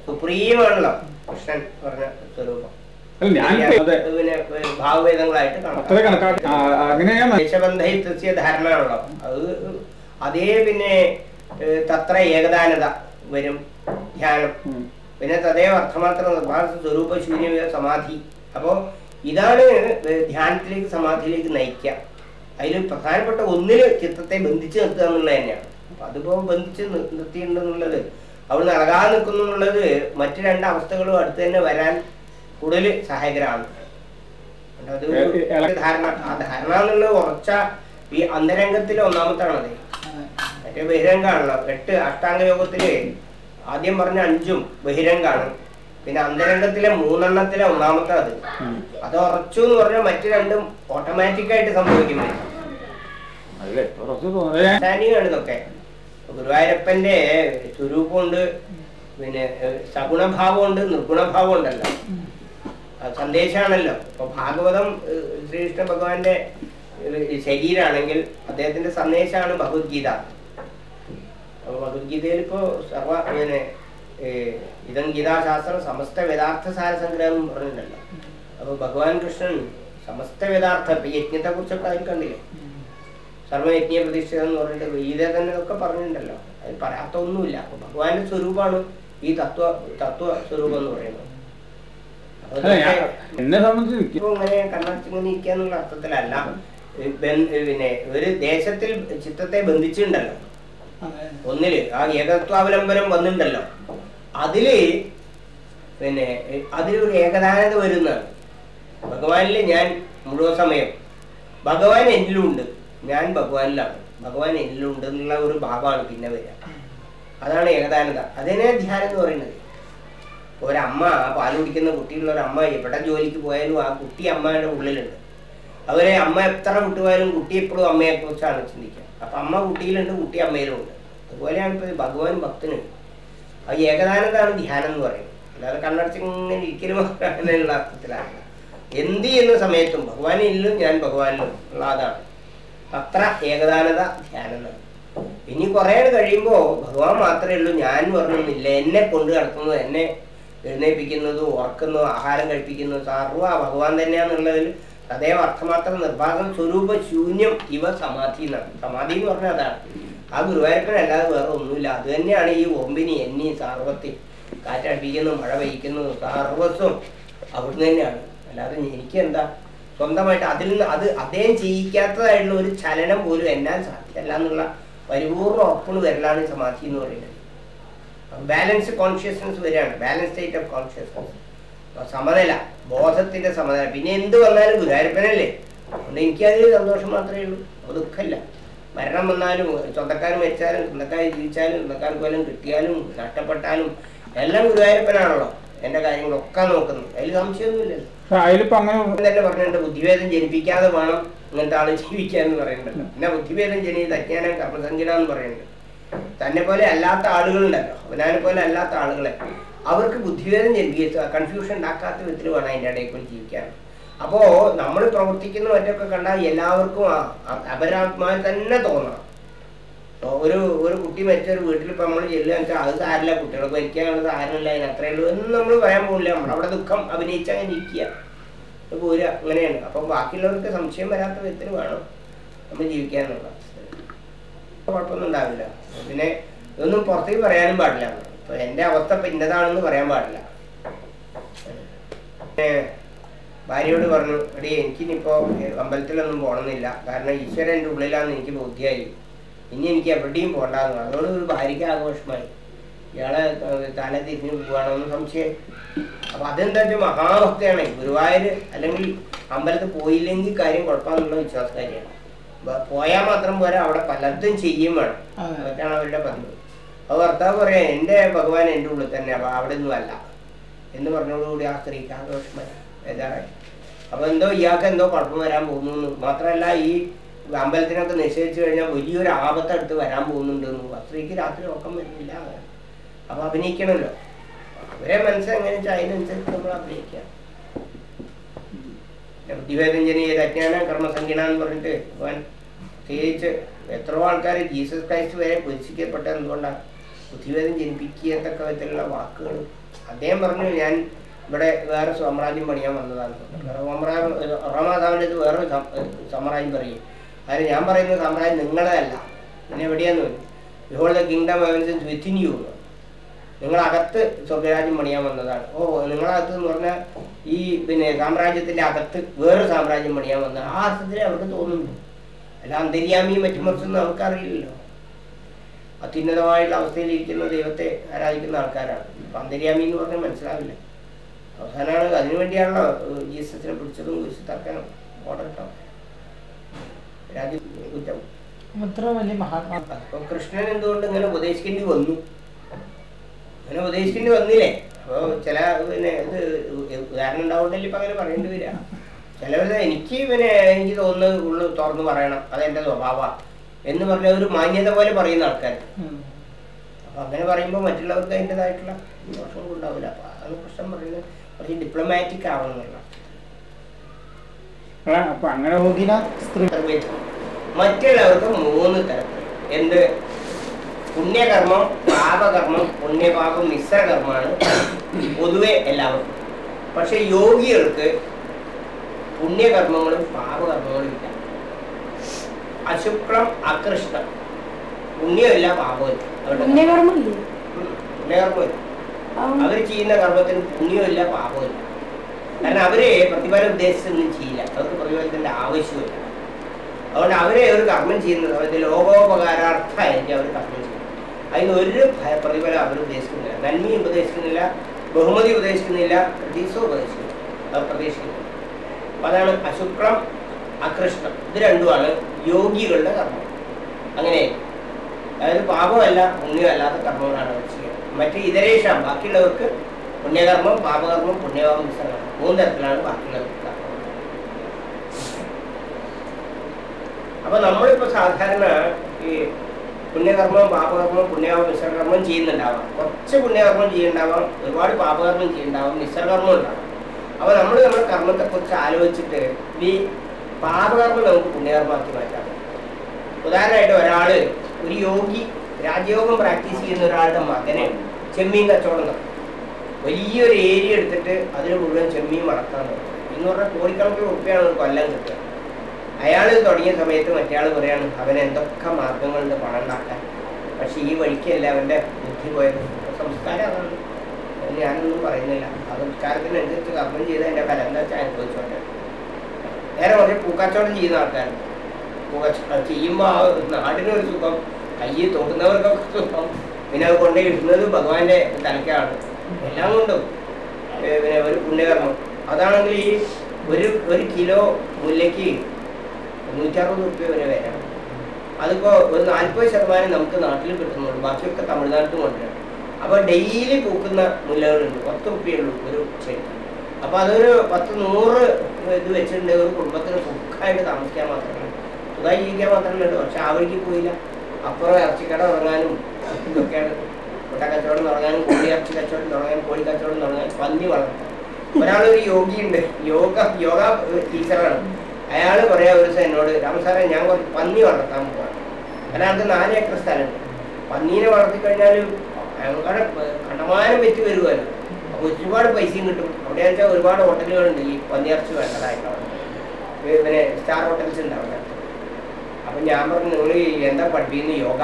Speaker 1: സുപ്രീം ആണല്ലോ കൃഷ്ണൻ പറഞ്ഞ സ്വരൂപം. ഭാവവേദങ്ങളായിട്ട് ധാരണയാണല്ലോ. അത് അതേ പിന്നെ തത്ര ഏകദാനത വരും ധ്യാനം. പിന്നെ തദൈവ അർത്ഥമാത്ര നിർഭാസ സ്വരൂപ ശൂന്യ സമാധി. അപ്പോൾ ഇതാണ് ധ്യാനത്തിലേക്ക് സമാധിയിലേക്ക് നയിക്കുക. അതിൽ പ്രധാനപ്പെട്ട ഒന്നിൽ ചിത്രത്തെ ബന്ധിച്ച് നിർത്തുക എന്നുള്ളത് തന്നെയാണ്. അപ്പൊ അതിപ്പോ ബന്ധിച്ച് നിർ- നിർത്തിയിട്ടുണ്ടെന്നുള്ളത് അവിടെ ഇളകാതെ നിൽക്കുന്നു എന്നുള്ളത് മറ്റു രണ്ട് അവസ്ഥകളും അടുത്ത് തന്നെ വരാൻ കൂടുതൽ സഹായകരമാണ്. ധാരണ. ആ ധാരണ എന്നുള്ളത് ഉറച്ച ഈ അന്തരംഗത്തിലെ ഒന്നാമത്താണത് മറ്റേ ബഹിരംഗാണല്ലോ. എട്ട് അഷ്ടാംഗ യോഗത്തിൽ ആദ്യം പറഞ്ഞ അഞ്ചും ബഹിരംഗാണ്. പിന്നെ അന്തരംഗത്തിലെ മൂന്നെണ്ണത്തിലെ ഒന്നാമത്തെ അത് അത് ഉറച്ചു എന്ന് പറഞ്ഞാൽ മറ്റു രണ്ടും ഓട്ടോമാറ്റിക് ആയിട്ട് സംഭവിക്കും.
Speaker 3: അല്ലേ കുറച്ച് തോന്നുന്നത്
Speaker 1: സ്റ്റാൻഡിങ്ങാണ് ഇതൊക്കെ ഗുരുവായൂരപ്പന്റെ സ്വരൂപമുണ്ട് പിന്നെ സഗുണഭാവമുണ്ട് നിർഗുണഭാവം ഉണ്ടല്ലോ സന്ദേശമാണല്ലോ. ഇപ്പൊ ഭാഗവതം ശ്രീകൃഷ്ണ ഭഗവാന്റെ ശരീരമാണെങ്കിൽ ശരീരാണെങ്കിൽ അദ്ദേഹത്തിന്റെ സന്ദേശമാണ് ഭഗവത്ഗീത. അപ്പൊ ഭഗവത്ഗീതയിൽ ഇപ്പോ സർവ ഇങ്ങനെ ഇതം ഗീതാശാസ്ത്രം സമസ്ത വേദാർത്ഥ സാര സംഗ്രഹം എന്ന് പറഞ്ഞിട്ടുണ്ടല്ലോ. അപ്പൊ ഭഗവാൻ കൃഷ്ണൻ സമസ്ത വേദാർത്ഥ യജ്ഞത്തെ കുറിച്ചൊക്കെ അതിൽ കണ്ടില്ലേ? സർവയജ്ഞ പ്രതിഷ്ഠിതം എന്ന് പറഞ്ഞിട്ട് ഗീത തന്നെ ഒക്കെ പറഞ്ഞിട്ടുണ്ടല്ലോ. അതിൽ പറയാത്ത ഒന്നുമില്ല അപ്പൊ ഭഗവാന്റെ സ്വരൂപമാണ് ഈ തത്വ തത്വ സ്വരൂപം എന്ന് പറയുന്നത്.
Speaker 3: എന്നെ സംബന്ധിച്ച് എനിക്ക്
Speaker 1: ഇപ്പൊ ഇങ്ങനെ കണ്ണടച്ചിങ്ങനെ ഇരിക്കുക എന്നുള്ള അർത്ഥത്തിലല്ല പിന്നെ ഒരു ദേശത്തിൽ ചിത്രത്തെ ബന്ധിച്ചിട്ടുണ്ടല്ലോ. ഒന്നിൽ. ആ ഏകത്വാവലംബനം വന്നിട്ടുണ്ടല്ലോ അതിൽ പിന്നെ അതിൽ ഒരു ഏകദാനത വരുന്നതാണ്. ഭഗവാനിൽ ഞാൻ മുഴുവൻ സമയം. ഭഗവാൻ എന്നിലുണ്ട്. ഞാൻ ഭഗവാനിലാണ്. ഭഗവാൻ എന്നിലുണ്ട് എന്നുള്ള ഒരു ഭാവമാണ് പിന്നെ വരിക. അതാണ് ഏകദാനത അതിനെ ധ്യാനം എന്ന് പറയുന്നത്. ഒരമ്മ പാൽ കുടിക്കുന്ന കുട്ടിയുള്ള ഒരു അമ്മ എവിടെ ജോലിക്ക് പോയാലും ആ കുട്ടി അമ്മയുടെ ഉള്ളിലുണ്ട്. അവരെ അമ്മ എത്ര വിട്ടുപോയാലും കുട്ടി എപ്പോഴും അമ്മയെ കുറിച്ചാണ് ചിന്തിക്കുക. അപ്പൊ അമ്മ കുട്ടിയിലുണ്ട് കുട്ടി അമ്മയിലുണ്ട് അതുപോലെയാണ് ഇപ്പൊ ഭഗവാൻ ഭക്തന്. ആ ഏകദാനതാണ് ധ്യാനം എന്ന് പറയുന്നത്. അല്ലാതെ കണ്ണടച്ച് ഇങ്ങനെ ഇരിക്കലും അങ്ങനെയുള്ള അർത്ഥത്തിലാണ് എന്ത് ചെയ്യുന്ന സമയത്തും ഭഗവാനിലും ഞാൻ ഭഗവാനിലും ഉള്ള അതാണ്. അത്ര ഏകദാനത ധ്യാനം ഇനി കുറെ കഴിയുമ്പോ ഭഗവാൻ മാത്രമേ ഉള്ളൂ ഞാൻ പറഞ്ഞൊന്നുമില്ല എന്നെ കൊണ്ടു നടക്കുന്നത് എന്നെ എഴുന്നേൽപ്പിക്കുന്നതും ഉറക്കുന്നതും ആഹാരം കഴിപ്പിക്കുന്നതും സർവ ഭഗവാൻ തന്നെയാന്നുള്ളതിൽ അതേവ അർത്ഥമാത്രം നിർഭാഗം സ്വരൂപ ശൂന്യം ഇവ സമാധി എന്നാണ് സമാധി എന്ന് പറഞ്ഞാൽ അതാണ്. ആ ഗുരുവായൂരപ്പനല്ലാതെ വേറെ ഒന്നുമില്ല. അത് തന്നെയാണ് ഈ ഓമ്പിനി എന്നി സാർവത്തി കാറ്റടിപ്പിക്കുന്നു മഴ പെയ്ക്കുന്നു സർവസ്വം അവിടുന്ന് തന്നെയാണ്. അല്ലാതെ എനിക്ക് എന്താ? സ്വന്തമായിട്ട് അതിൽ നിന്ന് അത് അദ്ദേഹം ചെയ്യിക്കാത്തതായിട്ടുള്ള ഒരു ചലനം പോലും എന്നാൽ സാധ്യമല്ല എന്നുള്ള പരിപൂർണ ഉറപ്പുകൾ വരലാണ് സമാധി എന്ന് പറയുന്നത്. ബാലൻസ് കോൺഷ്യസ്നസ് വരികയാണ് ബാലൻസ് സ്റ്റേറ്റ് ഓഫ് കോൺഷ്യസ്നസ്. സമനില ബോധത്തിന്റെ സമനില പിന്നെ എന്ത് വന്നാലും ഗുരുവായൂരപ്പനല്ലേ? അതുകൊണ്ട് എനിക്കതിൽ സന്തോഷം മാത്രമേ ഉള്ളൂ. അത് ദുഃഖമില്ല. മരണം വന്നാലും സ്വന്തക്കാർ മരിച്ചാലും സ്വന്തക്കാർ ജീവിച്ചാലും സ്വന്തക്കാർ പോലും കിട്ടിയാലും നഷ്ടപ്പെട്ടാലും എല്ലാം ഗുരുവായൂരപ്പനാണല്ലോ എന്റെ കാര്യങ്ങളൊക്കെ നോക്കുന്നു അതിൽ സംശയമൊന്നുമില്ലല്ലോ.
Speaker 3: പറഞ്ഞിട്ട്
Speaker 1: തന്നെ പറഞ്ഞിട്ടുണ്ട് ബുദ്ധിഭേദം ജനിപ്പിക്കാതെ വേണം ഇങ്ങനത്തെ ആൾ ജീവിക്കാൻ എന്ന് പറയുന്നുണ്ട്. പിന്നെ ബുദ്ധിഭേദം ജനിത് അജ്ഞാനം കർമ്മസംഖ്യന എന്ന് പറയുന്നുണ്ട്. തന്നെ പോലെ അല്ലാത്ത ആളുകളുണ്ടല്ലോ. അവനാനെ പോലെ അല്ലാത്ത ആളുകളെ. അവർക്ക് ബുദ്ധിവേദന ജനിപ്പിക്കുക കൺഫ്യൂഷൻ ഉണ്ടാക്കാത്ത വിധത്തിൽ വേണം അതിന്റെ ഇടയിൽ കൂടി ജീവിക്കാൻ. അപ്പോ നമ്മൾ പ്രവർത്തിക്കുന്ന മറ്റൊക്കെ കണ്ടാൽ എല്ലാവർക്കും അപരാത്മാവിൽ തന്നെ തോന്നണം ഒരു ഒരു കുട്ടി ഒരു വീട്ടിൽ ഇപ്പൊ നമ്മൾ ചെല്ലുക വെച്ചാൽ അത് സാരില്ല കുട്ടികൾ മരിക്കാനുള്ളത് സാരമില്ല അതിന് അത്രയേ ഉള്ളൂ എന്ന് നമ്മൾ പറയാൻ പോകില്ല നമ്മൾ അവിടെ ദുഃഖം അഭിനയിച്ച് അങ്ങനെ ഇരിക്കുക. പോരുക അങ്ങനെയാണ്. അപ്പം ബാക്കിയുള്ളവർക്ക് സംശയം വരാത്ത വിധത്തിൽ വേണം നമ്മൾ ജീവിക്കാനുള്ള കുഴപ്പമൊന്നും ഉണ്ടാവില്ല. പിന്നെ ഇതൊന്നും പുറത്തേക്ക് പറയാനും പാടില്ല. എന്റെ അവസ്ഥ ഇപ്പൊ ഇന്നതാണെന്ന് പറയാൻ പാടില്ല. ഭാര്യയോട് പറഞ്ഞു എടി എനിക്കിനിപ്പോ അമ്പലത്തിലൊന്നും പോകണമെന്നില്ല കാരണം ഈശ്വരൻ എന്റെ ഉള്ളിലാന്ന് എനിക്ക് ബോധ്യമായി ഇനി എനിക്ക് എവിടെയും പോകണ്ടെന്ന് അതോട് ഒരു ഭാര്യയ്ക്ക് ആഘോഷമായി. ഇയാളെ തല തിരിഞ്ഞു പോവാണെന്ന് സംശയം. അപ്പൊ അതെന്താ മഹാഭക്തയാണ്. ഗുരുവായൂർ അല്ലെങ്കിൽ അമ്പലത്തിൽ പോയില്ലെങ്കിൽ കാര്യം കുഴപ്പമെന്നുള്ള വിശ്വാസക്കാരിയാണ്. പോയാൽ മാത്രം പോരാ അവിടെ പലതും ചെയ്യും വേണം.
Speaker 2: അതെ.
Speaker 1: അതൊക്കെയാണ് അവരുടെ പതിവ്. അപ്പൊ ഭർത്താവ് പറയാ എന്റെ ഭഗവാൻ എന്റെ ഉള്ളിൽ തന്നെ അപ്പൊ അവിടെ ഒന്നും അല്ല എന്ന് പറഞ്ഞോടുകൂടി ആ സ്ത്രീക്ക് ആഘോഷമായി ബേജാറായി അപ്പൊ എന്തോ ഇയാൾക്ക് എന്തോ കുഴപ്പം വരാൻ പോകുന്നു. മാത്രമല്ല ഈ അമ്പലത്തിനൊക്കെ നിശ്ചയിച്ചു കഴിഞ്ഞാൽ വലിയൊരു ആപത്തെടുത്ത് വരാൻ പോകുന്നുണ്ട്. ആ സ്ത്രീക്ക് രാത്രി ഉറക്കം വരുന്നില്ല. അപ്പൊ അഭിനയിക്കണമല്ലോ. അവരെ എങ്ങനെ അതിനനുസരിച്ച് നമ്മൾ അഭിനയിക്കാം ബുദ്ധിവേദഞ്ജനി അജ്ഞാന കർമ്മസംഖ്യന എന്ന് പറഞ്ഞിട്ട് ഭഗവാൻ പ്രത്യേകിച്ച് എത്രയോ ആൾക്കാർ ജീസസ് ക്രൈസ്റ്റ് വരെ പൊരിച്ചിക്കപ്പെട്ടത് എന്തുകൊണ്ടാണ്? ബുദ്ധിവേദം ജനിപ്പിക്കത്തക്ക വിധത്തിലുള്ള വാക്കുകൾ അദ്ദേഹം പറഞ്ഞു ഞാൻ ഇവിടെ വേറെ സാമ്രാജ്യം പണിയാൻ വന്നതാണ്. റോമാതാവിന്റെ ഇത് വേറെ സാമ്രാജ്യം പറയും. അതിന് ഞാൻ പറയുന്ന സാമ്രാജ്യം നിങ്ങളതല്ല പിന്നെ എവിടെയാന്ന് behold the kingdom heavens within you നിങ്ങളകത്ത് സ്വർഗരാജ്യം പണിയാൻ വന്നതാണ്. ഓ നിങ്ങളകത്ത് എന്ന് പറഞ്ഞാൽ ഈ പിന്നെ സാമ്രാജ്യത്തിന്റെ അകത്ത് വേറെ സാമ്രാജ്യം പണിയാൻ വന്നത് ആ അർത്ഥത്തിൽ അവർക്ക് തോന്നുന്നു. അല്ല അന്തര്യാമിയും മറ്റു മറിച്ചൊന്നും നമുക്കറിയില്ലല്ലോ അത്യുന്നതമായുള്ള അവസ്ഥയിൽ ഇരിക്കുന്ന ദൈവത്തെ ആരാധിക്കുന്ന ആൾക്കാരാണ്. അപ്പൊ അന്തര്യാമി എന്ന് പറഞ്ഞാൽ മനസ്സിലാവില്ല. അവസാനമാണ് അതിനുവേണ്ടിയാണല്ലോ ജീസസിനെ പിടിച്ചതും കുരിശ് തറക്കാൻ ഓർഡർ ഇട്ടോ അപ്പൊ കൃഷ്ണൻ എന്തുകൊണ്ട് ഇങ്ങനെ ഉപദേശിക്കേണ്ടി വന്നു? അങ്ങനെ ഉപദേശിക്കേണ്ടി വന്നില്ലേ? അപ്പൊ ചില പിന്നെ ഇത് ഉദാഹരണം ഉണ്ടാവുകൊണ്ടല്ലേ ഇപ്പൊ അങ്ങനെ പറയേണ്ടി വരിക. ചിലവര് എനിക്ക് പിന്നെ എനിക്ക് തോന്നുന്നത് ഉള്ളു തുറന്നു പറയണം. അതെന്റെ സ്വഭാവ എന്ന് പറഞ്ഞ ഒരു മാന്യത പോലെ പറയുന്ന ആൾക്കാർ. അപ്പൊ അങ്ങനെ പറയുമ്പോൾ മറ്റുള്ളവർക്ക് അതിന്റെതായിട്ടുള്ള ദോഷങ്ങൾ ഉണ്ടാവില്ല. അപ്പൊ അത് പ്രശ്നം പറയുന്നത്. കുറച്ച് ഡിപ്ലോമാറ്റിക് ആവണം എന്നുള്ള
Speaker 3: ആ, അപ്പൊ അങ്ങനെ
Speaker 2: സ്ത്രീ
Speaker 1: മറ്റുള്ളവർക്ക് മൂന്ന് തരത്തിൽ എന്ത്? പുണ്യകർമ്മം പാപകർമ്മം പുണ്യപാപം മിശ്രകർമ്മമാണ് പൊതുവെ എല്ലാവർക്കും. പക്ഷെ യോഗികൾക്ക് പുണ്യകർമ്മങ്ങളും പാപകർമ്മങ്ങളും ഇല്ല. അശുക്ലം അകൃഷ്ടം പുണ്യമില്ല പാപമില്ല അവരുടെ
Speaker 4: പുണ്യകർമ്മല്ലേ
Speaker 1: പുണ്യകർമ്മമില്ല. അവർ ചെയ്യുന്ന കർമ്മത്തിന് പുണ്യമില്ല പാപമില്ല. കാരണം അവരെ പ്രതിഫലം ഉദ്ദേശിച്ചൊന്നും ചെയ്യില്ല. അവർക്ക് പ്രതിഫലത്തിന്റെ ആവശ്യമില്ല. അതുകൊണ്ട് അവരെ ഒരു കർമ്മം ചെയ്യുന്നത് അവരുടെ ലോകോപകാരാർത്ഥമായിരിക്കും അവർ കർമ്മം ചെയ്യുന്നത്. അതിന് ഒരു പ്രതിഫലം അവർ ഉദ്ദേശിക്കുന്നില്ല. നന്മയും ഉപദേശിക്കുന്നില്ല ബഹുമതി ഉപദേശിക്കുന്നില്ല പ്രതീക്ഷ ഉപദേശിക്കുന്നില്ല. അവർ പ്രതീക്ഷിക്കുന്നില്ല. അതാണ് അശുക്ലം അകൃഷ്ണം ഇത് രണ്ടുമാണ് യോഗികളുടെ കർമ്മം. അങ്ങനെ അതായത് പാപമല്ല പുണ്യമല്ലാത്ത കർമ്മങ്ങളാണ് അവർ ചെയ്യുന്നത്. മറ്റ് ഇതരേഷാം ബാക്കിയുള്ളവർക്ക് പുണ്യകർമ്മം പാപകർമ്മം പുണ്യപാപം മിശ്രകർമ്മം മൂന്ന് തരത്തിലാണ് ബാക്കിയുള്ളവർക്ക് അപ്പൊ നമ്മളിപ്പോ സാധാരണ ഈ പുണ്യകർമ്മം പാപകർമ്മം പുണ്യകർമ്മം മിശ്രകർമ്മം ചെയ്യുന്നുണ്ടാവാം. കുറച്ച് പുണ്യകർമ്മം ചെയ്യുന്നുണ്ടാവാം ഒരുപാട് പാപകർമ്മം ചെയ്യുന്നുണ്ടാവാം നിസ്സർകർമ്മം ഉണ്ടാവാം. അപ്പൊ നമ്മൾ നമ്മുടെ കർമ്മത്തെ കുറിച്ച് ആലോചിച്ചിട്ട് ഈ പാപകർമ്മം നമുക്ക് പുണ്യകർമ്മമാക്കി മാറ്റാം ഉദാഹരണമായിട്ട് ഒരാൾ ഒരു യോഗി രാജയോഗം പ്രാക്ടീസ് ചെയ്യുന്ന ഒരാളുടെ മകനെ ചെമ്മീൻ കച്ചവടം നടത്തും. വലിയൊരു ഏരിയ എടുത്തിട്ട് അതിന് മുഴുവൻ ചെമ്മീൻ വളർത്താൻ തുടങ്ങി എന്ന് പറഞ്ഞാൽ കോടിക്കണക്കിന് ഉറുപ്പിയാണ് ഒരു കൊല്ലം കിട്ടുക. അയാൾ തുടങ്ങിയ സമയത്ത് മറ്റേയാൾ പറയാണ് അവൻ എന്തൊക്കെ മാർഗങ്ങളുണ്ട് പണം ഉണ്ടാക്കാൻ? പക്ഷെ ഈ വഴിക്കല്ല അവന്റെ ബുദ്ധി പോയത്? സംസ്കാരം അതാണ്. അത് ഞാനൊന്നും പറയുന്നില്ല. ആ സംസ്കാരത്തിനനുസരിച്ച് കർമ്മം ചെയ്ത് എന്റെ ഫലം എന്താ വെച്ചാൽ അനുഭവിച്ചോട്ടെ. നേരെ പറഞ്ഞ് പൂക്കച്ചവടം ചെയ്യുന്ന ആൾക്കാർ പൂക്കച്ചവടം ചെയ്യുമ്പോൾ ആ നാടിനൊരു സുഖം കയ്യിൽ തൊടുന്നവർക്കൊക്കെ സുഖം. പിന്നെ അത് കൊണ്ടു ഇടുന്നത് ഭഗവാന്റെ തലക്കാണ് എല്ലാം കൊണ്ടും പിന്നെ ഒരു പുണ്യകർമ്മം. അതാണെങ്കിൽ ഈ ഒരു ഒരു കിലോ മുല്ലയ്ക്ക് നൂറ്ററുപത് റുപ്യ വരെ വരാം അതിപ്പോ ഒരു നാൽപ്പത് ശതമാനം നമുക്ക് നാട്ടിൽ കിട്ടുന്നുള്ളൂ ബാക്കിയൊക്കെ തമിഴ്നാട്ടിൽ കൊണ്ടുവരാം. അപ്പൊ ഡെയിലി പൂക്കുന്ന മുല്ലകളുണ്ട്. പത്ത് റുപ്യുള്ളൂ ഒരു ചെടി. അപ്പൊ അതൊരു പത്ത് നൂറ് ഇത് വെച്ചിട്ടുണ്ട്. ഒരു കുടുംബത്തിന് സുഖമായിട്ട് താമസിക്കാൻ മാത്രമേ സുഖമായി ജീവിക്കാൻ മാത്രമേ ഉള്ളൂ പക്ഷെ ആ പോയില്ല. അപ്പുറം ഇറച്ചിക്കട തുടങ്ങാനും ഇതൊക്കെയാണ്. മുട്ട കച്ചവടം തുടങ്ങാനും കോഴി ഇറച്ചി കച്ചവടം തുടങ്ങാനും കോഴി കച്ചവടം തുടങ്ങാൻ പന്നി വളർത്തും. ഒരാളൊരു യോഗിയുണ്ട്. യോഗ യോഗ ടീച്ചറാണ്. അയാൾ പറയാ ഒരു ദിവസം എന്നോട് രാമസാറെ ഞാൻ കുറച്ച് പന്നി വളർത്താൻ പോവാണ്. അയാൾക്ക് നാല് ഏക്കർ സ്ഥലമുണ്ട്. പന്നീനെ വളർത്തി അയാളുടെ കണ്ടമാനം വെച്ച് വരുമല്ലോ ഒരുപാട് പൈസയും കിട്ടും. അവിടെ വെച്ചാൽ ഒരുപാട് ഹോട്ടലുകളുണ്ട്. ഈ പന്നിയിറച്ചി വേണ്ടതായിട്ടുള്ള പിന്നെ സ്റ്റാർ ഹോട്ടൽസ് ഉണ്ട് അവിടെ അപ്പം ഞാൻ പറഞ്ഞു നിങ്ങൾ എന്താ പഠിപ്പിക്കുന്നത് യോഗ.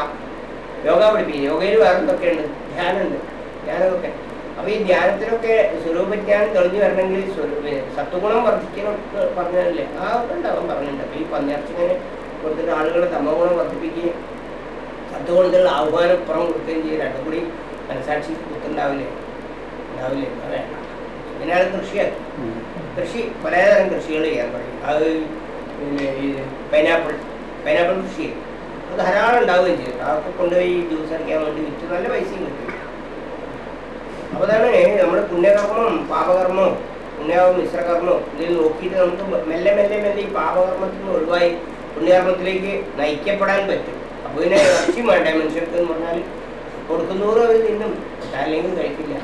Speaker 1: യോഗ പഠിപ്പിക്കുന്നു യോഗയിൽ വേറെ എന്തൊക്കെ ഉണ്ട് ധ്യാനമുണ്ട്. ധ്യാനമൊക്കെ. അപ്പൊ ഈ ധ്യാനത്തിലൊക്കെ സ്വരൂപജ്ഞാനം തെളിഞ്ഞു വരണമെങ്കിൽ സത്വഗുണം വർദ്ധിക്കണം പറഞ്ഞതല്ലേ? ആ ആ ഉണ്ടാവും പറഞ്ഞിട്ടുണ്ട്. അപ്പൊ ഈ പന്നിയിറച്ചിങ്ങനെ കൊടുത്തിട്ട് ആളുകളെ തമോഗുണം വർദ്ധിപ്പിക്കുകയും സത്വഗുണത്തിലുള്ള ആഹ്വാനം പുറം കൊടുക്കുകയും ചെയ്യും. രണ്ടും കൂടി മനസാക്ഷി കുത്തുണ്ടാവില്ലേ? ഉണ്ടാവില്ലേ കൃഷിയാക്കി. കൃഷി പലതരം കൃഷികൾ ചെയ്യാൻ പറയും അത് പിന്നെ ഈ പൈനാപ്പിൾ പൈനാപ്പിൾ കൃഷി. അത് ധാരാളം ഉണ്ടാവുകയും ചെയ്യും അതൊക്കെ കൊണ്ടുപോയി ജ്യൂസ് അടിക്കാൻ വേണ്ടി വിറ്റ് നല്ല പൈസയും കിട്ടും. അപ്പോൾ അതാണ് നമ്മൾ പുണ്യകർമ്മം പാപകർമ്മം പുണ്യകർമ്മം മിശ്രകർമ്മം ഇതിൽ നോക്കിയിട്ട് നമുക്ക് മെല്ലെ മെല്ലെ മെല്ലെ ഈ പാപകർമ്മത്തിൽ നിന്ന് ഒഴിവായി പുണ്യകർമ്മത്തിലേക്ക് നയിക്കപ്പെടാൻ പറ്റും. അപ്പോൾ ഇതിനെ ഇറച്ചി വേണ്ടേ മനുഷ്യർക്ക് എന്ന് പറഞ്ഞാൽ കൊടുക്കുന്നതോറും അവർ തിന്നും അല്ലെങ്കിൽ കഴിക്കില്ല.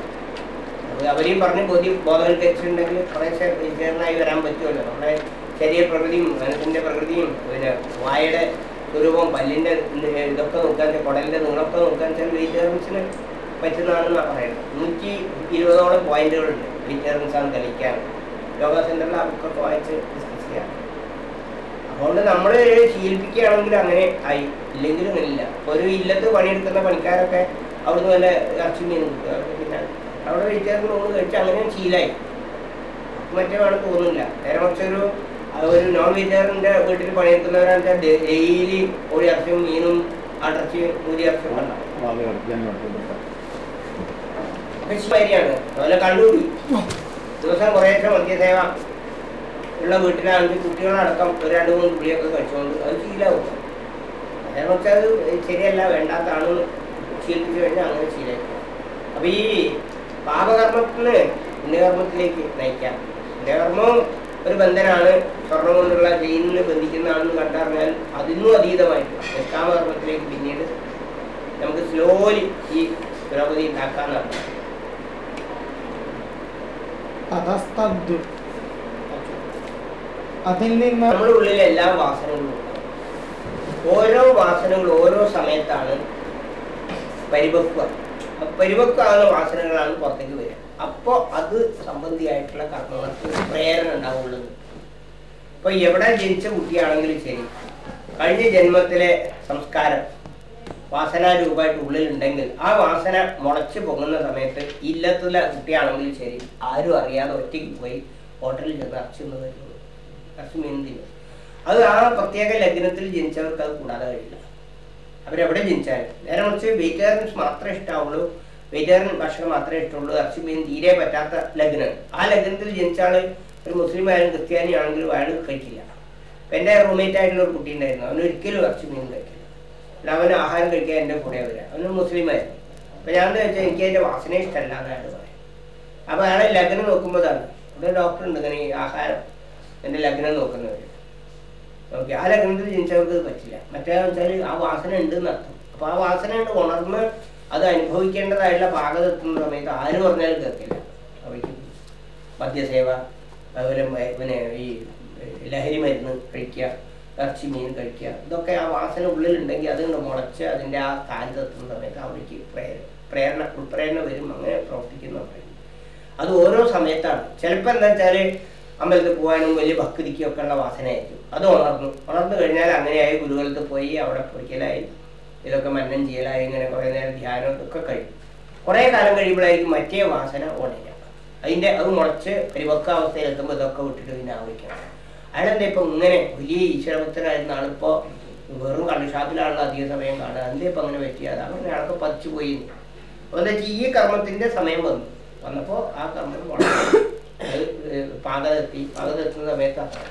Speaker 1: അവരെയും പറഞ്ഞ് ബോധ്യം ബോധവൽക്കരിച്ചിട്ടുണ്ടെങ്കിൽ കുറേശ്ശെ വെജിറ്റേറിയനായി വരാൻ പറ്റുമല്ലോ. നമ്മുടെ ശരീരപ്രകൃതിയും പ്രകൃതിയും മനസ്സിന്റെ പ്രകൃതിയും പിന്നെ വായയുടെ സ്വരൂപം പല്ലിന്റെ ഇതൊക്കെ നോക്കാൻ വെച്ചാൽ കുടലിന്റെ നീളമൊക്കെ നോക്കാൻ വെച്ചാൽ വെജിറ്റേറിയൻസിന് പറ്റുന്നതാണെന്നാണ് പറയുന്നത്. നൂറ്റി ഇരുപതോളം പോയിന്റുകളുണ്ട് വെജിറ്റേറിയൻസ് ആണ് കളിക്കാൻ യോഗ സെന്ററിൽ ആ വായിച്ച് ഡിസ്കസ് ചെയ്യാം. അതുകൊണ്ട് നമ്മൾ ശീലിപ്പിക്കുകയാണെങ്കിൽ അങ്ങനെ ആയി. ഇല്ലെങ്കിൽ അങ്ങനെ ഇല്ല. ഒരു ഇല്ലത്ത് പണിയെടുക്കുന്ന പണിക്കാരൊക്കെ അവിടുന്ന് വല്ല ഇറച്ചി മീൻ കിട്ടുക പിന്നെ അവിടെ വെജിറ്റേറിയൻ ഊണ് കഴിച്ച് അങ്ങനെ ശീലായി. മറ്റേ വേണം തോന്നുന്നില്ല നേരെ കുറച്ചൊരു ഒരു നോൺ വെജിറ്റേറിയന്റെ വീട്ടിൽ പണിയെടുക്കുന്നവരാണെന്ന് വെച്ചാൽ ഡെയിലി ഒരു ഇറച്ചിയും മീനും അടച്ച് ഒരു ഇറച്ചിയും ഉണ്ടാവും അതുപോലെ കണ്ണൂരി. ദിവസം കുറേശ്ശെ മദ്യസേവ ഉള്ള വീട്ടിലാണെങ്കിൽ കുട്ടികളടക്കം ഒരു രണ്ട് മൂന്ന് പുളിയൊക്കെ കഴിച്ചുകൊണ്ട് അത് ശീലാവും. നേരെ മറിച്ച് അത് ശരിയല്ല വേണ്ടാത്താണ് ശീലിപ്പിച്ചു കഴിഞ്ഞാൽ അങ്ങനെ ശീലായി. അപ്പൊ ഈ പാപകർമ്മത്തിന് പുണ്യകർമ്മത്തിലേക്ക് നയിക്കാം. പുണ്യകർമ്മം ഒരു ബന്ധനാണ്. സ്വർണം കൊണ്ടുള്ള ജയിലിന് ബന്ധിക്കുന്നതാണെന്ന് കണ്ടറിഞ്ഞാൽ അതിനും അതീതമായിട്ട് നിഷ്കാമകർമ്മത്തിലേക്ക് പിന്നീട് നമുക്ക് സ്ലോലി ഈ പുരോഗതി ഉണ്ടാക്കാന്നാണ്.
Speaker 2: അതിൽ നിന്ന്
Speaker 1: നമ്മുടെ ഉള്ളിലെ എല്ലാ വാസനകളും ഓരോ വാസനകളും ഓരോ സമയത്താണ് പരിപക്വ പരിപക്വമാകുന്ന വാസനകളാണ് പുറത്തേക്ക് വരിക. അപ്പോൾ അത് സംബന്ധിയായിട്ടുള്ള കർമ്മങ്ങൾക്ക് പ്രേരണ ഉണ്ടാവുള്ളത് ഇപ്പൊ എവിടെ ജനിച്ച കുട്ടിയാണെങ്കിലും ശരി കഴിഞ്ഞ ജന്മത്തിലെ സംസ്കാരം വാസനാരൂപമായിട്ട് ഉള്ളിലുണ്ടെങ്കിൽ ആ വാസന മുളച്ച് പൊങ്ങുന്ന സമയത്ത് ഇല്ലത്തിലെ കുട്ടിയാണെങ്കിലും ശരി ആരും അറിയാതെ ഒറ്റയ്ക്ക് പോയി ഹോട്ടലിൽ ചെന്ന് അറച്ചു അർച്ചു മീൻ അത് ആ പ്രത്യേക ലഗ്നത്തിൽ ജനിച്ചവർക്ക് അത് കൂടാതെ കഴിയില്ല. അവരെവിടെ ജനിച്ചാലും നേരെ മറിച്ച് വെജിറ്റേറിയൻസ് മാത്രമേ ഇഷ്ടാവുള്ളൂ. വെജിറ്റേറിയൻ ഭക്ഷണം മാത്രമേ ഇഷ്ടമുള്ളൂ ഇറച്ചി മീൻ തീരെ പറ്റാത്ത ലഗ്നം. ആ ലഗ്നത്തിൽ ജനിച്ച ഒരു മുസ്ലിം ആയാലും ക്രിസ്ത്യാനി ആണെങ്കിലും അയാൾ കഴിക്കില്ല. എന്റെ റൂംമേറ്റ് ആയിട്ടുള്ള ഒരു കുട്ടി ഉണ്ടായിരുന്നു. അവൻ ഒരിക്കലും ഇറച്ചി മീൻ കഴിക്കില്ല. അല്ല അവന് ആഹാരം കഴിക്കാൻ എന്റെ കൂടെ വരിക. അവന് മുസ്ലിം ആയിരുന്നു. അപ്പം ഞാൻ വെച്ചാൽ എനിക്ക് അതിന്റെ വാസന ഇഷ്ടമല്ല അയാൾ പറയും അപ്പം അയാളെ ലഗ്നം നോക്കുമ്പോഴാണ്. ഇവിടെ ഡോക്ടർ ഉണ്ട് ഇങ്ങനെ ഈ ആഹാരം എന്റെ ലഗ്നം നോക്കുന്നവർ ഓക്കെ ആ ലഗ്നത്തിൽ ജനിച്ചവർക്ക് അത് പറ്റില്ല. മറ്റേ വെച്ചാൽ ആ വാസന ഉണ്ട് എന്നർത്ഥം അപ്പൊ ആ വാസന ഉണ്ട് ഉണർന്ന് അത് അനുഭവിക്കേണ്ടതായിട്ടുള്ള പാകത എത്തുന്ന സമയത്ത് ആര് പറഞ്ഞാലും കേൾക്കില്ല. അവയ്ക്ക് മദ്യസേവ അതുപോലെ പിന്നെ ഈ ലഹരി മരുന്ന് കഴിക്കുക ഇറച്ചി മീൻ കഴിക്കുക ഇതൊക്കെ ആ വാസന ഉള്ളിലുണ്ടെങ്കിൽ അത് മുളച്ച് അതിന്റെ ആ കാലത്തെത്തുന്ന സമയത്ത് അവർക്ക് പ്രേര പ്രേരണ ഉൾപ്രേരണ വരും അങ്ങനെ പ്രവർത്തിക്കുന്ന പറയും അത് ഓരോ സമയത്താണ്. ചിലപ്പോൾ എന്താ വെച്ചാൽ അമ്പലത്തിൽ പോകാനും വലിയ ഭക്തിക്കും ഒക്കെ ഉള്ള വാസനയായിരിക്കും. അത് ഉണർന്നു. ഉണർന്നു കഴിഞ്ഞാൽ അങ്ങനെയായി ഗുരുകുലത്ത് പോയി അവിടെ പൊരിക്കലായി ഇതൊക്കെ മന്നം ചെയ്യലായി ഇങ്ങനെ കുറേ നേരം ധ്യാനം ഒക്കെ കഴിയും. കുറേ കാലം കഴിയുമ്പോഴായിരിക്കും മറ്റേ വാസന ഉടനെ അതിന്റെ അത് മുളച്ച് പരിപക്വാവസ്ഥയിൽ എത്തുമ്പോൾ ഇതൊക്കെ വിട്ടിട്ട് പിന്നെ ആവശ്യം അയാളെന്താ ഇപ്പം ഇങ്ങനെ വലിയ ഈശ്വരഭക്തനായിരുന്ന ആളിപ്പോൾ വെറും കള്ളുഷാപ്പിലാണല്ലോ അധിക സമയം കാണുക. എന്താ ഇപ്പം അങ്ങനെ പറ്റിയത് അങ്ങനെ അയാൾക്ക് പതിച്ചു പോയി വെച്ചാൽ ഈ കർമ്മത്തിന്റെ സമയം വന്നു. വന്നപ്പോൾ ആ കർമ്മം വളരെ അത് പാകതെത്തി. പാകതെത്തുന്ന സമയത്താണ്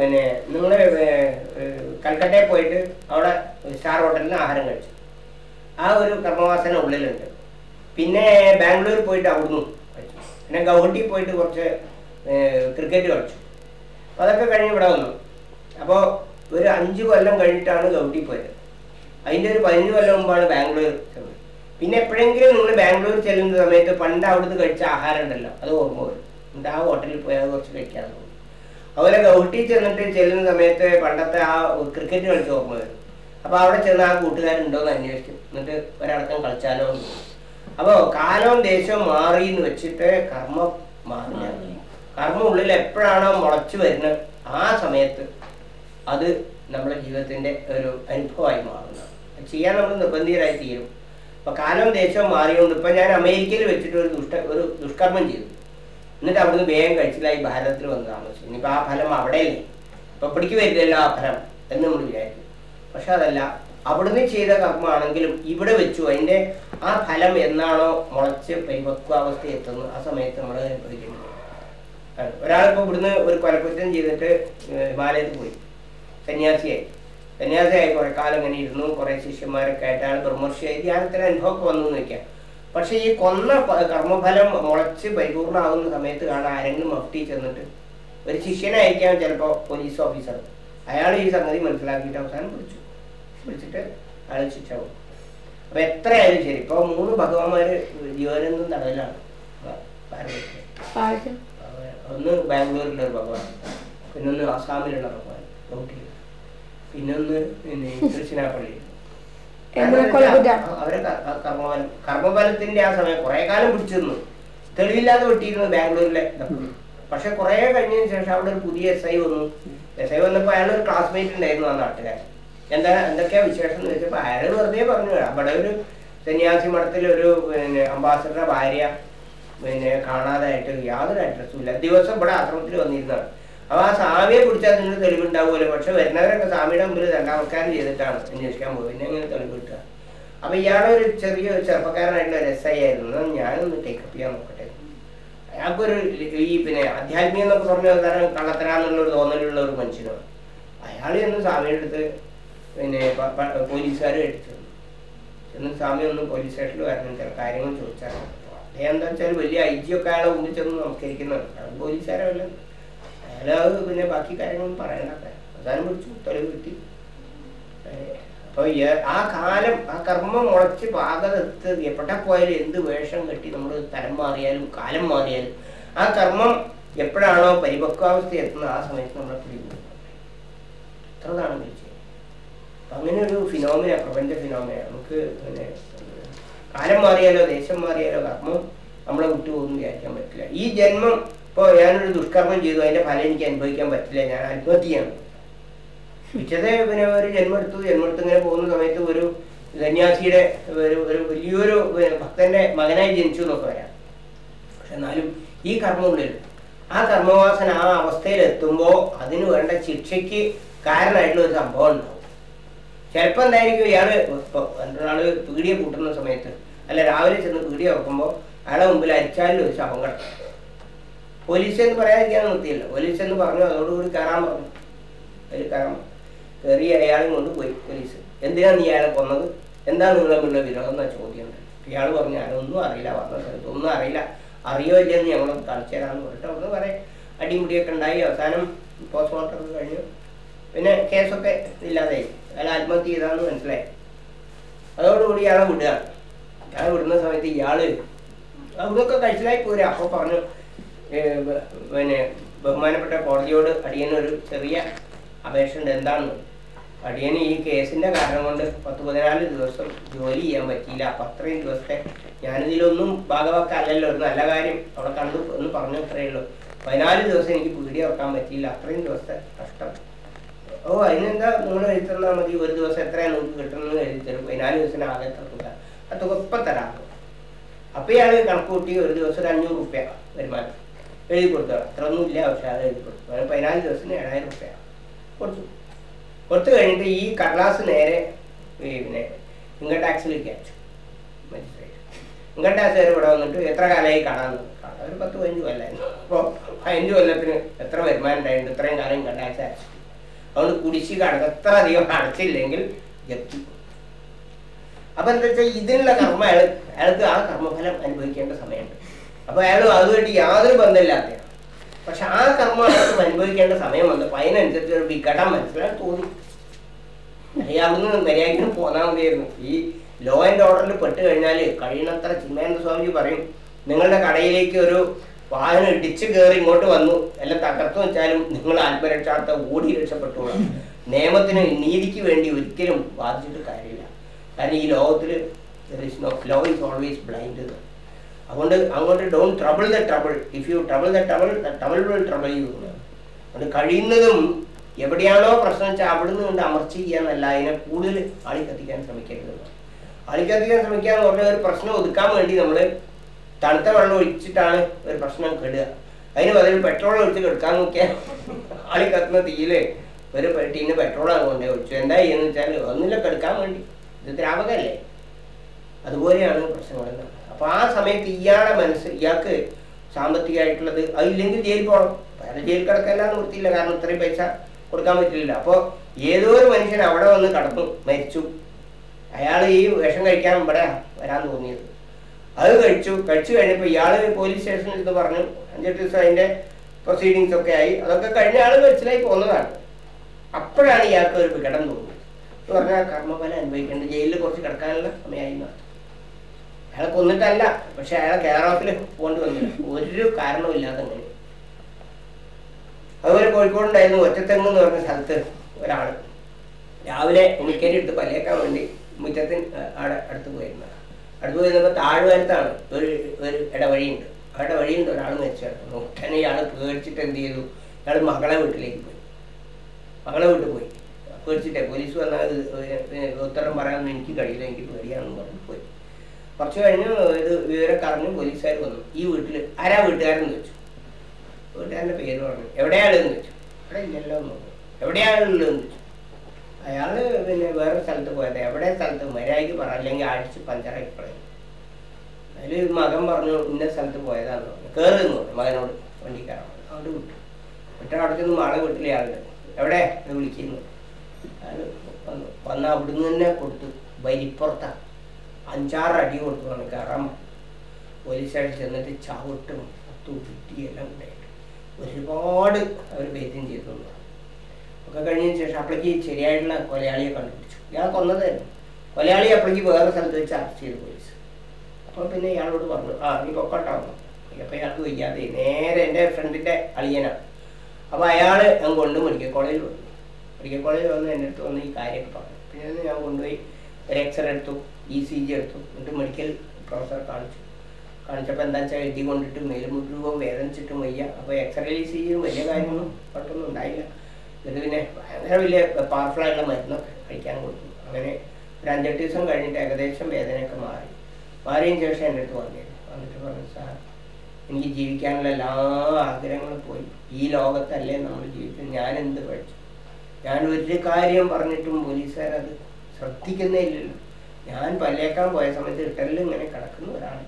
Speaker 1: പിന്നെ നിങ്ങൾ കൽക്കട്ടയിൽ പോയിട്ട് അവിടെ സ്റ്റാർ ഹോട്ടലിൽ ആഹാരം കഴിച്ചു. ആ ഒരു കർമ്മവാസന ഉള്ളിലുണ്ട്. പിന്നെ ബാംഗ്ലൂർ പോയിട്ട് അവിടുന്ന് കഴിച്ചു. പിന്നെ ഗൗഹട്ടി പോയിട്ട് കുറച്ച് ക്രിക്കറ്റ് കളിച്ചു. അതൊക്കെ കഴിഞ്ഞ് ഇവിടെ വന്നു. അപ്പോൾ ഒരു അഞ്ച് കൊല്ലം കഴിഞ്ഞിട്ടാണ് ഗൗഹട്ടി പോയത്. അതിന്റെ ഒരു പതിനഞ്ച് കൊല്ലം മുമ്പാണ് ബാംഗ്ലൂർ ചെന്നത്. പിന്നെ എപ്പോഴെങ്കിലും നിങ്ങൾ ബാംഗ്ലൂർ ചെല്ലുന്ന സമയത്ത് പണ്ട് അവിടുന്ന് കഴിച്ച ആഹാരം ഉണ്ടല്ലോ അത് ഓർമ്മ വരും. എന്നിട്ട് ആ ഹോട്ടലിൽ പോയാൽ കുറച്ച് കഴിക്കാൻ തോന്നും അതുപോലെ ഗൗട്ടി ചെന്നിട്ട് ചെല്ലുന്ന സമയത്ത് പണ്ടത്തെ ആ ക്രിക്കറ്റ് കളിച്ച് ഓർമ്മ വരും. അപ്പൊ അവിടെ ചെന്ന് ആ കൂട്ടുകാരുണ്ടോ എന്ന് അന്വേഷിക്കും എന്നിട്ട് ഒരടക്കം കളിച്ചാലോ എന്ന് അപ്പോൾ അപ്പോ കാലവും ദേശവും മാറി എന്ന് വെച്ചിട്ട് കർമ്മം മാറില്ല. കർമ്മ ഉള്ളിൽ എപ്പോഴാണോ മുളച്ചു വരുന്നത് ആ സമയത്ത് അത് നമ്മുടെ ജീവിതത്തിന്റെ ഒരു അനുഭവമായി മാറുന്നതാണ്. ചെയ്യാൻ നമ്മൾ നിർബന്ധിതരായി തീരും. അപ്പോൾ കാലവും ദേശവും മാറിയോണ്ട് ഇപ്പം ഞാൻ അമേരിക്കയിൽ വെച്ചിട്ട് ഒരു ദുഷ്ട ഒരു ദുഷ്കർമ്മം ചെയ്തു. എന്നിട്ട് അവിടുന്ന് വേഗം കഴിച്ചിലായി ഭാരതത്തിൽ വന്ന് താമസിച്ചു. ഇനിയിപ്പോൾ ആ ഫലം അവിടെയല്ലേ? ഇപ്പൊ പിടിക്ക് വരില്ലല്ലോ ആ ഫലം എന്ന് നമ്മൾ വിചാരിക്കും. പക്ഷെ അതല്ല അവിടുന്ന് ചെയ്ത കർമ്മമാണെങ്കിലും ഇവിടെ വെച്ചു അതിന്റെ ആ ഫലം എന്നാണോ മുളച്ച് പരിപക്വാവസ്ഥ എത്തുന്നത് ആ സമയത്ത് നമ്മൾ അനുഭവിക്കുന്നത് ഒരാളിപ്പോ ഇവിടുന്ന് ഒരു കൊലക്കുറ്റം ചെയ്തിട്ട് ഹിമാലയത്തിൽ പോയി. സന്യാസിയായി. സന്യാസിയായി കുറെ കാലം ഇങ്ങനെ ഇരുന്നു. കുറെ ശിഷ്യന്മാരൊക്കെ ആയിട്ടാണ് ബ്രഹ്മർഷിയായി ധ്യാനത്തിന് അനുഭവമൊക്കെ വന്നു എന്ന് വെക്കാം. പക്ഷെ ഈ കൊന്ന കർമ്മഫലം മുളച്ച് പരിപൂർണമാകുന്ന സമയത്ത് കാണാൻ ആരെങ്കിലും മഫ്റ്റി ചെന്നിട്ട് ഒരു ശിഷ്യനായിരിക്കാം ചിലപ്പോൾ പോലീസ് ഓഫീസർ അയാൾ ഈ സംഗതി മനസ്സിലാക്കിയിട്ട് അവസാനം പിടിച്ചു പിടിച്ചിട്ട് അയാൾ ശിക്ഷ പോകും അപ്പൊ എത്രയായാലും ശരി. ഇപ്പൊ മൂന്ന് ഭഗവാന്മാര് ജീവനൊന്നും തടവിലാണ്. ഒന്ന് ബാംഗ്ലൂരിലുള്ള ഒരു ഭഗവാൻ. പിന്നൊന്ന് ആസാമിലുള്ള ഭഗവാൻ. പിന്നെ തൃശ്ശിനാപ്പള്ളി
Speaker 2: എങ്ങനെ കൊലകുറ്റ
Speaker 1: അവരെ ക- ക- കർമ്മഫലത്തിന്റെ ആ സമയം കുറെ കാലം പിടിച്ചിരുന്നു. തെളിവില്ലാതെ വെട്ടിയിരുന്നു ബാംഗ്ലൂരിലെ. പക്ഷെ കുറെ കഴിഞ്ഞതിന് ശേഷം അവിടെ ഒരു പുതിയ എസ് ഐ വന്നു. എസ് ഐ വന്നപ്പോൾ അയാൾ ഒരു ക്ലാസ്മേറ്റ് ഉണ്ടായിരുന്നു ആ നാട്ടുകാരൻ. എന്താ എന്തൊക്കെയാ വിശേഷം എന്ന് ചോദിച്ചപ്പോൾ അയാൾ വെറുതെ പറഞ്ഞു. അവിടെ ഒരു സന്യാസി മഠത്തിൽ ഒരു പിന്നെ അംബാസഡറുടെ ഭാര്യ പിന്നെ കാണാതായിട്ട് യാതൊരു അഡ്രസ്സും ഇല്ല. ദിവസം ഇവിടെ ആശ്രമത്തിൽ വന്നിരുന്നതാണ്. അപ്പൊ ആ സ്വാമിയെ പിടിച്ചാൽ നിങ്ങൾ തെളിവുണ്ടാവുമല്ലോ. പക്ഷെ വരുന്നവരൊക്കെ സ്വാമിയുടെ മുമ്പിൽ രണ്ടാമക്കാരൻ ചെയ്തിട്ടാണ് അന്വേഷിക്കാൻ പോയി പിന്നെ എങ്ങനെ തെളിവ് കിട്ടുക? അപ്പൊ ഇയാളൊരു ചെറിയ ചെറുപ്പക്കാരനായിട്ടുള്ള എന്നാ ഞാനൊന്ന് ടേക്കപ്പ് ചെയ്യാൻ നോക്കട്ടെ. അയാൾക്കൊരു ഈ പിന്നെ ആധ്യാത്മികം എന്നൊക്കെ പറഞ്ഞ തരം കള്ളത്തരാന്നുള്ള ഒരു തോന്നലുള്ള ഒരു മനുഷ്യനാണ്. അയാൾ ചെന്ന് സ്വാമിയുടെ അടുത്ത് പിന്നെ പ- പ- എടുത്തു. ചെന്ന് സ്വാമി ഒന്ന് പോലീസ് സ്റ്റേഷനിൽ വരണം ചില കാര്യങ്ങൾ ചോദിച്ചാൽ അദ്ദേഹം എന്താ വെച്ചാൽ വലിയ ഐ ജി ഒക്കെ അയാളെ മുമ്പിൽ ചെന്ന് നമസ്കരിക്കുന്നതാണ് അയാൾ പിന്നെ ബാക്കി കാര്യങ്ങളൊന്നും പറയാനാത്ത അവസാനം പിടിച്ചു തലേ കിട്ടി. അപ്പൊ ആ കാലം ആ കർമ്മം മുളച്ച് പാകത്ത് എവിടെ പോയാലും എന്ത് വേഷം കെട്ടി നമ്മൾ തരം മാറിയാലും കാലം മാറിയാലും ആ കർമ്മം എപ്പോഴാണോ പരിപക്വാവസ്ഥ എത്തുന്നത് ആ സമയത്ത് നമ്മളെ പിടിക്കുന്നു എത്രതാണ് അങ്ങനെ ഒരു ഫിനോമിന പ്രപഞ്ച ഫിനോമിന നമുക്ക് പിന്നെ കാലം മാറിയാലോ ദേശം മാറിയാലോ കർമ്മം നമ്മളെ വിട്ടുപോകുന്നു വിചാരിക്കാൻ പറ്റില്ല. ഈ ജന്മം ഇപ്പോൾ ഞാനൊരു ദുഷ്കർമ്മം ചെയ്തു അതിന്റെ ഫലം എനിക്ക് അനുഭവിക്കാൻ പറ്റില്ല ഞാൻ ആത്മഹത്യയാണ്. ചെയ്യണം പിന്നെ ഒരു ജന്മം ജന്മെടുത്ത് ജന്മം എടുത്ത് ഇങ്ങനെ പോകുന്ന സമയത്ത് ഒരു സന്യാസിയുടെ ഒരു ഒരു വലിയൊരു ഭക്തന്റെ മകനായി ജനിച്ചു എന്നൊക്കെ വരാം പക്ഷെ എന്നാലും ഈ കർമ്മമുള്ളിൽ ആ കർമ്മവാസന ആ അവസ്ഥയിൽ എത്തുമ്പോൾ അതിന് വേണ്ട ശിക്ഷയ്ക്ക് കാരണമായിട്ടുള്ള ഒരു സംഭവം ഉണ്ടാവും. ചിലപ്പോൾ എന്തായിരിക്കും ഇയാൾ ഒരാൾ പീടിയെ കൂട്ടുന്ന സമയത്ത് അല്ല രാവിലെ ചെന്ന് പീടിയ വെക്കുമ്പോൾ അയാളെ മുമ്പിൽ അരിച്ചാലിൽ ഒരു ശവം കിടക്കും. പോലീസ് എന്ന് പറയാതിരിക്കാൻ നിർത്തിയില്ല. പോലീസ് എന്ന് പറഞ്ഞു അതോടുകൂടി കയറാൻ പറഞ്ഞു. അതിൽ കയറാൻ കയറി അയാളും കൊണ്ട് പോയി പോലീസ്. എന്തിനാണ് നീ അയാളെ കൊന്നത്? എന്താണ് നിങ്ങളെ തമ്മിലുള്ള വിരോധം എന്ന ചോദ്യം. ഇയാൾ പറഞ്ഞു ഞാനൊന്നും അറിയില്ല വന്ന സ്ഥലത്ത് ഒന്നും അറിയില്ല. അറിയോ ഇല്ലെന്ന് ഞങ്ങൾ തരാമെന്ന് പറഞ്ഞിട്ട് അവിടെ കുറെ അടിമുടിയൊക്കെ ഉണ്ടായി. അവസാനം പോസ്റ്റ്മോർട്ടം കഴിഞ്ഞു. പിന്നെ കേസൊക്കെ ഇല്ലാതായി. അയാൾ ആത്മഹത്യ ചെയ്താന്ന് മനസ്സിലായി. അതോടുകൂടി ഇയാളെ വിടുക. ഇയാളെ വിടുന്ന സമയത്ത് ഇയാൾ അവിടെയൊക്കെ കഴിച്ചിലായി പോരാ. അപ്പോൾ പറഞ്ഞു പിന്നെ ബഹുമാനപ്പെട്ട കോടതിയോട് അടിയനൊരു ചെറിയ അപേക്ഷ ഉണ്ട് എന്താണെന്ന്? അടിയന് ഈ കേസിന്റെ കാരണം കൊണ്ട് പത്ത് പതിനാല് ദിവസം ജോലി ചെയ്യാൻ പറ്റിയില്ല. അപ്പൊ അത്രയും ദിവസത്തെ ഞാനിതിലൊന്നും ഭാഗവാക്കല്ലല്ലോ. ഒരു നല്ല കാര്യം അവിടെ കണ്ടു എന്ന് പറഞ്ഞു അത്രയേ ഉള്ളൂ. പതിനാല് ദിവസം എനിക്ക് പീടി ഉറക്കാൻ പറ്റിയില്ല. അത്രയും ദിവസത്തെ കഷ്ടം. ഓ അതിനെന്താ നിങ്ങൾ എഴുതി തന്നാൽ മതി? ഒരു ദിവസം എത്രയാണ് നിങ്ങൾക്ക് കിട്ടുന്നത് എഴുതി തരും. പതിനാല് ദിവസം ആകെ എത്ര തുക? ആ തുക ഇപ്പം തരാം. അപ്പൊ ഇയാൾ കണക്ക് കൂട്ടി ഒരു ദിവസം ഒരു അഞ്ഞൂറ് റുപ്യ വരുമാനം. എഴുതി കൊടുത്തതാണ് അത്ര ഒന്നും ഇല്ല പക്ഷെ അത് എഴുതി കൊടുത്തു അങ്ങനെ പതിനാല് ദിവസത്തിന് ഏഴായിരം റുപ്യ കൊടുത്തു. കൊടുത്തു കഴിഞ്ഞിട്ട് ഈ കടലാസ് നേരെ പിന്നെ ഇൻകം ടാക്സിലേക്ക് അയച്ചു. മജിസ്ട്രേറ്റ് ഇൻകം ടാക്സ് ഇവിടെ വന്നിട്ട് എത്ര കാലമായി കാണാന്ന് കട ഒരു പത്ത് പതിനഞ്ച് കൊല്ലായിരുന്നു അപ്പോൾ പതിനഞ്ച് കൊല്ലത്തിന് എത്ര വരുമാനം ഉണ്ടായിട്ടുണ്ട് ഇത്രയും കാലം ഇൻകം ടാക്സ് അയച്ചു അതുകൊണ്ട് കുടിശ്ശിക അടക്കം എത്ര അധികം അടച്ചില്ലെങ്കിൽ ജപ്തി. അപ്പൊ എന്താ വെച്ചാൽ ഇതിനുള്ള കർമ്മ അയാൾ അയാൾക്ക് ആ കർമ്മഫലം അനുഭവിക്കേണ്ട സമയമുണ്ട്. അപ്പൊ അയാൾ അതുമായിട്ട് യാതൊരു ബന്ധമില്ലാത്ത പക്ഷെ ആ കർമ്മം അനുഭവിക്കേണ്ട സമയം വന്നപ്പോൾ അതിനനുസരിച്ച് ഒരു വിഘടം മനസ്സിലാക്കാൻ തോന്നി. അയാളൊന്ന് മര്യാദയ്ക്ക് പോന്നാൽ മതിയായിരുന്നു. ഈ ലോ ആൻഡ് ഓർഡറിൽ പെട്ട് കഴിഞ്ഞാൽ കഴിയുന്നത്ര ചിന്മയാനന്ദ സ്വാമിജി പറയും. നിങ്ങളുടെ കടയിലേക്ക് ഒരു വാഹനം ഇടിച്ചു കയറി ഇങ്ങോട്ട് വന്നു. എല്ലാം തകർത്തു വെച്ചാലും നിങ്ങൾ ആത്മരക്ഷാർത്ഥ ഓടി രക്ഷപ്പെട്ടോളാം നിയമത്തിന് നീതിക്ക് വേണ്ടി ഒരിക്കലും ബാധിച്ചിട്ട് കാര്യമില്ല. കാരണം ഈ ലോകത്തിൽ ലോ ഇസ് ഓൾവേസ് ബ്ലൈൻഡ് അതുകൊണ്ട് അങ്ങോട്ട് don't trouble the trouble if you trouble the trouble the trouble will trouble you അതുകൊണ്ട് കഴിയുന്നതും എവിടെയാണോ പ്രശ്നം വെച്ചാൽ അവിടുന്ന് കൊണ്ട് അമർച്ച ചെയ്യാന്നല്ല അതിനെ കൂടുതൽ ആളി കത്തിക്കാൻ ശ്രമിക്കരുത്. ആളി കത്തിക്കാൻ ശ്രമിക്കുക എന്ന് പറഞ്ഞാൽ ഒരു പ്രശ്നം ഒതുക്കാൻ വേണ്ടി നമ്മൾ തണുത്ത വെള്ളം ഒഴിച്ചിട്ടാണ് ഒരു പ്രശ്നം കെടുക. അതിന് പകരം പെട്രോൾ ഒഴിച്ച് കെടുക്കാൻ നോക്കിയാൽ ആളി കത്തുന്ന തീയിൽ ഒരു ടീന് പെട്രോളാണ് കൊണ്ടേ ഒഴിച്ചു എന്താ ചെയ്യുന്നത് വെച്ചാൽ ഒന്നില്ല കെടുക്കാൻ വേണ്ടി. ഇത് ദ്രാവകമല്ലേ അതുപോലെയാണ് പ്രശ്നങ്ങൾ അപ്പൊ ആ സമയത്ത് ഇയാളെ മനസ്സ് ഇയാൾക്ക് സാമ്പത്തികമായിട്ടുള്ളത് അതില്ലെങ്കിൽ ജയിലിൽ പോകണം. വേറെ ജയിൽ കിടക്കല്ല നിർത്തിയില്ല കാരണം ഇത്രയും പൈസ കൊടുക്കാൻ പറ്റില്ല അപ്പോൾ ഏതോ ഒരു മനുഷ്യൻ അവിടെ വന്ന് കടന്നു മരിച്ചു. അയാൾ ഈ വിഷം കഴിക്കാൻ ഇവിടെ വരാൻ തോന്നിയത്. അത് കഴിച്ചു. കഴിച്ചു കഴിഞ്ഞപ്പോൾ ഇയാൾ പോലീസ് സ്റ്റേഷനിൽ ഇത് പറഞ്ഞു അഞ്ചെട്ട് ദിവസം അതിന്റെ പ്രൊസീഡിങ്സ് ഒക്കെ ആയി. അതൊക്കെ കഴിഞ്ഞ ആൾ മനസ്സിലായി പോകുന്നതാണ്. അപ്പോഴാണ് ഇയാൾക്ക് ഒരു വികടം തോന്നുന്നത് എന്ന് പറഞ്ഞാൽ കർമ്മഫലം അനുഭവിക്കേണ്ട ജയിലിൽ കുറച്ച് കിടക്കാനുള്ള സമയമായി എന്നാണ്. അയാളെ കൊന്നിട്ടല്ല പക്ഷെ അയാളെ കെയർ ഓഫിൽ പോകേണ്ടി വന്നില്ല ഒരു കാരണമില്ലാതെ അങ്ങനെ അതുപോലെ കോഴിക്കോടുണ്ടായിരുന്നു ഒറ്റത്തെങ്ങ് എന്ന് പറഞ്ഞ സ്ഥലത്ത് ഒരാൾ രാവിലെ ഉണിക്കരി എടുത്ത് പല്ലേക്കാൻ വേണ്ടി മുറ്റത്തിന് അവിടെ അടുത്ത് പോയിരുന്നു. അടുത്ത് പോയിരുന്നപ്പോൾ താഴ്വാരത്താണ് ഒരു ഒരു ഇടവഴിയുണ്ട്. അവരുടെ വഴിയുണ്ട് ഒരാൾ മരിച്ചു കിടക്കുന്നു ഉടനെ ഇയാൾ പേടിച്ചിട്ട് എന്ത് ചെയ്തു? ഇയാൾ മകളെ വീട്ടിലേക്ക് പോയി. മകളെ വീട്ടിൽ പോയി. പേടിച്ചിട്ടേ പോലീസ് വന്നാൽ ഉത്തരം പറയാനൊന്നും എനിക്ക് കഴിയില്ല എനിക്ക് പേടിയാണെന്ന് പറഞ്ഞു പോയി. കുറച്ച് കഴിഞ്ഞ് ഇത് വിവരം കറഞ്ഞ് പോലീസുകാർ വന്നു. ഈ വീട്ടിൽ ആരാ വീട്ടുകാരെന്ന് ചോദിച്ചു. വീട്ടുകാരന്റെ പേര് പറഞ്ഞു. എവിടെയാണെന്ന് ചോദിച്ചു. ഇവിടെ ഇല്ലല്ലോ എന്ന് പറഞ്ഞു. എവിടെയാണുള്ളതെന്ന് ചോദിച്ചു. അയാൾ പിന്നെ വേറെ സ്ഥലത്ത് പോയത്. എവിടെ സ്ഥലത്ത്? മര്യാദയ്ക്ക് പറ. അല്ലെങ്കിൽ അടിച്ച് പഞ്ചറാക്കി കളയും അതിൽ മകൻ പറഞ്ഞു ഇന്ന സ്ഥലത്ത് പോയതാന്ന് പറഞ്ഞു. കയറുന്നു മകനോട് വണ്ടി കയറാൻ. അവിടെ വിട്ടു. വിട്ടാൽ അവിടെ ചെന്ന് മാളെ വീട്ടിലെ ആളുണ്ട്. എവിടെ? വിളിക്കുന്നു അയാൾ വന്നു. വന്ന് അവിടുന്ന് തന്നെ കൊടുത്തു. വലിപ്പുറത്താ അഞ്ചാറ് അടി പറഞ്ഞു കയറാൻ പോലീസുകാർ ചെന്നിട്ട് ചവിട്ടും പത്തും കുട്ടിയെല്ലാം ഉണ്ടായിട്ട്. ഒരുപാട് അവർ ഭേദ്യം ചെയ്തു. ഒക്കെ കഴിഞ്ഞതിന് ശേഷം അപ്പോഴേക്ക് ശരിയായിട്ടുള്ള കൊലയാളിയെ കണ്ടുപിടിച്ചു. ഇയാൾ കൊന്നതായിരുന്നു. കൊലയാളി അപ്പോഴേക്ക് വേറെ സ്ഥലത്ത് വെച്ച് അറസ്റ്റ് ചെയ്തു പോലീസ്. അപ്പോൾ പിന്നെ ഇയാളോട് പറഞ്ഞു ആ നീ പൊക്കോട്ടാവുന്നു അപ്പോൾ ഇയാൾക്ക് വയ്യാതെ നേരെ എന്റെ ഫ്രണ്ടിന്റെ അളിയനാണ് അപ്പോൾ അയാൾ ഞാൻ കൊണ്ട് മെഡിക്കൽ കോളേജിൽ വന്നു. മെഡിക്കൽ കോളേജിൽ വന്ന് എന്റെ അടുത്ത് വന്ന് ഈ കാര്യമൊക്കെ പറഞ്ഞു. പിന്നെ ഞാൻ കൊണ്ടുപോയി ഒരു എക്സ്റേ എടുത്തു. ഇ സി ജി എടുത്തു. എന്നിട്ട് മെഡിക്കൽ പ്രൊഫസർ കാണിച്ചു. കാണിച്ചപ്പോൾ എന്താ വെച്ചാൽ എഴുതി കൊണ്ടിട്ട് മേൽ മുഴുവൻ വേദനിച്ചിട്ടും വയ്യ. അപ്പോൾ എക്സ്റേ സി ജിയും വലിയ കാര്യമൊന്നും കുഴപ്പമൊന്നും ഉണ്ടായില്ല. എന്നിട്ട് പിന്നെ ഭയങ്കര വലിയ പവർഫുൾ ആയിട്ടുള്ള മരുന്നൊക്കെ കഴിക്കാൻ കൊടുത്തു. അങ്ങനെ ഒരു അഞ്ചെട്ട് ദിവസം കഴിഞ്ഞിട്ട് ഏകദേശം വേദനയൊക്കെ മാറി. മാറിയതിന് ശേഷം എന്റെ അടുത്ത് വന്നിരുന്നു. വന്നിട്ട് പറഞ്ഞു സാർ എനിക്ക് ജീവിക്കാനുള്ള എല്ലാ ആഗ്രഹങ്ങളും പോയി. ഈ ലോകത്തല്ലേ നമ്മൾ ജീവിക്കുന്നത് ഞാൻ എന്ത് പഠിച്ചു? ഞാൻ ഒരു കാര്യം പറഞ്ഞിട്ടും പോലീസുകാരത് ശ്രദ്ധിക്കുന്നേ ഇല്ലല്ലോ. ഞാൻ പല്ലേക്കാൻ പോയ സമയത്ത് ഇട്ടലിൽ ഇങ്ങനെ കിടക്കുന്ന ഒരാണ്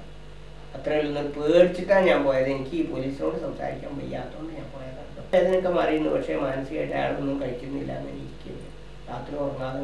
Speaker 1: അത്രേ ഉള്ളൂ. പേടിച്ചിട്ടാണ് ഞാൻ പോയത്. എനിക്ക് ഈ പോലീസിനോട് സംസാരിക്കാൻ വയ്യാത്തതുകൊണ്ട് ഞാൻ പോയതാണ് അതിനൊക്കെ മാറിയിരുന്നു. പക്ഷേ മാനസികമായിട്ട് അയാളൊന്നും കഴിക്കുന്നില്ല. എന്ന് ഇരിക്കുന്നു രാത്രി ഉറങ്ങാതെ